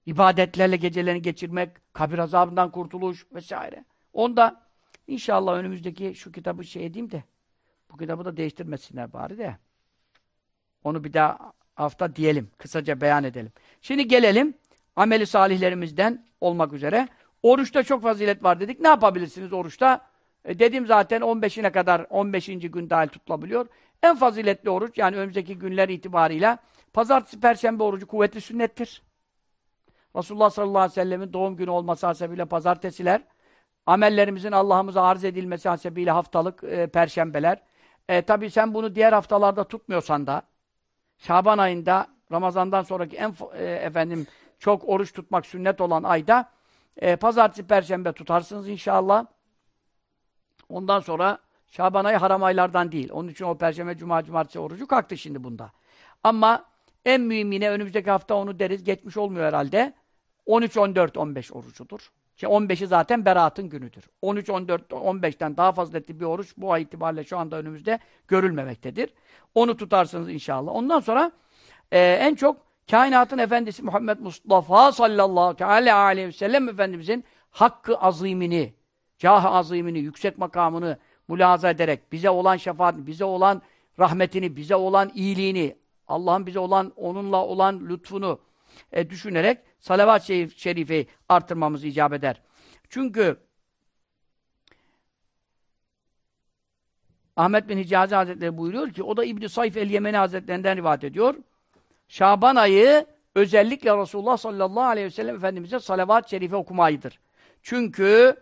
ibadetlerle gecelerini geçirmek, kabir azabından kurtuluş vesaire. Onda inşallah önümüzdeki şu kitabı şey edeyim de bu kitabı da değiştirmesinler bari de. Onu bir daha hafta diyelim. Kısaca beyan edelim. Şimdi gelelim ameli salihlerimizden olmak üzere. Oruçta çok fazilet var dedik. Ne yapabilirsiniz oruçta? E dedim zaten 15'ine kadar 15. gün dahil tutulabiliyor. En faziletli oruç yani önümüzdeki günler itibarıyla Pazartesi, perşembe orucu kuvvetli sünnettir. Resulullah sallallahu aleyhi ve sellemin doğum günü olması hasebiyle pazartesiler, amellerimizin Allah'ımıza arz edilmesi hasebiyle haftalık e, perşembeler. E, Tabi sen bunu diğer haftalarda tutmuyorsan da, Şaban ayında, Ramazan'dan sonraki en e, efendim çok oruç tutmak sünnet olan ayda, e, pazartesi, perşembe tutarsınız inşallah. Ondan sonra Şaban ayı haram aylardan değil. Onun için o perşembe, cuma, cumartesi orucu kalktı şimdi bunda. Ama en mühimine önümüzdeki hafta onu deriz. Geçmiş olmuyor herhalde. 13, 14, 15 orucudur. Ki 15'i zaten beraatın günüdür. 13, 14, 15'ten daha faziletli bir oruç bu ay itibariyle şu anda önümüzde görülmemektedir. Onu tutarsınız inşallah. Ondan sonra e, en çok kainatın efendisi Muhammed Mustafa sallallahu aleyhi ve sellem Efendimizin hakkı azimini, cah azimini, yüksek makamını mülahaza ederek bize olan şefaatini, bize olan rahmetini, bize olan iyiliğini, Allah'ın bize olan, onunla olan lütfunu e, düşünerek salavat-ı şerifi artırmamız icap eder. Çünkü Ahmet bin Hicazi Hazretleri buyuruyor ki, o da İbn-i Sayf el-Yemeni Hazretlerinden rivayet ediyor. Şaban ayı özellikle Resulullah sallallahu aleyhi ve sellem Efendimiz'e salavat-ı şerife okumayıdır. Çünkü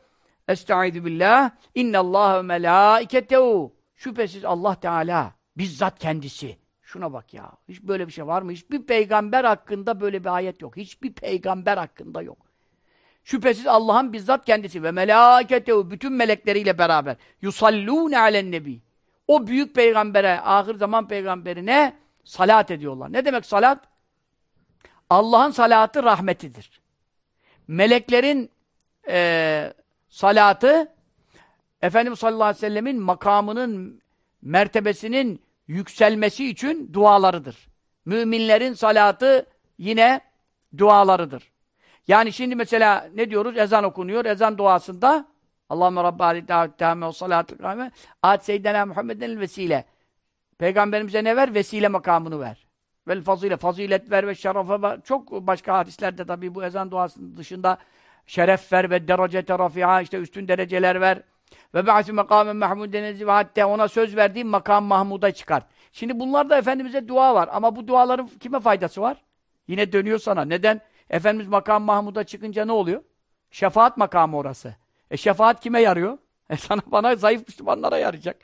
Estaizu billah innallâhe ve melâiketehu şüphesiz Allah Teala bizzat kendisi Şuna bak ya. Hiç böyle bir şey var mı? Hiçbir peygamber hakkında böyle bir ayet yok. Hiçbir peygamber hakkında yok. Şüphesiz Allah'ın bizzat kendisi ve melâketehu bütün melekleriyle beraber yusallûne alen nebi. O büyük peygambere, ahir zaman peygamberine salat ediyorlar. Ne demek salat? Allah'ın salatı rahmetidir. Meleklerin e, salatı Efendimiz sallallahu aleyhi ve sellemin makamının, mertebesinin yükselmesi için dualarıdır. Müminlerin salatı yine dualarıdır. Yani şimdi mesela ne diyoruz? Ezan okunuyor. Ezan duasında Allahümme Rabbi Ali Teâme ve salâtu kâme Ad Seyyidina Muhammeden vesile. Peygamberimize ne ver? Vesile makamını ver. Vel fazile, fazilet ver ve şerefe ver. Çok başka hadislerde tabii bu ezan duasının dışında şeref ver ve derecete rafi'a işte üstün dereceler ver. Ve ba'si makamen mahmuden ve hatta ona söz verdiğim makam Mahmud'a çıkar. Şimdi bunlarda Efendimiz'e dua var. Ama bu duaların kime faydası var? Yine dönüyor sana. Neden? Efendimiz makam Mahmud'a çıkınca ne oluyor? Şefaat makamı orası. E şefaat kime yarıyor? E sana bana zayıf Müslümanlara yarayacak.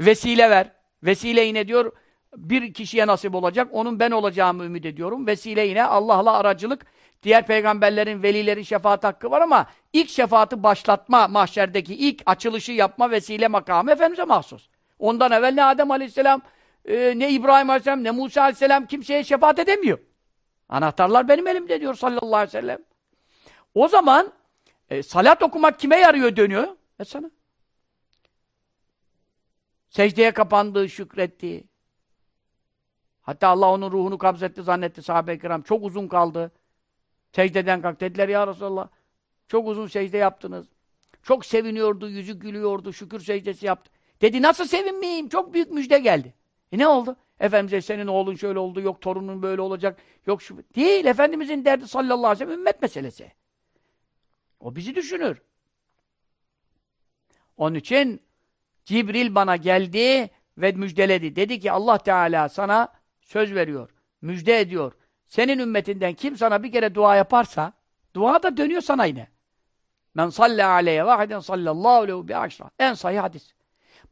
Vesile ver. Vesile yine diyor bir kişiye nasip olacak. Onun ben olacağımı ümit ediyorum. Vesile yine Allah'la aracılık Diğer peygamberlerin, velilerin şefaat hakkı var ama ilk şefaati başlatma mahşerdeki ilk açılışı yapma vesile makamı Efendimiz'e mahsus. Ondan evvel ne Adem Aleyhisselam, e, ne İbrahim Aleyhisselam, ne Musa Aleyhisselam kimseye şefaat edemiyor. Anahtarlar benim elimde diyor sallallahu aleyhi ve sellem. O zaman e, salat okumak kime yarıyor dönüyor? E sana. Secdeye kapandı, şükretti. Hatta Allah onun ruhunu kabzetti zannetti sahabe-i kiram. Çok uzun kaldı. Secdeden kalk. Dediler ya Resulallah. Çok uzun secde yaptınız. Çok seviniyordu, yüzü gülüyordu, şükür secdesi yaptı. Dedi nasıl sevinmeyeyim? Çok büyük müjde geldi. E ne oldu? Efendimize senin oğlun şöyle oldu, yok torunun böyle olacak, yok şu... Değil, Efendimizin derdi sallallahu aleyhi ve sellem ümmet meselesi. O bizi düşünür. Onun için Cibril bana geldi ve müjdeledi. Dedi ki Allah Teala sana söz veriyor, müjde ediyor. Senin ümmetinden kim sana bir kere dua yaparsa, dua da dönüyor sana yine. Men salle aleyhe vahiden sallallahu lehu bi aşra. En sahih hadis.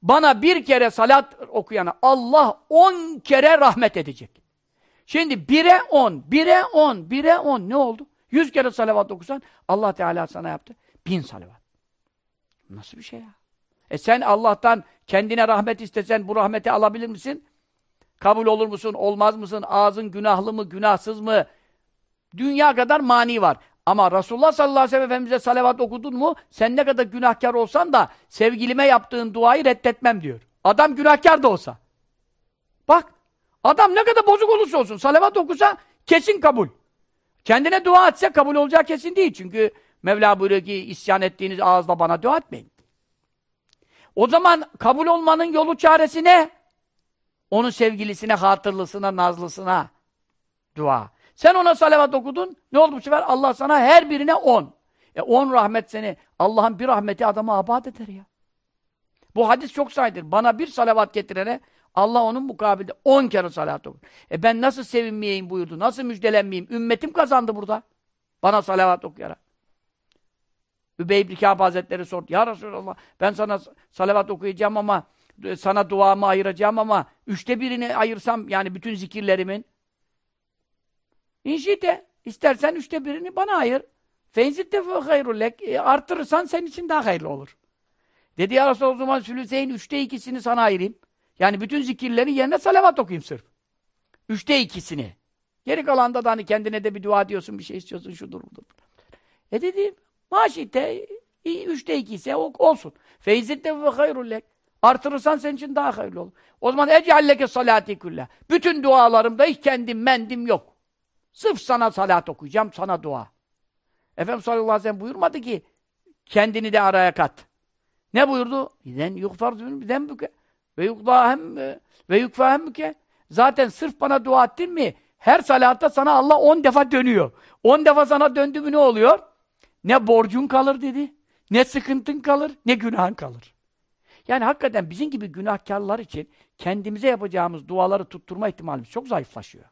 Bana bir kere salat okuyana Allah on kere rahmet edecek. Şimdi bire on, bire on, bire on ne oldu? Yüz kere salavat okusan Allah Teala sana yaptı. Bin salavat. Nasıl bir şey ya? E sen Allah'tan kendine rahmet istesen bu rahmeti alabilir misin? Kabul olur musun, olmaz mısın? Ağzın günahlı mı, günahsız mı? Dünya kadar mani var. Ama Resulullah sallallahu aleyhi ve sellem Efendimiz'e salavat okudun mu, sen ne kadar günahkar olsan da sevgilime yaptığın duayı reddetmem diyor. Adam günahkar da olsa. Bak, adam ne kadar bozuk olursa olsun, salavat okusa kesin kabul. Kendine dua etse kabul olacağı kesin değil. Çünkü Mevla buyuruyor ki isyan ettiğiniz ağızla bana dua etmeyin. O zaman kabul olmanın yolu çaresi ne? Onun sevgilisine, hatırlısına, nazlısına dua. Sen ona salavat okudun. Ne oldu bu sefer? Allah sana her birine on. E on rahmet seni. Allah'ın bir rahmeti adamı abad eder ya. Bu hadis çok sayıdır. Bana bir salavat getirene Allah onun mukabilde 10 kere salat okur. E ben nasıl sevinmeyeyim buyurdu, nasıl müjdelenmeyeyim? Ümmetim kazandı burada. Bana salavat okuyarak. Übey ibn Kâb Hazretleri sordu. Ya Resulallah ben sana salavat okuyacağım ama sana duamı ayıracağım ama üçte birini ayırsam yani bütün zikirlerimin İnşite. istersen üçte birini bana ayır. Fenzitte fe hayrulek. E, artırırsan senin için daha hayırlı olur. Dedi ya Resulallah o zaman sülüseyn üçte ikisini sana ayırayım. Yani bütün zikirlerin yerine salavat okuyayım sırf. Üçte ikisini. Geri kalanda da hani kendine de bir dua diyorsun, bir şey istiyorsun, şudur budur. E dedi, maşite, üçte iki ise olsun. Feyzitte ve hayrullek. Artırırsan senin için daha hayırlı olur. O zaman ecalleke salati külle. Bütün dualarımda hiç kendim, mendim yok. Sırf sana salat okuyacağım, sana dua. Efendimiz sallallahu aleyhi ve sellem buyurmadı ki, kendini de araya kat. Ne buyurdu? İzen yukfar zembüke ve yukla hem ve yukfa hemmüke. Zaten sırf bana dua ettin mi? Her salatta sana Allah on defa dönüyor. On defa sana döndü mü ne oluyor? Ne borcun kalır dedi. Ne sıkıntın kalır, ne günahın kalır. Yani hakikaten bizim gibi günahkarlar için kendimize yapacağımız duaları tutturma ihtimalimiz çok zayıflaşıyor.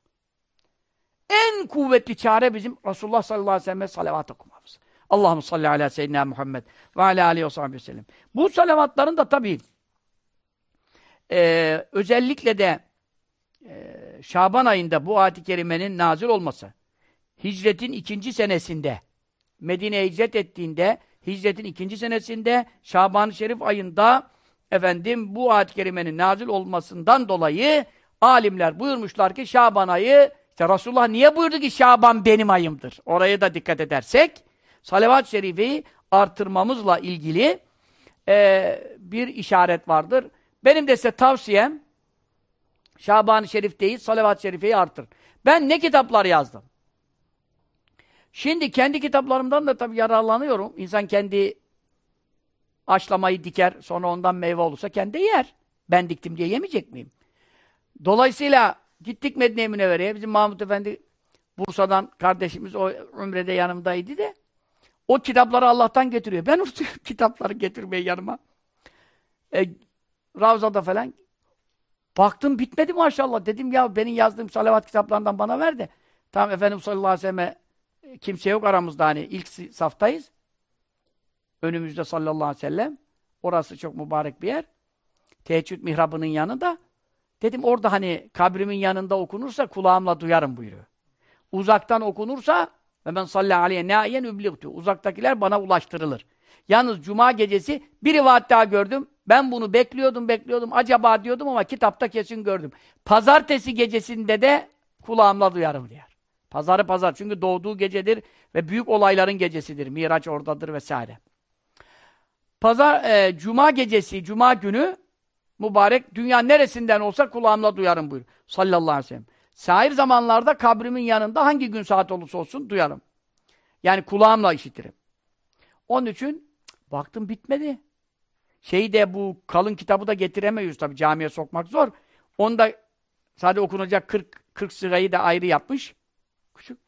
En kuvvetli çare bizim Resulullah sallallahu aleyhi ve selleme salavat okumamız. Allahümme salli ala seyyidina Muhammed ve ala aleyhi ve sahibi sellem. Bu salavatların da tabii e, özellikle de e, Şaban ayında bu ayet-i kerimenin nazil olması, hicretin ikinci senesinde, Medine'ye hicret ettiğinde, hicretin ikinci senesinde, Şaban-ı Şerif ayında, efendim, bu ayet-i kerimenin nazil olmasından dolayı, alimler buyurmuşlar ki, Şaban ayı, işte Resulullah niye buyurdu ki Şaban benim ayımdır? Oraya da dikkat edersek, salavat-ı şerifeyi artırmamızla ilgili e, bir işaret vardır. Benim de size tavsiyem, Şaban-ı Şerif değil, Salavat-ı Şerife'yi artır. Ben ne kitaplar yazdım? Şimdi kendi kitaplarımdan da tabii yararlanıyorum. İnsan kendi aşlamayı diker, sonra ondan meyve olursa kendi yer. Ben diktim diye yemeyecek miyim? Dolayısıyla gittik Medine-i Münevvere'ye. Bizim Mahmut Efendi Bursa'dan kardeşimiz o Ümre'de yanımdaydı de. O kitapları Allah'tan getiriyor. Ben o kitapları getirmeyi yanıma. E, Ravza'da falan Baktım bitmedi maşallah. Dedim ya benim yazdığım salavat kitaplarından bana ver de. Tamam Efendimiz sallallahu aleyhi ve selleme kimse yok aramızda hani ilk saftayız. Önümüzde sallallahu aleyhi ve sellem. Orası çok mübarek bir yer. Teheccüd mihrabının yanında. Dedim orada hani kabrimin yanında okunursa kulağımla duyarım buyuruyor. Uzaktan okunursa ve ben sallallahu aleyhi nâyen übliğtu. Uzaktakiler bana ulaştırılır. Yalnız cuma gecesi bir rivayet daha gördüm. Ben bunu bekliyordum, bekliyordum. Acaba diyordum ama kitapta kesin gördüm. Pazartesi gecesinde de kulağımla duyarım diyor. Pazarı pazar. Çünkü doğduğu gecedir ve büyük olayların gecesidir. Miraç oradadır vesaire. Pazar, e, cuma gecesi, cuma günü mübarek dünya neresinden olsa kulağımla duyarım buyur. Sallallahu aleyhi ve sellem. Sair zamanlarda kabrimin yanında hangi gün saat olursa olsun duyarım. Yani kulağımla işitirim. Onun için baktım bitmedi. Şeyi de bu kalın kitabı da getiremiyoruz tabii camiye sokmak zor. Onda sadece okunacak 40 40 sırayı da ayrı yapmış. Küçük.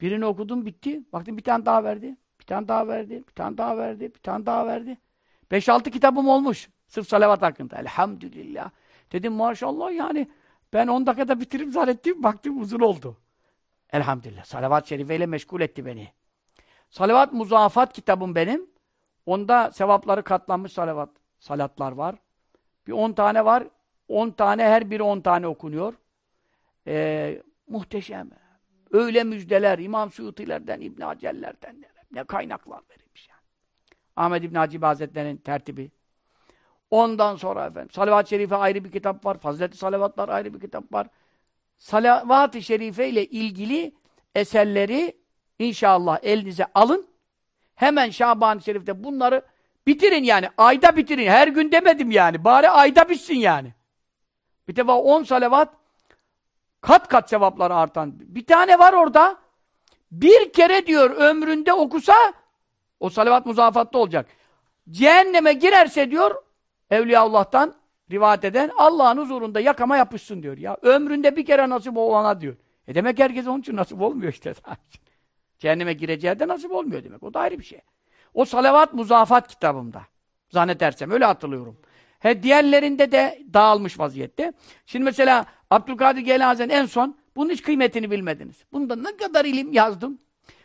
Birini okudum bitti. Baktım bir tane daha verdi. Bir tane daha verdi. Bir tane daha verdi. Bir tane daha verdi. 5-6 kitabım olmuş. Sırf salavat hakkında. Elhamdülillah. Dedim maşallah yani ben 10 dakikada bitiririm zannettim. Baktım uzun oldu. Elhamdülillah. Salavat-ı şerifeyle meşgul etti beni. Salavat muzafat kitabım benim. Onda sevapları katlanmış salavat, salatlar var. Bir on tane var. On tane, her biri on tane okunuyor. Ee, muhteşem. Öyle müjdeler, İmam Suyutilerden, İbn Hacerlerden ne kaynaklar verilmiş yani. Ahmed İbn Hacib Hazretleri'nin tertibi. Ondan sonra efendim, Salavat-ı Şerife ayrı bir kitap var, Faziletli Salavatlar ayrı bir kitap var. Salavat-ı Şerife ile ilgili eserleri inşallah elinize alın. Hemen Şaban-ı Şerif'te bunları bitirin yani. Ayda bitirin. Her gün demedim yani. Bari ayda bitsin yani. Bir defa on salavat kat kat sevapları artan. Bir tane var orada. Bir kere diyor ömründe okusa o salavat muzafatta olacak. Cehenneme girerse diyor Evliyaullah'tan rivayet eden Allah'ın huzurunda yakama yapışsın diyor. Ya ömründe bir kere nasip olana diyor. E demek herkes onun için nasip olmuyor işte. Cehenneme gireceği de nasip olmuyor demek. O da ayrı bir şey. O salavat muzafat kitabımda. Zannedersem öyle hatırlıyorum. He, diğerlerinde de dağılmış vaziyette. Şimdi mesela Abdülkadir Geylani en son bunun hiç kıymetini bilmediniz. Bunda ne kadar ilim yazdım.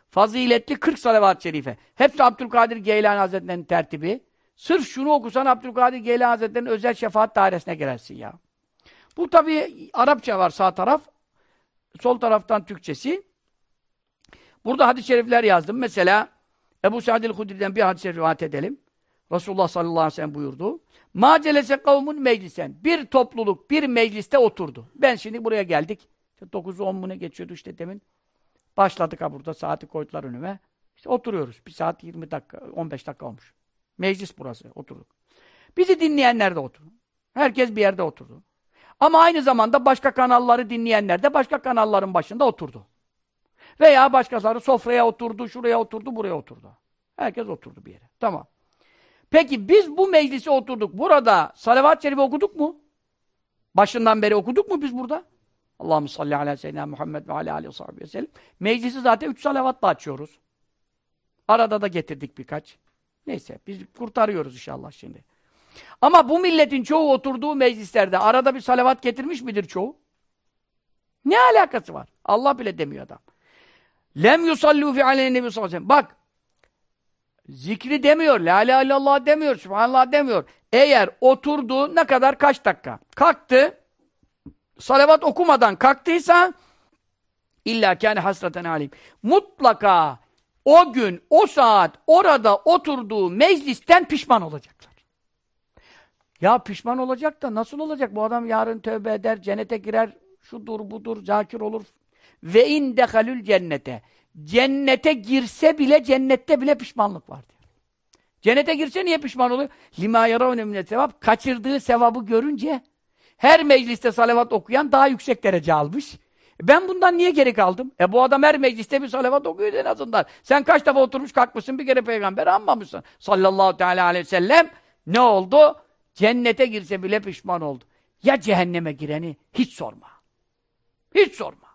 Faziletli 40 salavat-ı şerife. Hepsi Abdülkadir Geylani Hazretleri'nin tertibi. Sırf şunu okusan Abdülkadir Geylani Hazretleri'nin özel şefaat dairesine girersin ya. Bu tabi Arapça var sağ taraf. Sol taraftan Türkçesi. Burada hadis-i şerifler yazdım. Mesela Ebu Sa'd el-Hudri'den bir hadis-i rivayet edelim. Resulullah sallallahu aleyhi ve sellem buyurdu. Macelese kavmun meclisen. Bir topluluk bir mecliste oturdu. Ben şimdi buraya geldik. İşte 9'u 10 mu ne geçiyordu işte demin. Başladık ha burada. Saati koydular önüme. İşte oturuyoruz. Bir saat 20 dakika, 15 dakika olmuş. Meclis burası. Oturduk. Bizi dinleyenler de oturdu. Herkes bir yerde oturdu. Ama aynı zamanda başka kanalları dinleyenler de başka kanalların başında oturdu. Veya başkaları sofraya oturdu, şuraya oturdu, buraya oturdu. Herkes oturdu bir yere. Tamam. Peki biz bu meclise oturduk. Burada salavat-ı okuduk mu? Başından beri okuduk mu biz burada? Allahu salli ala seyyidina Muhammed ve ala aleyhi ve sellem. Meclisi zaten üç salavatla açıyoruz. Arada da getirdik birkaç. Neyse biz kurtarıyoruz inşallah şimdi. Ama bu milletin çoğu oturduğu meclislerde arada bir salavat getirmiş midir çoğu? Ne alakası var? Allah bile demiyor adam. Lem yusallu fi aleyhi nebi sallallahu aleyhi. Bak zikri demiyor, la ilahe illallah demiyor, subhanallah demiyor. Eğer oturdu ne kadar kaç dakika? Kalktı, salavat okumadan kalktıysa illa kâne hasraten alim. Mutlaka o gün, o saat, orada oturduğu meclisten pişman olacaklar. Ya pişman olacak da nasıl olacak? Bu adam yarın tövbe eder, cennete girer, şudur budur, zakir olur. Ve in dehalül cennete. Cennete girse bile, cennette bile pişmanlık var diyor. Cennete girse niye pişman oluyor? Lima yaravne mine sevap. Kaçırdığı sevabı görünce her mecliste salavat okuyan daha yüksek derece almış. Ben bundan niye geri kaldım? E bu adam her mecliste bir salavat okuyor en azından. Sen kaç defa oturmuş kalkmışsın bir kere peygamber anmamışsın. Sallallahu teala aleyhi ve sellem ne oldu? Cennete girse bile pişman oldu. Ya cehenneme gireni hiç sorma. Hiç sorma.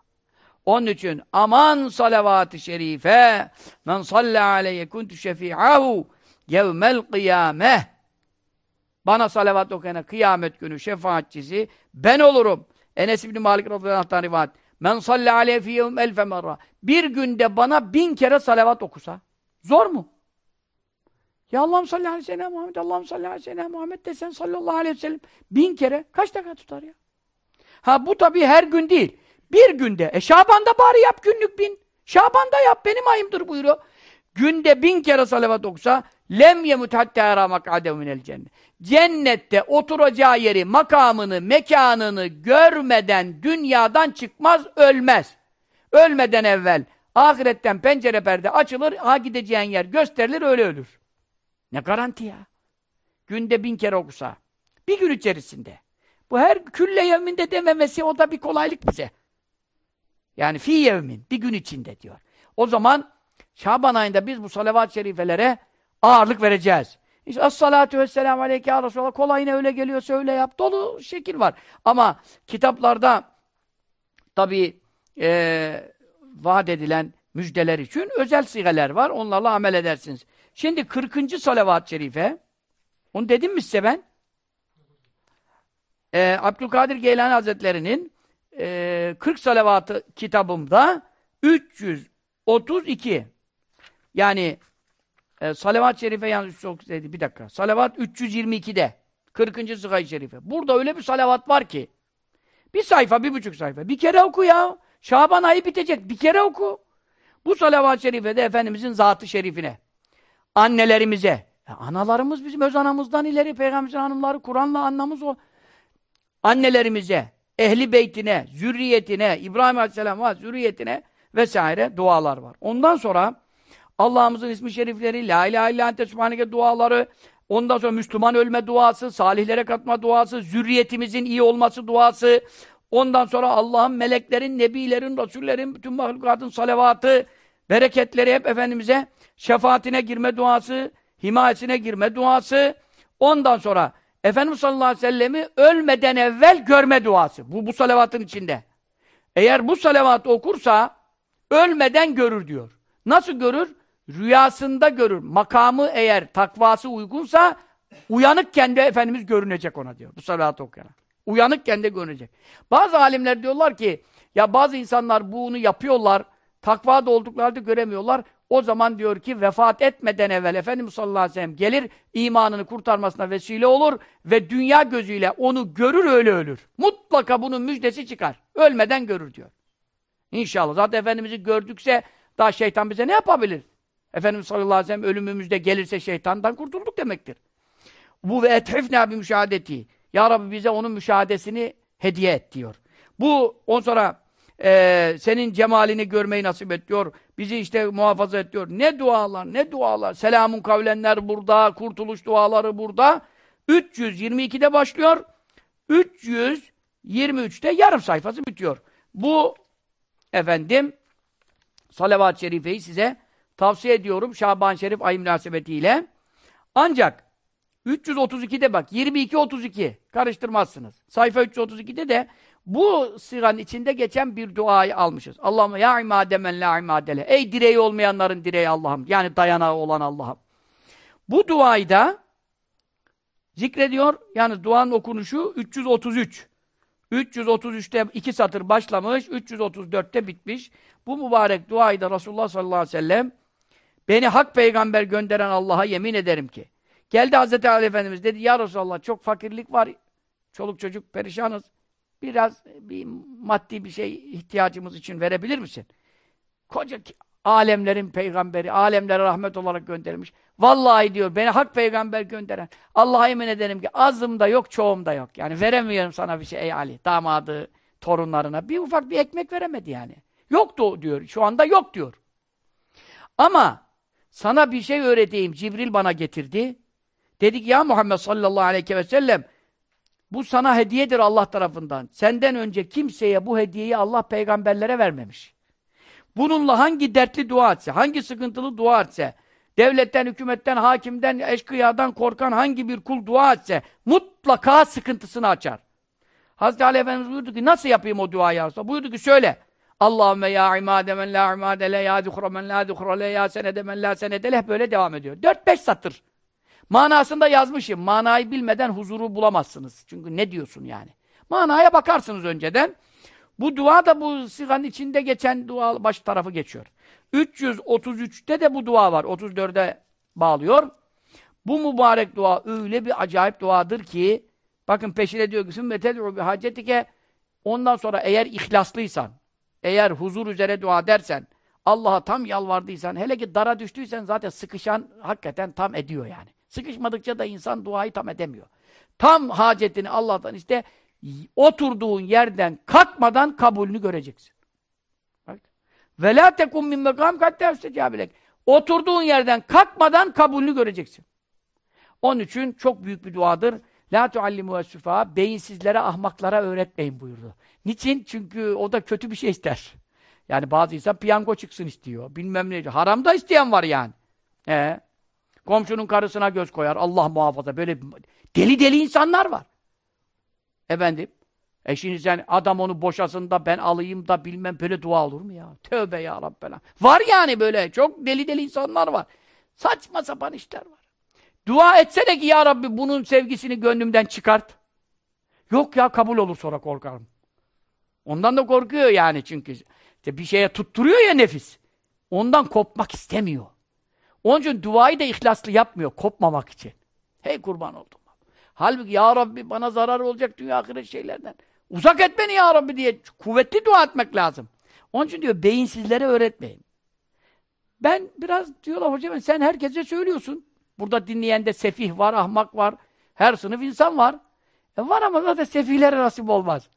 Onun için aman salavat-ı şerife men salle aleyye kuntu şefi'ahu yevmel kıyameh bana salavat okuyana kıyamet günü şefaatçisi ben olurum. Enes İbni Malik radıyallahu anh'tan rivayet. Men salle aleyhi fi yevm elfe merra. Bir günde bana bin kere salavat okusa. Zor mu? Ya Allah'ım salli aleyhi ve sellem Muhammed, Allah'ım salli aleyhi ve Muhammed desen sallallahu aleyhi ve sellem. Bin kere. Kaç dakika tutar ya? Ha bu tabii her gün değil. Bir günde. E Şaban'da bari yap günlük bin. Şaban'da yap benim ayımdır buyuruyor. Günde bin kere salavat okusa lem yemut hatta aramak ademinel cennet. Cennette oturacağı yeri, makamını, mekanını görmeden dünyadan çıkmaz, ölmez. Ölmeden evvel ahiretten pencere perde açılır, ha gideceğin yer gösterilir, öyle ölür. Ne garanti ya? Günde bin kere okusa. Bir gün içerisinde. Bu her külle yevminde dememesi o da bir kolaylık bize. Yani fi yevmin, bir gün içinde diyor. O zaman Şaban ayında biz bu salavat-ı şerifelere ağırlık vereceğiz. İşte as-salatu vesselamu aleyke ya Resulallah kolayına öyle geliyorsa öyle yap. Dolu şekil var. Ama kitaplarda tabi e, vaat edilen müjdeler için özel sigeler var. Onlarla amel edersiniz. Şimdi 40. salavat-ı şerife onu dedim mi size ben? Ee, Abdülkadir Geylani Hazretleri'nin e, 40 salavatı kitabımda 332 yani e, salavat-ı şerife yanlış çok dedi bir dakika. Salavat 322'de 40. sıgay şerife. Burada öyle bir salavat var ki bir sayfa, bir buçuk sayfa. Bir kere oku ya. Şaban ayı bitecek. Bir kere oku. Bu salavat-ı şerifede Efendimizin zatı şerifine annelerimize. E, analarımız bizim öz anamızdan ileri peygamberin hanımları Kur'an'la anlamız o. Annelerimize, ehli beytine, zürriyetine, İbrahim Aleyhisselam var, zürriyetine vesaire dualar var. Ondan sonra Allah'ımızın ismi şerifleri, La ilahe illa ente subhaneke duaları, ondan sonra Müslüman ölme duası, salihlere katma duası, zürriyetimizin iyi olması duası, ondan sonra Allah'ın meleklerin, nebilerin, rasullerin, bütün mahlukatın salavatı, bereketleri hep Efendimiz'e şefaatine girme duası, himayesine girme duası, ondan sonra Efendimiz sallallahu aleyhi ve sellemi ölmeden evvel görme duası. Bu, bu salavatın içinde. Eğer bu salavatı okursa ölmeden görür diyor. Nasıl görür? Rüyasında görür. Makamı eğer takvası uygunsa Uyanıkken de Efendimiz görünecek ona diyor. Bu salatı okuyana. Uyanıkken de görünecek. Bazı alimler diyorlar ki ya bazı insanlar bunu yapıyorlar. Takva da olduklarında göremiyorlar. O zaman diyor ki vefat etmeden evvel Efendimiz sallallahu aleyhi ve sellem gelir imanını kurtarmasına vesile olur ve dünya gözüyle onu görür öyle ölür. Mutlaka bunun müjdesi çıkar. Ölmeden görür diyor. İnşallah. Zaten Efendimiz'i gördükse daha şeytan bize ne yapabilir? Efendimiz sallallahu aleyhi ve sellem ölümümüzde gelirse şeytandan kurtulduk demektir. Bu ve ethifna bir müşahadeti. Ya Rabbi bize onun müşahadesini hediye et diyor. Bu on sonra e, senin cemalini görmeyi nasip et diyor. Bizi işte muhafaza et diyor. Ne dualar, ne dualar. Selamun kavlenler burada, kurtuluş duaları burada. 322'de başlıyor. 323'te yarım sayfası bitiyor. Bu efendim salavat-ı şerifeyi size tavsiye ediyorum Şaban Şerif ayı münasebetiyle. Ancak 332'de bak 22-32 karıştırmazsınız. Sayfa 332'de de bu siganın içinde geçen bir duayı almışız. Allah'ım ya imademen la imadele. Ey direği olmayanların direği Allah'ım. Yani dayanağı olan Allah'ım. Bu duayı da zikrediyor. Yani duanın okunuşu 333. 333'te iki satır başlamış, 334'te bitmiş. Bu mübarek duayı da Resulullah sallallahu aleyhi ve sellem beni hak peygamber gönderen Allah'a yemin ederim ki geldi Hazreti Ali Efendimiz dedi ya Resulallah çok fakirlik var. Çoluk çocuk perişanız. Biraz bir maddi bir şey ihtiyacımız için verebilir misin? Koca alemlerin peygamberi, alemlere rahmet olarak göndermiş. Vallahi diyor, beni hak peygamber gönderen. Allah'a yemin ederim ki azım da yok, çoğum da yok. Yani veremiyorum sana bir şey ey Ali. Damadı, torunlarına. Bir ufak bir ekmek veremedi yani. Yoktu diyor. Şu anda yok diyor. Ama sana bir şey öğreteyim. Cibril bana getirdi. Dedik ya Muhammed sallallahu aleyhi ve sellem bu sana hediyedir Allah tarafından. Senden önce kimseye bu hediyeyi Allah peygamberlere vermemiş. Bununla hangi dertli dua etse, hangi sıkıntılı dua etse, devletten, hükümetten, hakimden, eşkıyadan korkan hangi bir kul dua etse, mutlaka sıkıntısını açar. Hazreti Ali Efendimiz buyurdu ki, nasıl yapayım o duayı ya Buyurdu ki, söyle. Allahümme ya imade men la imade le, ya zuhra men la zuhra le, ya senede men la senede le, hep böyle devam ediyor. Dört beş satır. Manasında yazmışım. Manayı bilmeden huzuru bulamazsınız. Çünkü ne diyorsun yani? Manaya bakarsınız önceden. Bu dua da bu siganın içinde geçen dua baş tarafı geçiyor. 333'te de bu dua var. 34'e bağlıyor. Bu mübarek dua öyle bir acayip duadır ki bakın peşine diyor ki sümme ted'u bi hacetike ondan sonra eğer ihlaslıysan eğer huzur üzere dua dersen Allah'a tam yalvardıysan hele ki dara düştüysen zaten sıkışan hakikaten tam ediyor yani. Sıkışmadıkça da insan duayı tam edemiyor. Tam hacetini Allah'tan iste oturduğun yerden kalkmadan kabulünü göreceksin. Ve la tekum min mekam katta Oturduğun yerden kalkmadan kabulünü göreceksin. Onun için çok büyük bir duadır. La tuallimu sufa beyinsizlere, ahmaklara öğretmeyin buyurdu. Niçin? Çünkü o da kötü bir şey ister. Yani bazı insan piyango çıksın istiyor. Bilmem ne. Haram da isteyen var yani. Ee, komşunun karısına göz koyar. Allah muhafaza. Böyle deli deli insanlar var. Efendim, eşinizden adam onu boşasın da ben alayım da bilmem böyle dua olur mu ya? Tövbe ya Rabbena. Var yani böyle çok deli deli insanlar var. Saçma sapan işler var. Dua etsene ki ya Rabbi bunun sevgisini gönlümden çıkart. Yok ya kabul olur sonra korkarım. Ondan da korkuyor yani çünkü. İşte bir şeye tutturuyor ya nefis. Ondan kopmak istemiyor. Onun için duayı da ihlaslı yapmıyor kopmamak için. Hey kurban oldum. Halbuki ya Rabbi bana zarar olacak dünya ahiret şeylerden. Uzak et beni ya Rabbi diye kuvvetli dua etmek lazım. Onun için diyor beyinsizlere öğretmeyin. Ben biraz diyorlar hocam sen herkese söylüyorsun. Burada dinleyen de sefih var, ahmak var. Her sınıf insan var. E var ama zaten sefihlere nasip olmaz.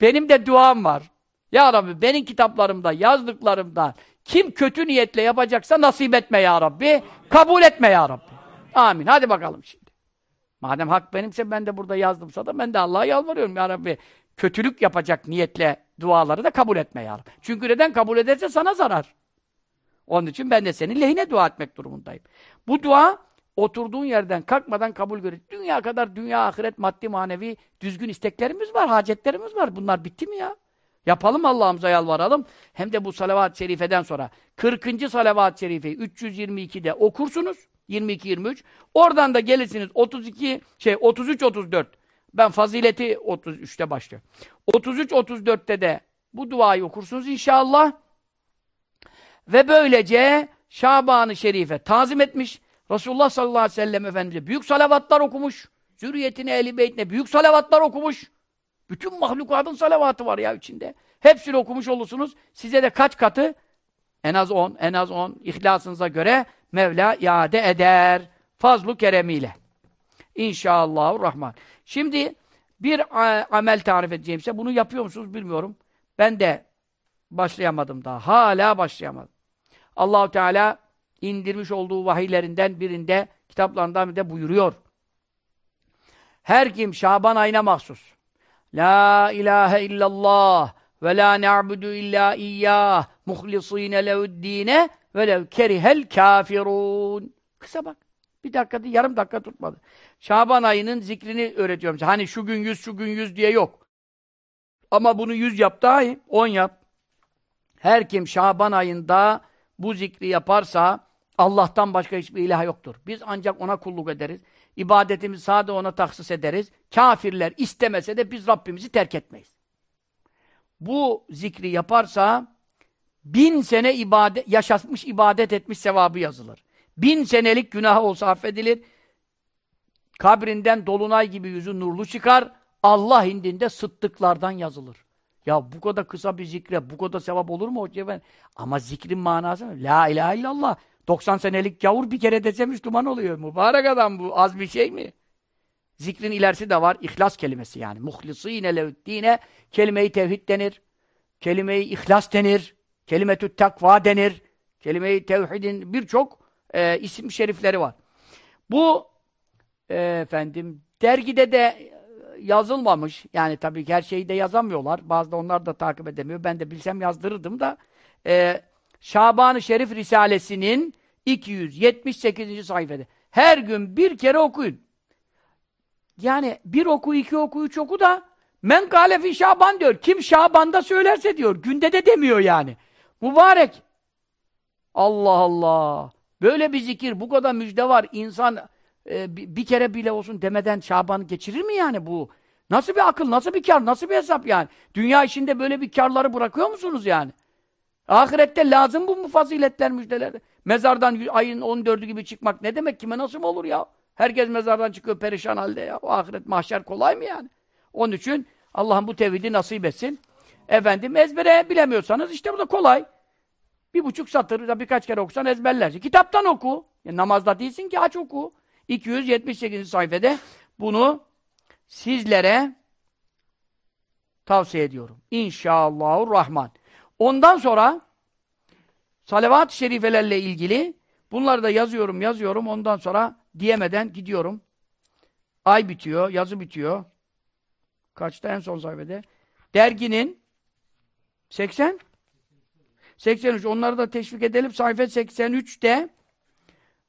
Benim de duam var. Ya Rabbi benim kitaplarımda, yazdıklarımda kim kötü niyetle yapacaksa nasip etme ya Rabbi. Kabul etme ya Rabbi. Amin. Hadi bakalım şimdi. Madem hak benimse ben de burada yazdımsa da ben de Allah'a yalvarıyorum ya Rabbi. Kötülük yapacak niyetle duaları da kabul etme ya Rabbi. Çünkü neden kabul ederse sana zarar. Onun için ben de senin lehine dua etmek durumundayım. Bu dua oturduğun yerden kalkmadan kabul görür. Dünya kadar dünya, ahiret, maddi, manevi düzgün isteklerimiz var, hacetlerimiz var. Bunlar bitti mi ya? Yapalım Allah'ımıza yalvaralım. Hem de bu salavat-ı şerifeden sonra 40. salavat-ı şerifeyi 322'de okursunuz. 22-23. Oradan da gelirsiniz 32 şey 33-34. Ben fazileti 33'te başlıyor. 33-34'te de bu duayı okursunuz inşallah. Ve böylece Şaban-ı Şerife tazim etmiş. Resulullah sallallahu aleyhi ve sellem Efendimiz'e büyük salavatlar okumuş. Zürriyetine, ehli beytine büyük salavatlar okumuş. Bütün mahlukatın salavatı var ya içinde. Hepsini okumuş olursunuz. Size de kaç katı? En az on, en az on. İhlasınıza göre Mevla iade eder. Fazlu keremiyle. İnşallahurrahman. Şimdi bir amel tarif edeceğim size. Bunu yapıyor musunuz bilmiyorum. Ben de başlayamadım daha. Hala başlayamadım. Allahu Teala indirmiş olduğu vahiylerinden birinde, kitaplarından birinde buyuruyor. Her kim Şaban ayına mahsus. La ilahe illallah ve la na'budu illa iyyah muhlisine lehu'd-dine ve lev kerihel kafirun. Kısa bak. Bir dakika değil, yarım dakika tutmadı. Şaban ayının zikrini öğretiyorum. Hani şu gün yüz, şu gün yüz diye yok. Ama bunu yüz yap daha iyi. On yap. Her kim Şaban ayında bu zikri yaparsa Allah'tan başka hiçbir ilah yoktur. Biz ancak ona kulluk ederiz. İbadetimizi sadece ona tahsis ederiz. Kafirler istemese de biz Rabbimizi terk etmeyiz. Bu zikri yaparsa bin sene ibadet, yaşatmış ibadet etmiş sevabı yazılır. Bin senelik günahı olsa affedilir. Kabrinden dolunay gibi yüzü nurlu çıkar. Allah indinde sıddıklardan yazılır. Ya bu kadar kısa bir zikre, bu kadar sevap olur mu hocam? Ama zikrin manası La ilahe illallah. 90 senelik gavur bir kere dese Müslüman oluyor. Mübarek adam bu. Az bir şey mi? Zikrin ilerisi de var. İhlas kelimesi yani. Muhlisîne lehuddîne kelime-i tevhid denir. Kelime-i ihlas denir. Kelimetü takva denir. Kelime-i tevhidin birçok e, isim şerifleri var. Bu e, efendim dergide de yazılmamış. Yani tabii ki her şeyi de yazamıyorlar. Bazı da onlar da takip edemiyor. Ben de bilsem yazdırırdım da e, Şaban-ı Şerif Risalesi'nin 278. sayfada. Her gün bir kere okuyun. Yani bir oku, iki oku, üç oku da men kâlefi Şaban diyor. Kim Şaban'da söylerse diyor. Günde de demiyor yani. Mübarek. Allah Allah. Böyle bir zikir, bu kadar müjde var. İnsan e, bir kere bile olsun demeden Şaban'ı geçirir mi yani bu? Nasıl bir akıl, nasıl bir kar, nasıl bir hesap yani? Dünya işinde böyle bir karları bırakıyor musunuz yani? Ahirette lazım bu faziletler, müjdeler. Mezardan ayın 14'ü gibi çıkmak ne demek? Kime nasıl olur ya? Herkes mezardan çıkıyor perişan halde ya. O ahiret mahşer kolay mı yani? Onun için Allah'ın bu tevhidi nasip etsin. Efendim ezbere bilemiyorsanız işte bu da kolay. Bir buçuk satır da birkaç kere okusan ezberlersin. Kitaptan oku. Ya, namazda değilsin ki aç oku. 278. sayfede bunu sizlere tavsiye ediyorum. İnşallahurrahman. Ondan sonra salavat-ı şerifelerle ilgili bunları da yazıyorum, yazıyorum. Ondan sonra diyemeden gidiyorum. Ay bitiyor, yazı bitiyor. Kaçta en son sayfede? Derginin 80 83. Onları da teşvik edelim. Sayfa 83'te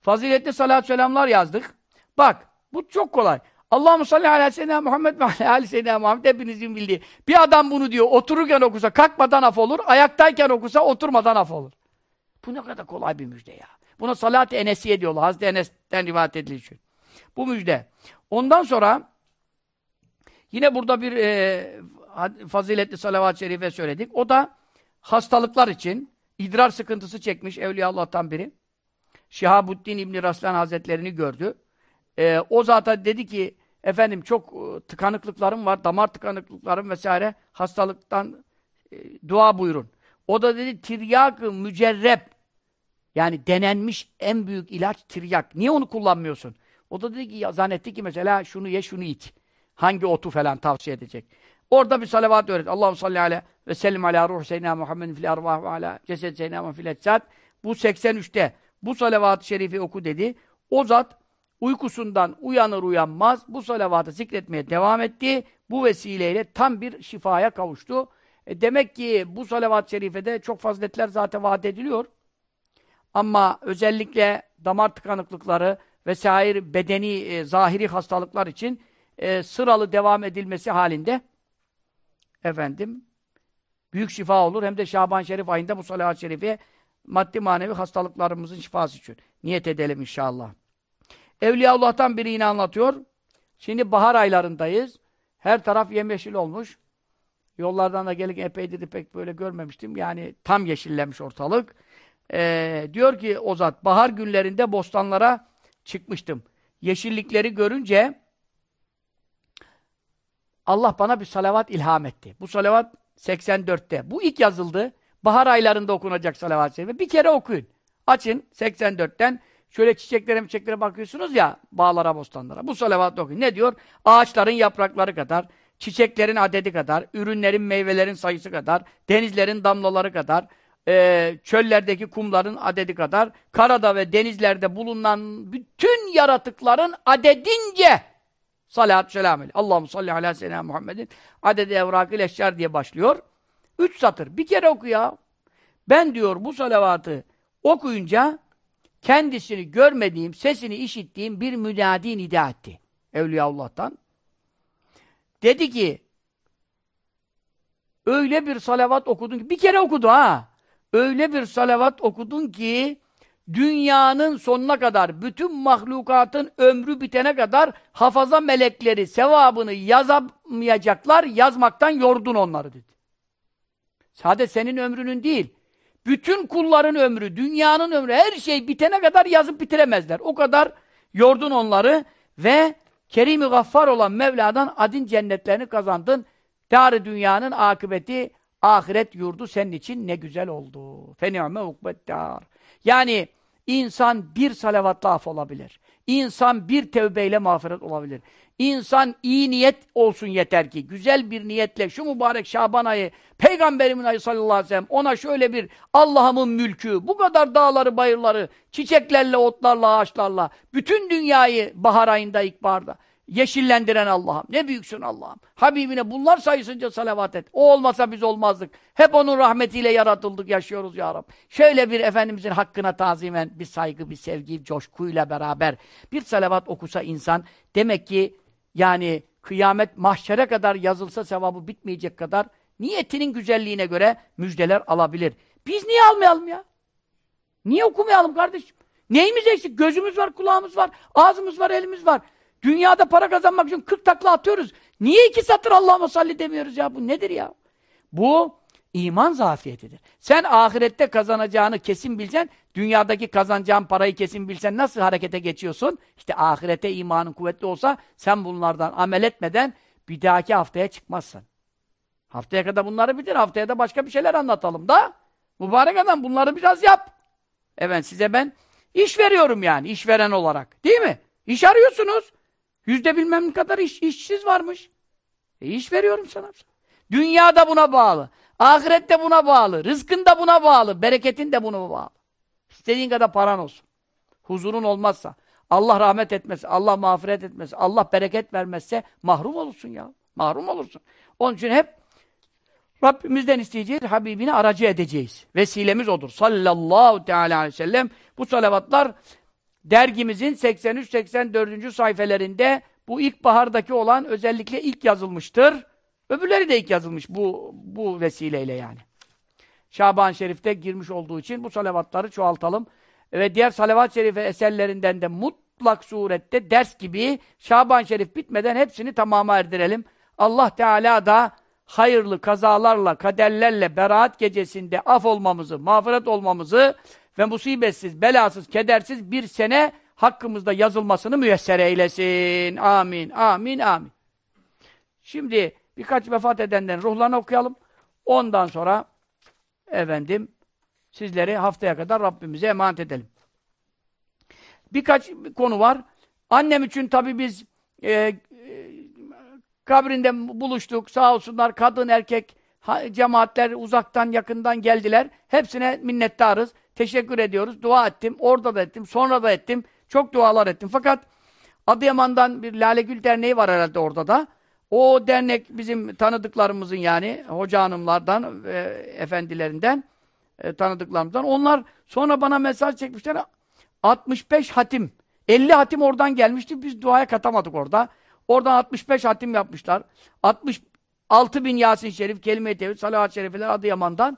faziletli salat selamlar yazdık. Bak, bu çok kolay. Allahu salli ala seyyidina Muhammed ve ala seyyidina Muhammed hepinizin bildiği. Bir adam bunu diyor, otururken okusa kalkmadan af olur, ayaktayken okusa oturmadan af olur. Bu ne kadar kolay bir müjde ya. Buna salat-ı enesiye diyorlar. Hazreti Enes'ten rivayet edilişi. Bu müjde. Ondan sonra yine burada bir e, faziletli salavat-ı şerife söyledik. O da hastalıklar için idrar sıkıntısı çekmiş Evliya Allah'tan biri. Şihabuddin İbni Raslan Hazretlerini gördü. E, o zaten dedi ki efendim çok e, tıkanıklıklarım var, damar tıkanıklıklarım vesaire hastalıktan e, dua buyurun. O da dedi tiryak-ı yani denenmiş en büyük ilaç tiryak. Niye onu kullanmıyorsun? O da dedi ki zannetti ki mesela şunu ye şunu iç. Hangi otu falan tavsiye edecek. Orada bir salavat öğret. Allahu salli ala ve sellim ala ruh seyyidina Muhammedin fil arvah ve ala cesed seyyidina fil etsat. Bu 83'te bu salavat-ı şerifi oku dedi. O zat uykusundan uyanır uyanmaz bu salavatı zikretmeye devam etti. Bu vesileyle tam bir şifaya kavuştu. E demek ki bu salavat-ı şerifede çok faziletler zaten vaat ediliyor. Ama özellikle damar tıkanıklıkları vesaire bedeni, e, zahiri hastalıklar için e, sıralı devam edilmesi halinde efendim büyük şifa olur. Hem de Şaban Şerif ayında bu salavat-ı şerife maddi manevi hastalıklarımızın şifası için. Niyet edelim inşallah. Evliyaullah'tan biri yine anlatıyor. Şimdi bahar aylarındayız. Her taraf yemyeşil olmuş. Yollardan da gelirken epeydir de pek böyle görmemiştim. Yani tam yeşillenmiş ortalık. Ee, diyor ki o zat, bahar günlerinde bostanlara çıkmıştım. Yeşillikleri görünce Allah bana bir salavat ilham etti. Bu salavat 84'te. Bu ilk yazıldı. Bahar aylarında okunacak salavat-ı Bir kere okuyun. Açın 84'ten. Şöyle çiçeklere çiçeklere bakıyorsunuz ya bağlara, bostanlara. Bu salavat okuyun. Ne diyor? Ağaçların yaprakları kadar, çiçeklerin adedi kadar, ürünlerin, meyvelerin sayısı kadar, denizlerin damlaları kadar, e, çöllerdeki kumların adedi kadar, karada ve denizlerde bulunan bütün yaratıkların adedince salatü selam aleyhi. Allahu salli ala seyyidina Muhammedin adedi evrakil eşşar diye başlıyor. Üç satır. Bir kere oku ya. Ben diyor bu salavatı okuyunca kendisini görmediğim, sesini işittiğim bir münadi nida etti. Evliyaullah'tan. Dedi ki öyle bir salavat okudun ki bir kere okudu ha. Öyle bir salavat okudun ki dünyanın sonuna kadar, bütün mahlukatın ömrü bitene kadar hafaza melekleri sevabını yazamayacaklar, yazmaktan yordun onları dedi. Sade senin ömrünün değil, bütün kulların ömrü, dünyanın ömrü, her şey bitene kadar yazıp bitiremezler. O kadar yordun onları ve Kerim-i Gaffar olan Mevla'dan adin cennetlerini kazandın. Dar dünyanın akıbeti, ahiret yurdu senin için ne güzel oldu. Feni'me ukbeddar. Yani insan bir salavatla af olabilir. İnsan bir tevbeyle mağfiret olabilir. İnsan iyi niyet olsun yeter ki. Güzel bir niyetle şu mübarek Şaban ayı, Peygamberimin ayı sallallahu aleyhi ve sellem ona şöyle bir Allah'ımın mülkü, bu kadar dağları, bayırları, çiçeklerle, otlarla, ağaçlarla, bütün dünyayı bahar ayında, ilkbaharda yeşillendiren Allah'ım. Ne büyüksün Allah'ım. Habibine bunlar sayısınca salavat et. O olmasa biz olmazdık. Hep onun rahmetiyle yaratıldık, yaşıyoruz ya Rab. Şöyle bir Efendimizin hakkına tazimen bir saygı, bir sevgi, coşkuyla beraber bir salavat okusa insan demek ki yani kıyamet mahşere kadar yazılsa sevabı bitmeyecek kadar niyetinin güzelliğine göre müjdeler alabilir. Biz niye almayalım ya? Niye okumayalım kardeşim? Neyimiz eksik? Gözümüz var, kulağımız var, ağzımız var, elimiz var. Dünyada para kazanmak için 40 takla atıyoruz. Niye iki satır Allah'ıma salli demiyoruz ya? Bu nedir ya? Bu iman zafiyetidir. Sen ahirette kazanacağını kesin bilsen, dünyadaki kazanacağın parayı kesin bilsen nasıl harekete geçiyorsun? İşte ahirete imanın kuvvetli olsa sen bunlardan amel etmeden bir dahaki haftaya çıkmazsın. Haftaya kadar bunları bitir. Haftaya da başka bir şeyler anlatalım da. Mübarek adam bunları biraz yap. Evet size ben iş veriyorum yani işveren olarak. Değil mi? İş arıyorsunuz. Yüzde bilmem ne kadar iş, işsiz varmış. E iş veriyorum sana. Dünya da buna bağlı. Ahiret de buna bağlı. Rızkın da buna bağlı. Bereketin de buna bağlı. İstediğin kadar paran olsun. Huzurun olmazsa, Allah rahmet etmezse, Allah mağfiret etmezse, Allah bereket vermezse mahrum olursun ya. Mahrum olursun. Onun için hep Rabbimizden isteyeceğiz, Habibini aracı edeceğiz. Vesilemiz odur. Sallallahu teala aleyhi ve sellem. Bu salavatlar dergimizin 83-84. sayfelerinde bu ilkbahardaki olan özellikle ilk yazılmıştır. Öbürleri de ilk yazılmış bu, bu vesileyle yani. Şaban Şerif'te girmiş olduğu için bu salavatları çoğaltalım. Ve diğer salavat-ı şerife eserlerinden de mutlak surette ders gibi Şaban Şerif bitmeden hepsini tamama erdirelim. Allah Teala da hayırlı kazalarla, kaderlerle beraat gecesinde af olmamızı, mağfiret olmamızı ve musibetsiz, belasız, kedersiz bir sene hakkımızda yazılmasını müyesser eylesin. Amin, amin, amin. Şimdi birkaç vefat edenlerin ruhlarını okuyalım. Ondan sonra efendim sizleri haftaya kadar Rabbimize emanet edelim. Birkaç konu var. Annem için tabii biz e, e, kabrinde buluştuk. Sağ olsunlar kadın erkek cemaatler uzaktan yakından geldiler. Hepsine minnettarız. Teşekkür ediyoruz. Dua ettim. Orada da ettim. Sonra da ettim. Çok dualar ettim. Fakat Adıyaman'dan bir Lale Gül Derneği var herhalde orada da. O dernek bizim tanıdıklarımızın yani hoca hanımlardan, e, efendilerinden e, tanıdıklarımızdan. Onlar sonra bana mesaj çekmişler. 65 hatim. 50 hatim oradan gelmişti. Biz duaya katamadık orada. Oradan 65 hatim yapmışlar. 66 bin Yasin Şerif, Kelime-i Tevhid, Salavat-ı Şerifeler Adıyaman'dan.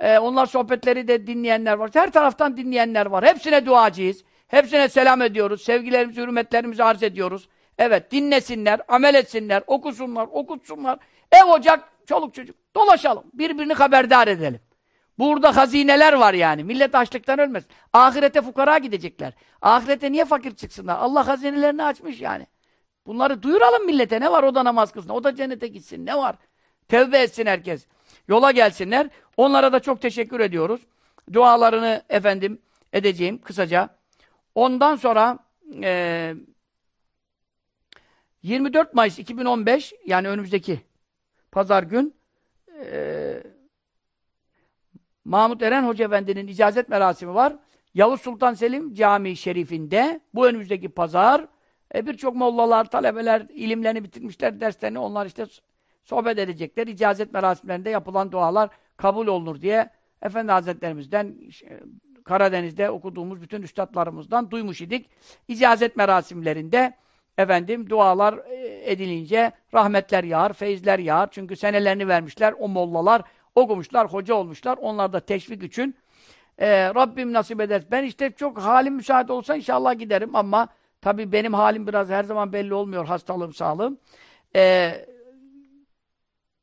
Ee, onlar sohbetleri de dinleyenler var. Her taraftan dinleyenler var. Hepsine duacıyız. Hepsine selam ediyoruz. Sevgilerimizi, hürmetlerimizi arz ediyoruz. Evet, dinlesinler, amel etsinler, okusunlar, okutsunlar. Ev ocak, çoluk çocuk. Dolaşalım. Birbirini haberdar edelim. Burada hazineler var yani. Millet açlıktan ölmez. Ahirete fukara gidecekler. Ahirete niye fakir çıksınlar? Allah hazinelerini açmış yani. Bunları duyuralım millete. Ne var o da namaz kılsın. O da cennete gitsin. Ne var? Tevbe etsin herkes. Yola gelsinler. Onlara da çok teşekkür ediyoruz. Dualarını efendim edeceğim kısaca. Ondan sonra e, 24 Mayıs 2015 yani önümüzdeki pazar gün e, Mahmut Eren Hoca Efendi'nin icazet merasimi var. Yavuz Sultan Selim Camii Şerifinde bu önümüzdeki pazar e, birçok mollalar, talebeler ilimlerini bitirmişler, derslerini onlar işte sohbet edecekler. İcazet merasimlerinde yapılan dualar kabul olunur diye Efendi Hazretlerimizden Karadeniz'de okuduğumuz bütün üstadlarımızdan duymuş idik. İcazet merasimlerinde efendim dualar e, edilince rahmetler yağar, feyizler yağar. Çünkü senelerini vermişler o mollalar, okumuşlar, hoca olmuşlar. Onlar da teşvik için e, Rabbim nasip eder. Ben işte çok halim müsaade olsa inşallah giderim ama tabii benim halim biraz her zaman belli olmuyor hastalığım, sağlığım. E,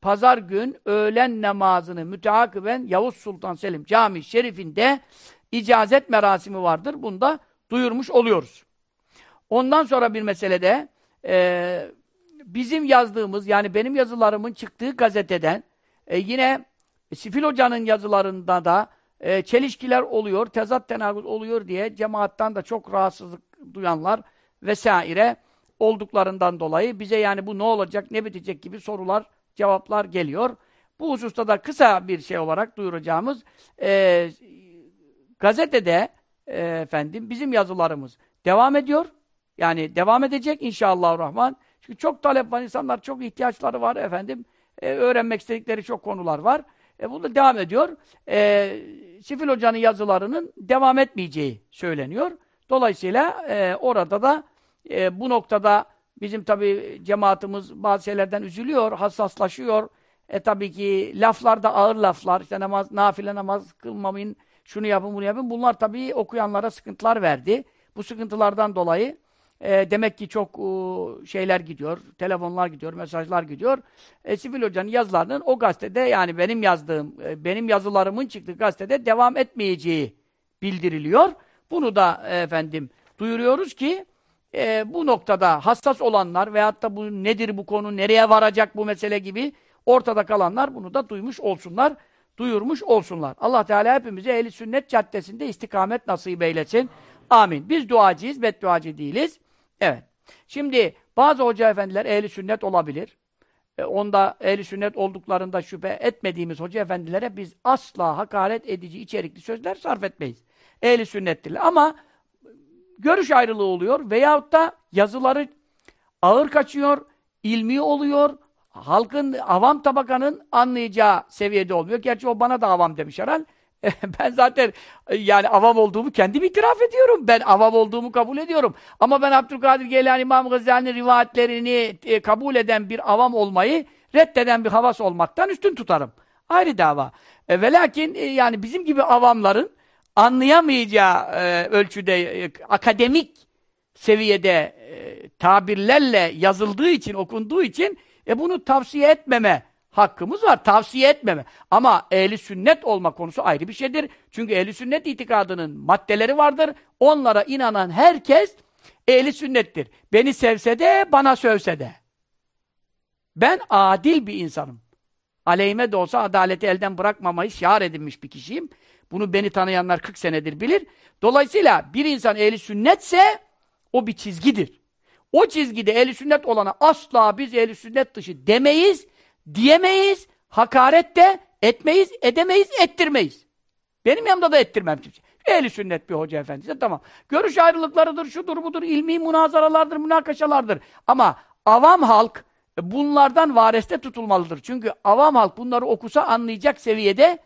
pazar gün öğlen namazını müteakiben Yavuz Sultan Selim Camii Şerifinde icazet merasimi vardır. Bunu da duyurmuş oluyoruz. Ondan sonra bir meselede e, bizim yazdığımız yani benim yazılarımın çıktığı gazeteden e, yine Sifil Hoca'nın yazılarında da e, çelişkiler oluyor, tezat tenakuz oluyor diye cemaattan da çok rahatsızlık duyanlar vesaire olduklarından dolayı bize yani bu ne olacak, ne bitecek gibi sorular, cevaplar geliyor. Bu hususta da kısa bir şey olarak duyuracağımız e, gazetede e, efendim bizim yazılarımız devam ediyor. Yani devam edecek inşallah rahman. Çünkü çok talep var, insanlar çok ihtiyaçları var efendim. E, öğrenmek istedikleri çok konular var. E, bu da devam ediyor. E, Sifil Hoca'nın yazılarının devam etmeyeceği söyleniyor. Dolayısıyla e, orada da e, bu noktada bizim tabi cemaatimiz bazı şeylerden üzülüyor, hassaslaşıyor. E tabii ki laflar da ağır laflar. İşte namaz, nafile namaz kılmamayın, şunu yapın, bunu yapın. Bunlar tabii okuyanlara sıkıntılar verdi. Bu sıkıntılardan dolayı e, demek ki çok e, şeyler gidiyor, telefonlar gidiyor, mesajlar gidiyor. E, Sivil Hoca'nın yazılarının o gazetede yani benim yazdığım, e, benim yazılarımın çıktığı gazetede devam etmeyeceği bildiriliyor. Bunu da e, efendim duyuruyoruz ki e, bu noktada hassas olanlar veyahut da bu nedir bu konu, nereye varacak bu mesele gibi ortada kalanlar bunu da duymuş olsunlar, duyurmuş olsunlar. Allah Teala hepimize ehli sünnet caddesinde istikamet nasip eylesin. Amin. Biz duacıyız, bedduacı değiliz. Evet. Şimdi bazı hoca efendiler ehli sünnet olabilir. E, onda ehli sünnet olduklarında şüphe etmediğimiz hoca efendilere biz asla hakaret edici içerikli sözler sarf etmeyiz. Ehli sünnettirler. Ama görüş ayrılığı oluyor veyahut da yazıları ağır kaçıyor, ilmi oluyor, halkın, avam tabakanın anlayacağı seviyede olmuyor. Gerçi o bana da avam demiş herhal. ben zaten e, yani avam olduğumu kendim itiraf ediyorum. Ben avam olduğumu kabul ediyorum. Ama ben Abdülkadir Geylani İmam Gazali'nin rivayetlerini e, kabul eden bir avam olmayı reddeden bir havas olmaktan üstün tutarım. Ayrı dava. E, ve lakin e, yani bizim gibi avamların anlayamayacağı e, ölçüde e, akademik seviyede e, tabirlerle yazıldığı için, okunduğu için e, bunu tavsiye etmeme hakkımız var. Tavsiye etmeme. Ama ehli sünnet olma konusu ayrı bir şeydir. Çünkü ehli sünnet itikadının maddeleri vardır. Onlara inanan herkes ehli sünnettir. Beni sevse de, bana sövse de. Ben adil bir insanım. Aleyhime de olsa adaleti elden bırakmamayı şiar edinmiş bir kişiyim. Bunu beni tanıyanlar 40 senedir bilir. Dolayısıyla bir insan ehli sünnetse o bir çizgidir. O çizgide ehli sünnet olana asla biz ehli sünnet dışı demeyiz diyemeyiz, hakaret de etmeyiz, edemeyiz, ettirmeyiz. Benim yanımda da ettirmem kimse. Ehli sünnet bir hoca efendisi tamam. Görüş ayrılıklarıdır, şudur budur, ilmi münazaralardır, münakaşalardır. Ama avam halk bunlardan vareste tutulmalıdır. Çünkü avam halk bunları okusa anlayacak seviyede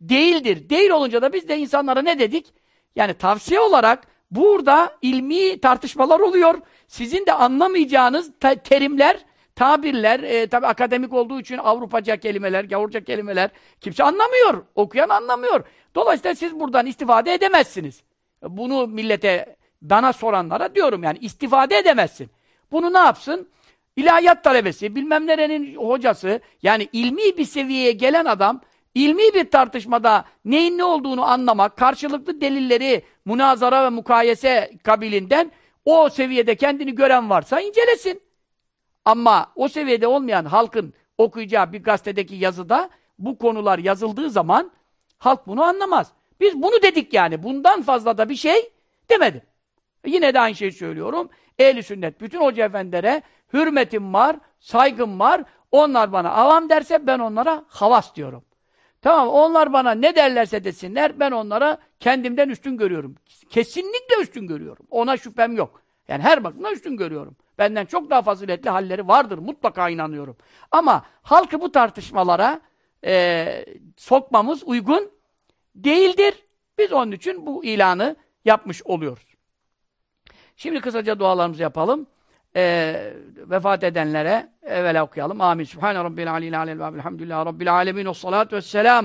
değildir. Değil olunca da biz de insanlara ne dedik? Yani tavsiye olarak burada ilmi tartışmalar oluyor. Sizin de anlamayacağınız terimler tabirler, e, tabi akademik olduğu için Avrupaca kelimeler, gavurca kelimeler kimse anlamıyor. Okuyan anlamıyor. Dolayısıyla siz buradan istifade edemezsiniz. Bunu millete bana soranlara diyorum yani istifade edemezsin. Bunu ne yapsın? İlahiyat talebesi, bilmem nerenin hocası, yani ilmi bir seviyeye gelen adam, ilmi bir tartışmada neyin ne olduğunu anlamak, karşılıklı delilleri münazara ve mukayese kabilinden o seviyede kendini gören varsa incelesin. Ama o seviyede olmayan halkın okuyacağı bir gazetedeki yazıda bu konular yazıldığı zaman halk bunu anlamaz. Biz bunu dedik yani. Bundan fazla da bir şey demedim. Yine de aynı şeyi söylüyorum. Ehli sünnet bütün hoca efendilere hürmetim var, saygım var. Onlar bana avam derse ben onlara havas diyorum. Tamam onlar bana ne derlerse desinler ben onlara kendimden üstün görüyorum. Kesinlikle üstün görüyorum. Ona şüphem yok. Yani her bakımdan üstün görüyorum. Benden çok daha faziletli halleri vardır. Mutlaka inanıyorum. Ama halkı bu tartışmalara e, sokmamız uygun değildir. Biz onun için bu ilanı yapmış oluyoruz. Şimdi kısaca dualarımızı yapalım. Ee, vefat edenlere evvela okuyalım. Amin. Subhane Rabbil aleyhi aleyhi ve elhamdülillahi Rabbil alemin ve salatu ve ala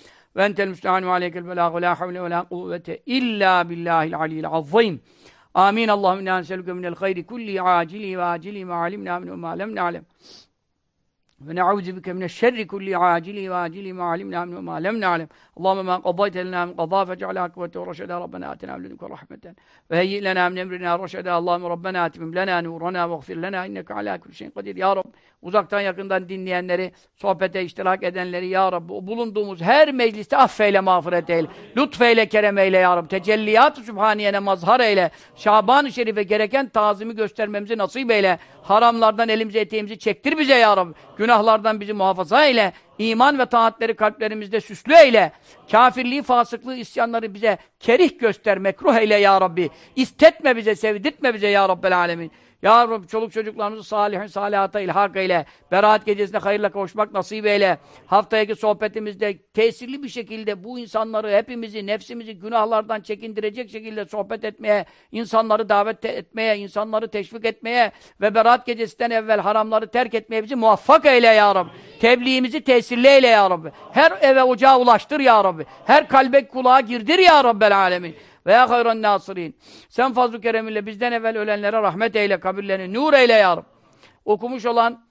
ve entel müstehanu aleykel belâhu la havle ve la kuvvete illa billahil aliyyil azim. Amin. Allahümme inna neselüke minel hayri kulli acili ve acili ma alimna min ve ma lem na'lem. Ve ne'udhu bike mineşşerri kulli acili ve acili ma alimna min ve ma lem na'lem. Allahümme ma qadayte lena min qadâ fec'al akıbete ve reşedâ Rabbena atina min ledunke rahmeten. Ve heyyi lena min emrina reşedâ. Allahümme Rabbena atimim lena nurana ve gfir lena inneke alâ kulli şeyin kadir. Ya Rabbi uzaktan yakından dinleyenleri, sohbete iştirak edenleri Ya Rabbi, bulunduğumuz her mecliste affeyle, mağfiret eyle, lütfeyle, kerem eyle Ya Rabbi, tecelliyat-ı sübhaniyene mazhar eyle, Şaban-ı Şerif'e gereken tazimi göstermemizi nasip eyle, haramlardan elimizi eteğimizi çektir bize Ya Rabbi, günahlardan bizi muhafaza eyle, iman ve taatleri kalplerimizde süslü eyle, kafirliği, fasıklığı, isyanları bize kerih göster, mekruh eyle Ya Rabbi, istetme bize, sevdirtme bize Ya Rabbel Alemin. Ya Rabbi çoluk çocuklarımızı salihin salihata ilhak eyle. Beraat gecesinde hayırla kavuşmak nasip eyle. Haftaki sohbetimizde tesirli bir şekilde bu insanları, hepimizi, nefsimizi günahlardan çekindirecek şekilde sohbet etmeye, insanları davet etmeye, insanları teşvik etmeye ve Berat gecesinden evvel haramları terk etmeye bizi muvaffak eyle ya Rabbi. Tebliğimizi tesirli eyle ya Rabbi. Her eve ocağa ulaştır ya Rabbi. Her kalbe kulağa girdir ya Rabbel alemin ve ya hayran nasirin. Sen fazl-ı kereminle bizden evvel ölenlere rahmet eyle, kabirlerini nur eyle ya Rabbi. Okumuş olan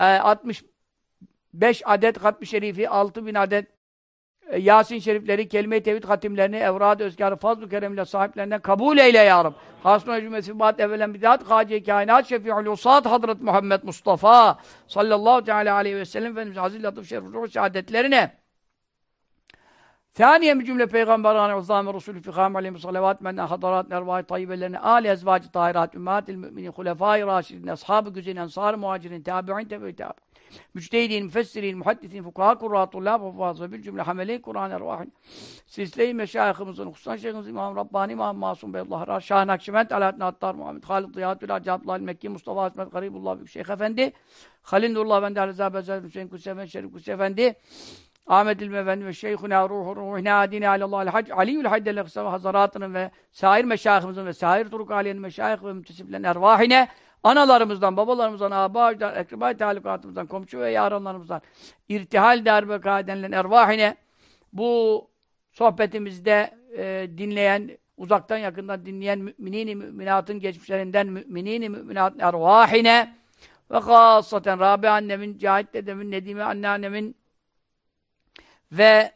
e, 65 adet hatmi şerifi, 6000 adet e, Yasin şerifleri, kelime-i tevhid hatimlerini, evrad-ı özgârı, fazl-ı keremle sahiplerinden kabul eyle ya Rabbi. Hasm-ı cümlesi bat evvelen bidat, hâciye kainat, şefi'ül usat, Hazret Muhammed Mustafa sallallahu teala aleyhi ve sellem Efendimiz Aziz Latif Şerif Ruh saadetlerine Thaniye bir cümle peygamberane uzzâme Resulü fikâme aleyhi salavat menden hadarat nervâhi tayyibelerine âli ezvâcı tahirat ümmatil müminin hulefâi râşidin ashab-ı güzel ensâr-ı muhacirin tâbi'in tebe-i tâbi müçtehidin, müfessirin, muhaddisin, fukaha kurratullâh ve fazla bil cümle hamele-i Kur'an ervâhin. Silsile-i meşâihimizin hususan şeyhimiz İmam Rabbani İmam Masum Beyullah Şah Nakşibend Alaaddin Attar Muhammed Halid Diyatül Acabullah Mekki Mustafa Asmet Garibullah Büyük Şeyh Efendi Halil Nurullah Efendi Ali Zâbe Hüseyin Kutsi Efendi Şerif Kutsi Efendi Ahmet İlmi Efendi ve Şeyhuna ruhu ruhina adine alallahal hac Aliül haddel eksa hazaratının ve sair meşayihimizin ve sair turuk aliyenin meşayih ve mütesiplerin ervahine analarımızdan, babalarımızdan, abaajdan, ekribai talukatımızdan, komşu ve yaranlarımızdan irtihal derbeka edenlerin ervahine bu sohbetimizde e, dinleyen, uzaktan yakından dinleyen müminin müminatın geçmişlerinden müminin müminatın ervahine ve hasaten Rabi annemin, Cahit dedemin, Nedime anneannemin ve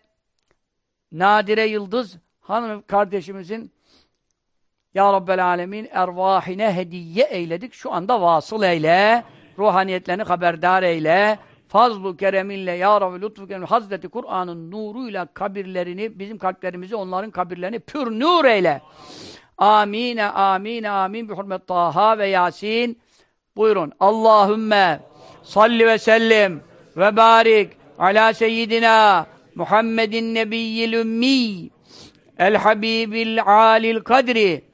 Nadire Yıldız hanım kardeşimizin Ya Rabbel Alemin ervahine hediye eyledik. Şu anda vasıl eyle. Ruhaniyetlerini haberdar eyle. Fazlu kereminle Ya Rabbi lütfu keremin Hazreti Kur'an'ın nuruyla kabirlerini, bizim kalplerimizi, onların kabirlerini pür nur eyle. Amine, amine, amin. Bi hurmet Taha ve Yasin. Buyurun. Allahümme salli ve sellim ve barik ala seyyidina Muhammedin nebiyyil ümmi el habibil alil kadri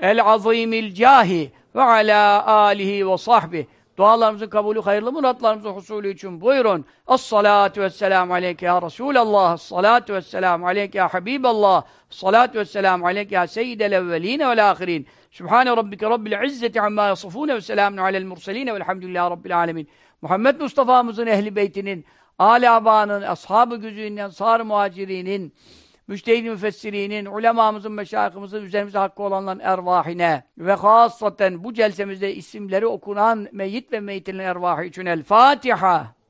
el azimil cahi ve ala alihi ve sahbihi. Dualarımızın kabulü, hayırlı muratlarımızın husulü için buyurun. As-salatu vesselamu aleyke ya Resulallah. As-salatu vesselamu aleyke ya Habiballah. As-salatu vesselamu aleyke ya seyyidel evveline vel ahirin. Sübhane rabbike rabbil izzeti amma yasifune ve selamun alel murseline velhamdülillahi rabbil alemin. Muhammed Mustafa'mızın ehli beytinin, âli abanın, ashab-ı güzüğünden, sar muhacirinin, müştehid müfessirinin, ulemamızın, meşayihimizin, üzerimize hakkı olanların ervahine ve hasaten bu celsemizde isimleri okunan meyyit ve meyitlerin ervahı için El Fatiha.